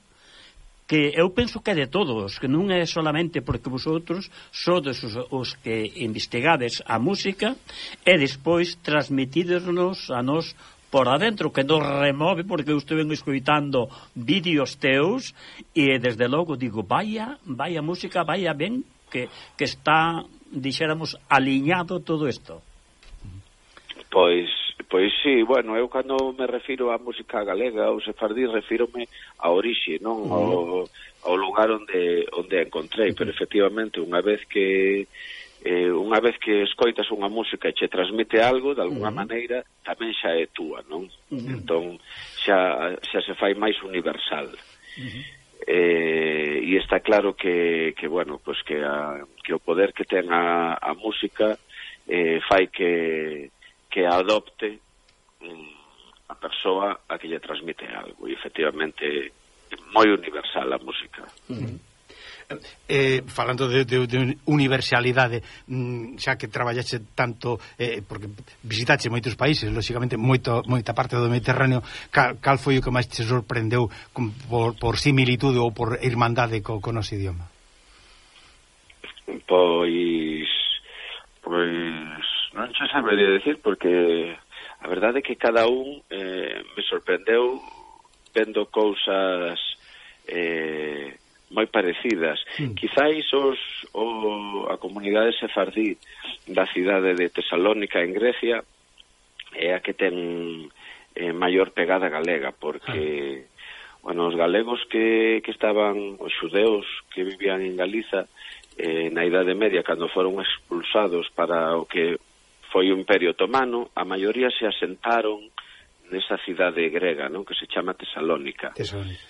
[SPEAKER 11] que eu penso que é de todos, que non é solamente porque vosotros sodes os, os que investigades a música e despois transmitidesnos a nós por adentro, que nos remove porque eu estive escoitando vídeos teus e desde logo digo, vaya, vaya música, vaya ben que, que está, dixéramos, aliñado todo isto.
[SPEAKER 12] Pois Pois sí, bueno, eu cando me refiro á música galega ou sefardí refírome á orixe, non ao, ao lugar onde onde a encontrei, pero efectivamente unha vez que eh, unha vez que escoitas unha música e che transmite algo, de alguna uh -huh. maneira, tamén xa é túa, non? Uh -huh. Entón, xa, xa se fai máis universal. Uh -huh. eh, e está claro que, que bueno, pues que, a, que o poder que ten a, a música eh, fai que que adopte mm, a persoa a que lle transmite algo e efectivamente é moi universal a música uh -huh.
[SPEAKER 1] Eh, falando de, de, de universalidade mm, xa que traballaxe tanto eh, porque visitaxe moitos países lóxicamente moito, moita parte do Mediterráneo cal, cal foi o que máis te sorprendeu com, por, por similitude ou por irmandade co, co noso idioma?
[SPEAKER 12] Pois pois non se sabería decir porque a verdade é que cada un eh, me sorprendeu vendo cousas eh, moi parecidas. Mm. Quizáis os, o, a comunidade sefardí da cidade de Tesalónica en Grecia é a que ten eh, maior pegada galega porque ah. bueno, os galegos que, que estaban os xudeos que vivían en Galiza eh, na Idade Media cando foron expulsados para o que foi o Imperio Otomano, a maioría se asentaron nesa cidade grega, non? que se chama Tesalónica.
[SPEAKER 1] Tesalónica.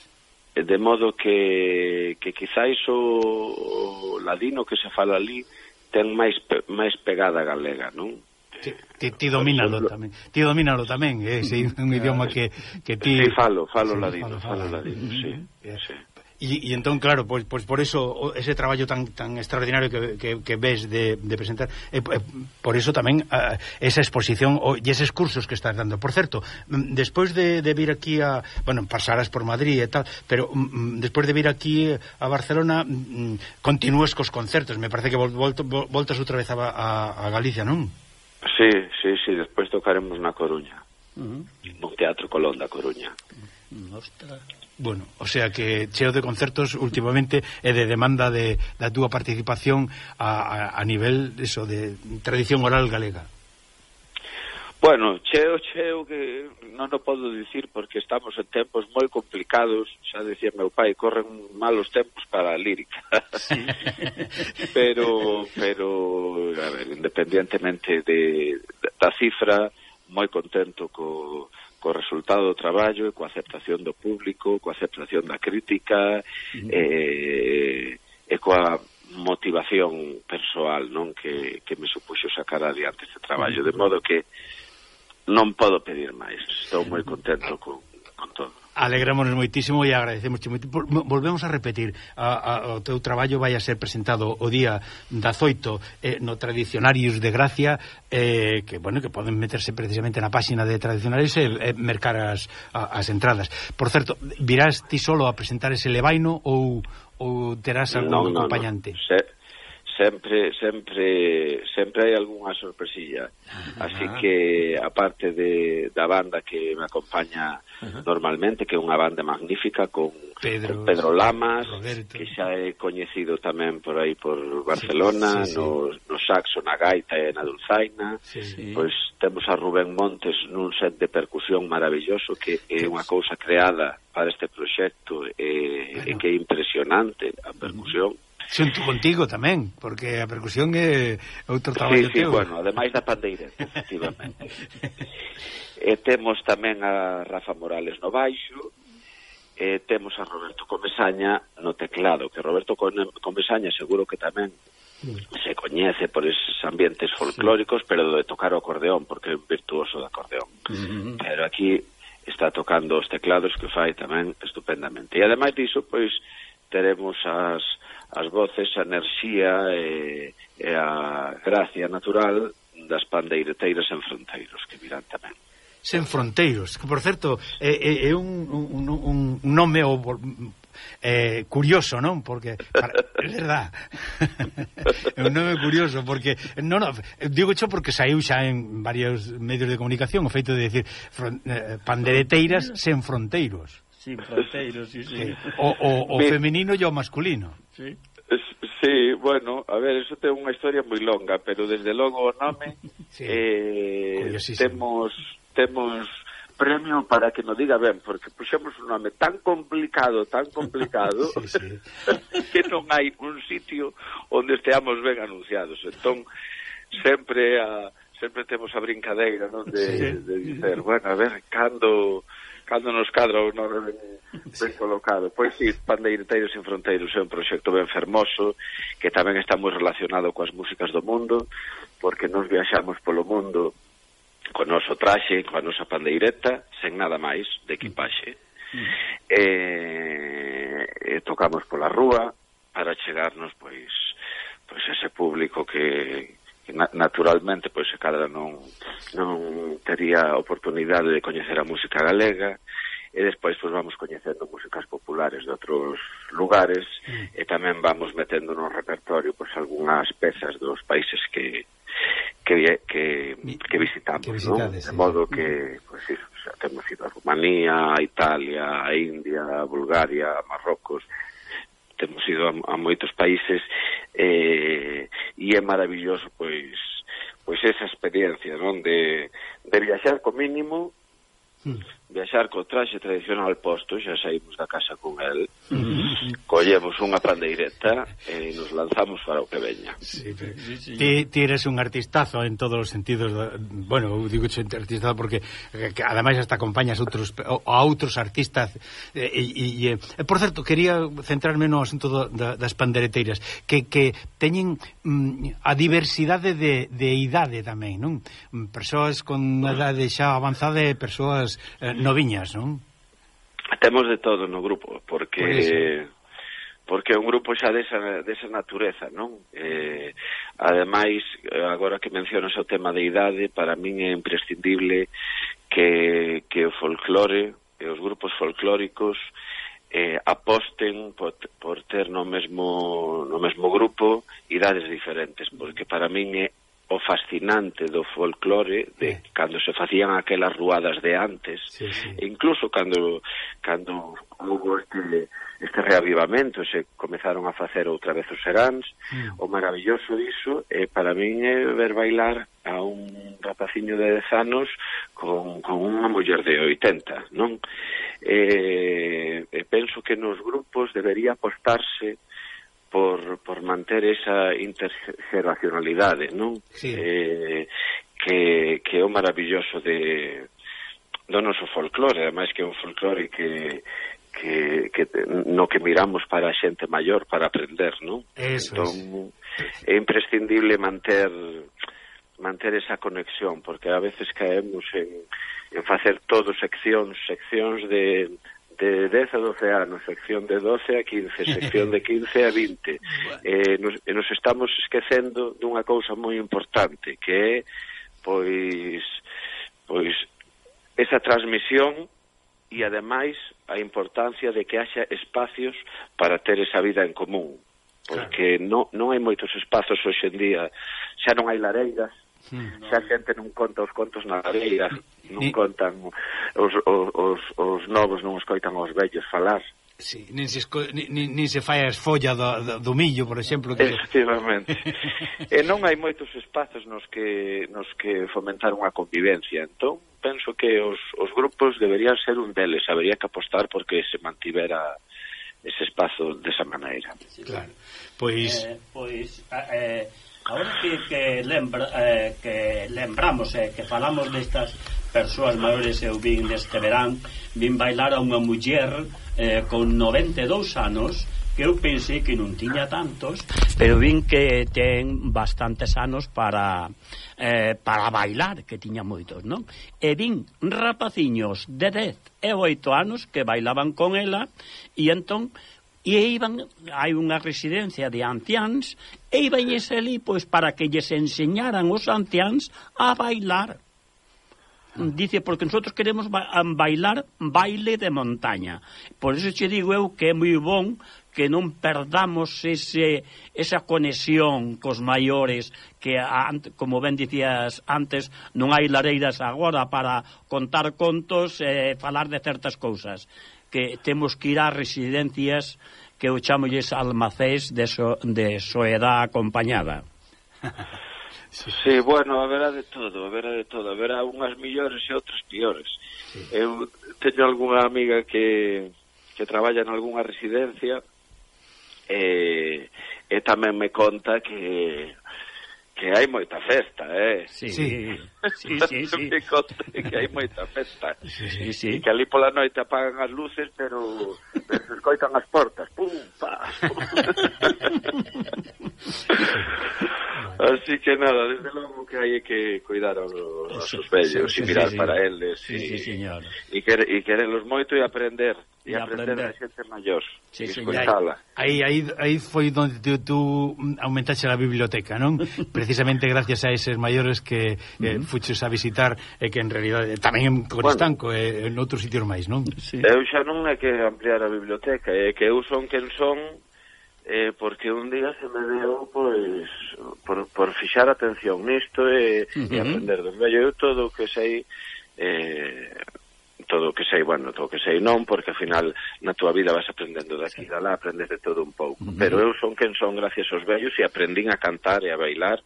[SPEAKER 12] De modo que, que quizáis o, o ladino que se fala ali ten máis pe, máis pegada galega, non?
[SPEAKER 1] Ti, ti, ti domínalo tamén. Ti domínalo tamén, eh, é eh? sí, un [LAUGHS] idioma que, que ti...
[SPEAKER 12] Sí, falo, falo sí, ladino, falo, falo, falo ladino, sí. sí.
[SPEAKER 1] E, e entón, claro, pois, pois por eso ese traballo tan, tan extraordinario que, que, que ves de, de presentar, e, e, por eso tamén a, esa exposición o, e eses cursos que estás dando. Por certo, mm, despois de, de vir aquí a... Bueno, pasarás por Madrid e tal, pero mm, mm despois de vir aquí a Barcelona mm, continúes cos concertos. Me parece que vol, vol, vol, voltas outra vez a, a, a Galicia, non?
[SPEAKER 12] Sí, sí, sí, despois tocaremos na Coruña. Uh -huh. No Teatro Colón da Coruña.
[SPEAKER 1] Ostras. Bueno, o sea que cheo de concertos últimamente e de demanda de, da túa participación a, a, a nivel eso de tradición oral galega.
[SPEAKER 12] Bueno, cheo, cheo que non o podo dicir porque estamos en tempos moi complicados, xa decía meu pai, corren malos tempos para a lírica. Sí. [LAUGHS] pero pero a ver, independientemente de da cifra, moi contento co co resultado do traballo e coa aceptación do público, coa aceptación da crítica uh -huh. eh, e coa motivación persoal non que, que me supuxo sacar adiante este traballo, de modo que non podo pedir máis, estou moi contento con, con todo.
[SPEAKER 1] Alegrámonos moitísimo e agradecemos moitísimo. Volvemos a repetir, a, a, o teu traballo vai a ser presentado o día das oito eh, no Tradicionarios de Gracia, eh, que bueno que poden meterse precisamente na páxina de Tradicionarios e eh, mercar as, a, as entradas. Por certo, virás ti solo a presentar ese levaino ou, ou terás algún no, no, acompañante?
[SPEAKER 12] No. Se, sempre sempre sempre hai algunha sorpresilla. Ah. Así que a parte de da banda que me acompaña Ajá. normalmente, que é unha banda magnífica con Pedro, con Pedro Lamas, Roberto. que xa é coñecido tamén por aí por Barcelona, sí, sí, sí. no no saxo, na gaita e na dulzaina. Sí, sí. Pois temos a Rubén Montes nun set de percusión maravilloso que é unha cousa creada para este proxecto e, bueno. e que é impresionante a percusión. Mm
[SPEAKER 1] Xunto contigo tamén, porque a percusión é outro traballo
[SPEAKER 12] sí, sí,
[SPEAKER 1] teu.
[SPEAKER 12] bueno, ademais da pandeira, efectivamente. e temos tamén a Rafa Morales no baixo, e temos a Roberto Comesaña no teclado, que Roberto Comesaña seguro que tamén mm. se coñece por esos ambientes folclóricos, sí. pero de tocar o acordeón, porque é un virtuoso do acordeón. Uh -huh. Pero aquí está tocando os teclados que fai tamén estupendamente. E ademais diso, pois, teremos as as voces, a enerxía e, e a gracia natural das pandeireteiras en fronteiros que virán tamén.
[SPEAKER 1] Sen fronteiros, que por certo é, é, é un, un, un nome o eh, curioso, non? Porque para, é verdad. [LAUGHS] é un nome curioso porque non, non digo xo porque saiu xa en varios medios de comunicación o feito de decir fron, eh, pandereteiras sen fronteiros.
[SPEAKER 11] Sí, fronteiro, sí, sí.
[SPEAKER 1] O, o, o Me... feminino e o masculino.
[SPEAKER 11] Sí.
[SPEAKER 12] Sí, bueno, a ver, eso ten unha historia moi longa, pero desde logo o nome sí. eh, temos temos premio para que nos diga ben, porque puxemos un nome tan complicado, tan complicado, [LAUGHS] sí, sí. [LAUGHS] que non hai un sitio onde esteamos ben anunciados. Entón, sempre a sempre temos a brincadeira, non, de, sí. de dicer, bueno, a ver, cando cando nos cadra o non ben, ben colocado. Pois sí, Pandeireteiros sin Fronteiros é un proxecto ben fermoso que tamén está moi relacionado coas músicas do mundo porque nos viaxamos polo mundo con noso traxe, coa nosa pandeireta, sen nada máis de equipaxe. E, e tocamos pola rúa para chegarnos pois pois ese público que naturalmente pois se cadra non, non tería oportunidade de coñecer a música galega e despois pois vamos coñecendo músicas populares de outros lugares e tamén vamos metendo no repertorio pois algunhas pezas dos países que que que, que visitamos, que ¿no? De modo que pois pues, iso, xa temos ido a Rumanía, a Italia, a India, a Bulgaria, a Marrocos, temos ido a, a moitos países eh, e é maravilloso pois pois esa experiencia non de, de viaxar co mínimo mm viaxar co traxe tradicional posto, xa saímos da casa con el, mm-hmm. collemos unha pandeireta e nos lanzamos para o que veña.
[SPEAKER 1] Sí, pero, sí, sí. Ti, ti eres un artistazo en todos os sentidos, da, bueno, digo artistazo porque que, que ademais hasta acompañas outros, a outros artistas eh, e, e, e, e por certo, quería centrarme no asunto do, da, das pandereteiras, que, que teñen mm, a diversidade de, de idade tamén, non? Persoas con idade xa avanzada e persoas eh, noviñas, non?
[SPEAKER 12] Temos de todo no grupo, porque... Por porque é un grupo xa desa, desa natureza, non? Eh, ademais, agora que mencionas o tema de idade, para min é imprescindible que, que o folclore, e os grupos folclóricos, eh, aposten por, por ter no mesmo, no mesmo grupo idades diferentes, porque para min é o fascinante do folclore de sí. cando se facían aquelas ruadas de antes, sí, sí. E incluso cando cando hubo este, este reavivamento, se comezaron a facer outra vez os seráns, sí. Mm. o maravilloso diso é eh, para min é ver bailar a un rapaciño de 10 anos con, con unha muller de 80, non? Eh, penso que nos grupos debería apostarse eh, por, por manter esa intergeneracionalidade, non? Sí. Eh, que, que é o maravilloso de, do noso folclore, ademais que é un folclore que, que, que no que miramos para a xente maior para aprender, non?
[SPEAKER 1] Eso
[SPEAKER 12] entón, es. é imprescindible manter manter esa conexión, porque a veces caemos en, en facer todo seccións, seccións de de 10 a 12 anos, sección de 12 a 15, [LAUGHS] sección de 15 a 20. eh, nos, eh, nos estamos esquecendo dunha cousa moi importante, que é pois pois esa transmisión e ademais a importancia de que haxa espacios para ter esa vida en común, porque claro. non, non hai moitos espazos hoxe en día, xa non hai lareiras, Hmm. Xa xente non conta os contos na lareira, non contan os, os, os, os novos, non os coitan os vellos falar.
[SPEAKER 1] Sí, nin, se esco, nin, nin se fai as esfolla do, do, do millo, por exemplo
[SPEAKER 12] que... Efectivamente. E non hai moitos espazos nos que, nos que fomentar unha convivencia. Entón, penso que os, os grupos deberían ser un deles. Habería que apostar porque se mantivera ese espazo desa maneira.
[SPEAKER 1] Claro, pois...
[SPEAKER 11] Eh, pois, eh, Agora que, que, lembra, eh, que lembramos eh, que falamos destas persoas maiores eu vin neste verán vin bailar a unha muller eh, con 92 anos que eu pensei que non tiña tantos pero vin que ten bastantes anos para eh, para bailar que tiña moitos non? E vin rapaciños de 10 e 8 anos que bailaban con ela e entón e iban, hai unha residencia de anciáns, e iban ali pois, para que lles enseñaran os anciáns a bailar.
[SPEAKER 2] Dice, porque nosotros queremos bailar baile de montaña. Por eso che digo eu que é moi bon que non perdamos ese, esa conexión cos maiores que, como ben dicías antes, non hai lareiras agora para contar contos e eh, falar de certas cousas que temos que ir ás residencias que eu chamolles almacéis de, so, de soedad acompañada. [LAUGHS]
[SPEAKER 12] Sí. sí, bueno, haberá de todo, haberá de todo, haberá unhas millores e outras piores. Sí. Eu teño algunha amiga que, que traballa en algunha residencia e, e tamén me conta que que hai moita festa, eh?
[SPEAKER 2] Sí, sí, sí, sí, sí. [LAUGHS]
[SPEAKER 12] Me conta que hai moita festa.
[SPEAKER 2] Sí, sí, sí.
[SPEAKER 12] E que ali pola noite apagan as luces, pero, pero escoitan as portas. Pum, pa. [LAUGHS] Así que nada, desde logo que hai que cuidar aos, os vellos
[SPEAKER 2] sí, sí,
[SPEAKER 12] e mirar
[SPEAKER 2] sí,
[SPEAKER 12] para eles
[SPEAKER 2] sí, sí, sí,
[SPEAKER 12] e, quer, e quererlos moito e aprender e aprender da xente maior.
[SPEAKER 2] Sí,
[SPEAKER 12] sí,
[SPEAKER 1] aí, aí, aí foi onde tú, tú aumentaxe a biblioteca, non? [LAUGHS] Precisamente gracias a eses maiores que eh, fuches a visitar e eh, que en realidad eh, tamén en Coristanco bueno, e eh, en outros sitios máis, non?
[SPEAKER 2] Sí.
[SPEAKER 12] Eu xa non é que ampliar a biblioteca, é que eu son quen son eh, porque un día se me deu pois por, por fixar atención nisto e,
[SPEAKER 2] uh
[SPEAKER 12] e aprender dos vello eu todo o que sei eh, todo o que sei, bueno, todo o que sei non, porque ao final na túa vida vas aprendendo daqui sí. da lá, aprendes de todo un pouco. Uh -huh. Pero eu son quen son gracias aos vellos e aprendín a cantar e a bailar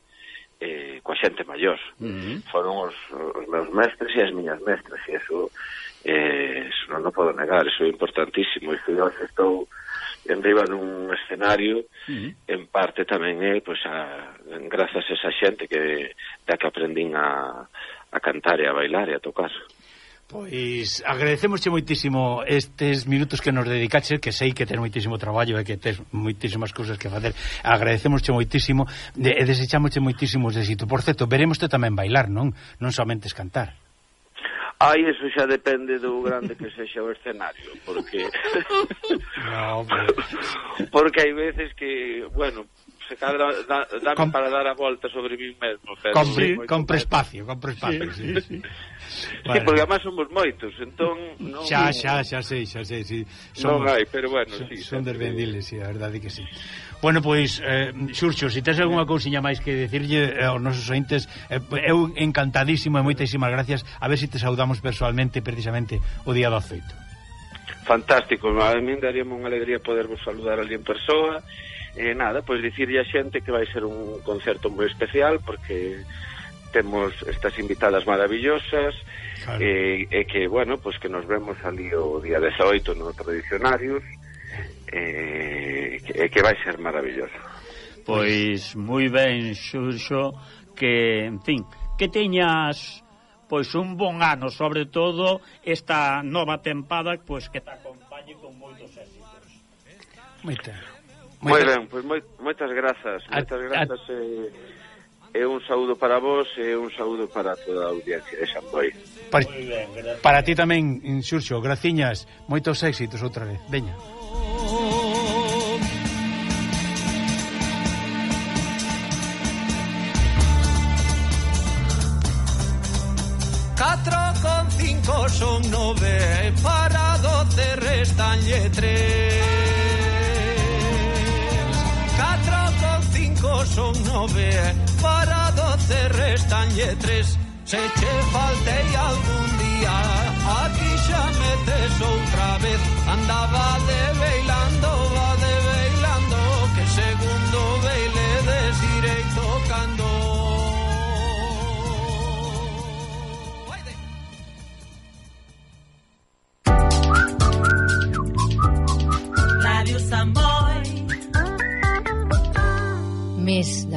[SPEAKER 12] eh, coa xente maior.
[SPEAKER 2] Uh -huh.
[SPEAKER 12] Foron os, os meus mestres e as miñas mestras, e eso, eh, eso non o podo negar, eso é importantísimo. E eu estou en riba dun escenario,
[SPEAKER 2] uh -huh.
[SPEAKER 12] en parte tamén é, pois, a, grazas a esa xente que, da que aprendín a, a cantar e a bailar e a tocar.
[SPEAKER 1] Pois agradecemosche moitísimo estes minutos que nos dedicaxe, que sei que ten moitísimo traballo e que tes moitísimas cousas que facer. Agradecemosche moitísimo de, e desechámosche moitísimos éxito. Por certo, veremoste tamén bailar, non? Non somente cantar.
[SPEAKER 12] Ai, eso xa depende do grande que sexa o escenario, porque... [LAUGHS]
[SPEAKER 1] no, [LAUGHS]
[SPEAKER 12] porque hai veces que, bueno, se cadra da, dame
[SPEAKER 1] Com...
[SPEAKER 12] para dar a volta sobre mí mesmo. Pero
[SPEAKER 1] compre,
[SPEAKER 12] sí.
[SPEAKER 1] compre espacio, compre espacio, sí, sí. sí. Bueno.
[SPEAKER 12] Sí, porque además somos moitos, entón... Non...
[SPEAKER 1] Xa, xa, xa sei, xa sei, sí.
[SPEAKER 12] Son, non hai, pero bueno,
[SPEAKER 1] son,
[SPEAKER 12] sí.
[SPEAKER 1] Son desvendibles, sí, a verdade que sí. Bueno, pois, eh, Xurxo, se si tens algunha cousiña máis que decirlle eh, aos nosos ointes, eh, eu encantadísimo e moitísimas gracias. A ver se si te saudamos personalmente precisamente o día do aceito.
[SPEAKER 12] Fantástico, a mí daríamos unha alegría podervos saludar ali en persoa E nada, pois dicirlle a xente que vai ser un concerto moi especial porque temos estas invitadas maravillosas
[SPEAKER 1] claro.
[SPEAKER 12] e, e que, bueno, pois que nos vemos ali o día 18 no Tradicionarios e que, que vai ser maravilloso.
[SPEAKER 2] Pois moi ben, Xurxo, que, en fin, que teñas pois un bon ano, sobre todo esta nova tempada pois que te acompañe con moitos éxitos.
[SPEAKER 1] Moita.
[SPEAKER 12] Moi ben, pois moi, moitas grazas, moitas grazas a... e, e un saúdo para vos e un saúdo para toda a audiencia de Xamboi.
[SPEAKER 1] Para, para ti tamén, Xurxo, graciñas, moitos éxitos outra vez. Veña.
[SPEAKER 7] Catro con cinco son nove Para doce restanlle tres cinco son nove Para doce restanlle tres. Se che faltei algún día Aquí xa metes outra vez. Andaba de bailando, va de bailando Que segundo baile desirei tocando.
[SPEAKER 13] Radio Samboy
[SPEAKER 14] Més de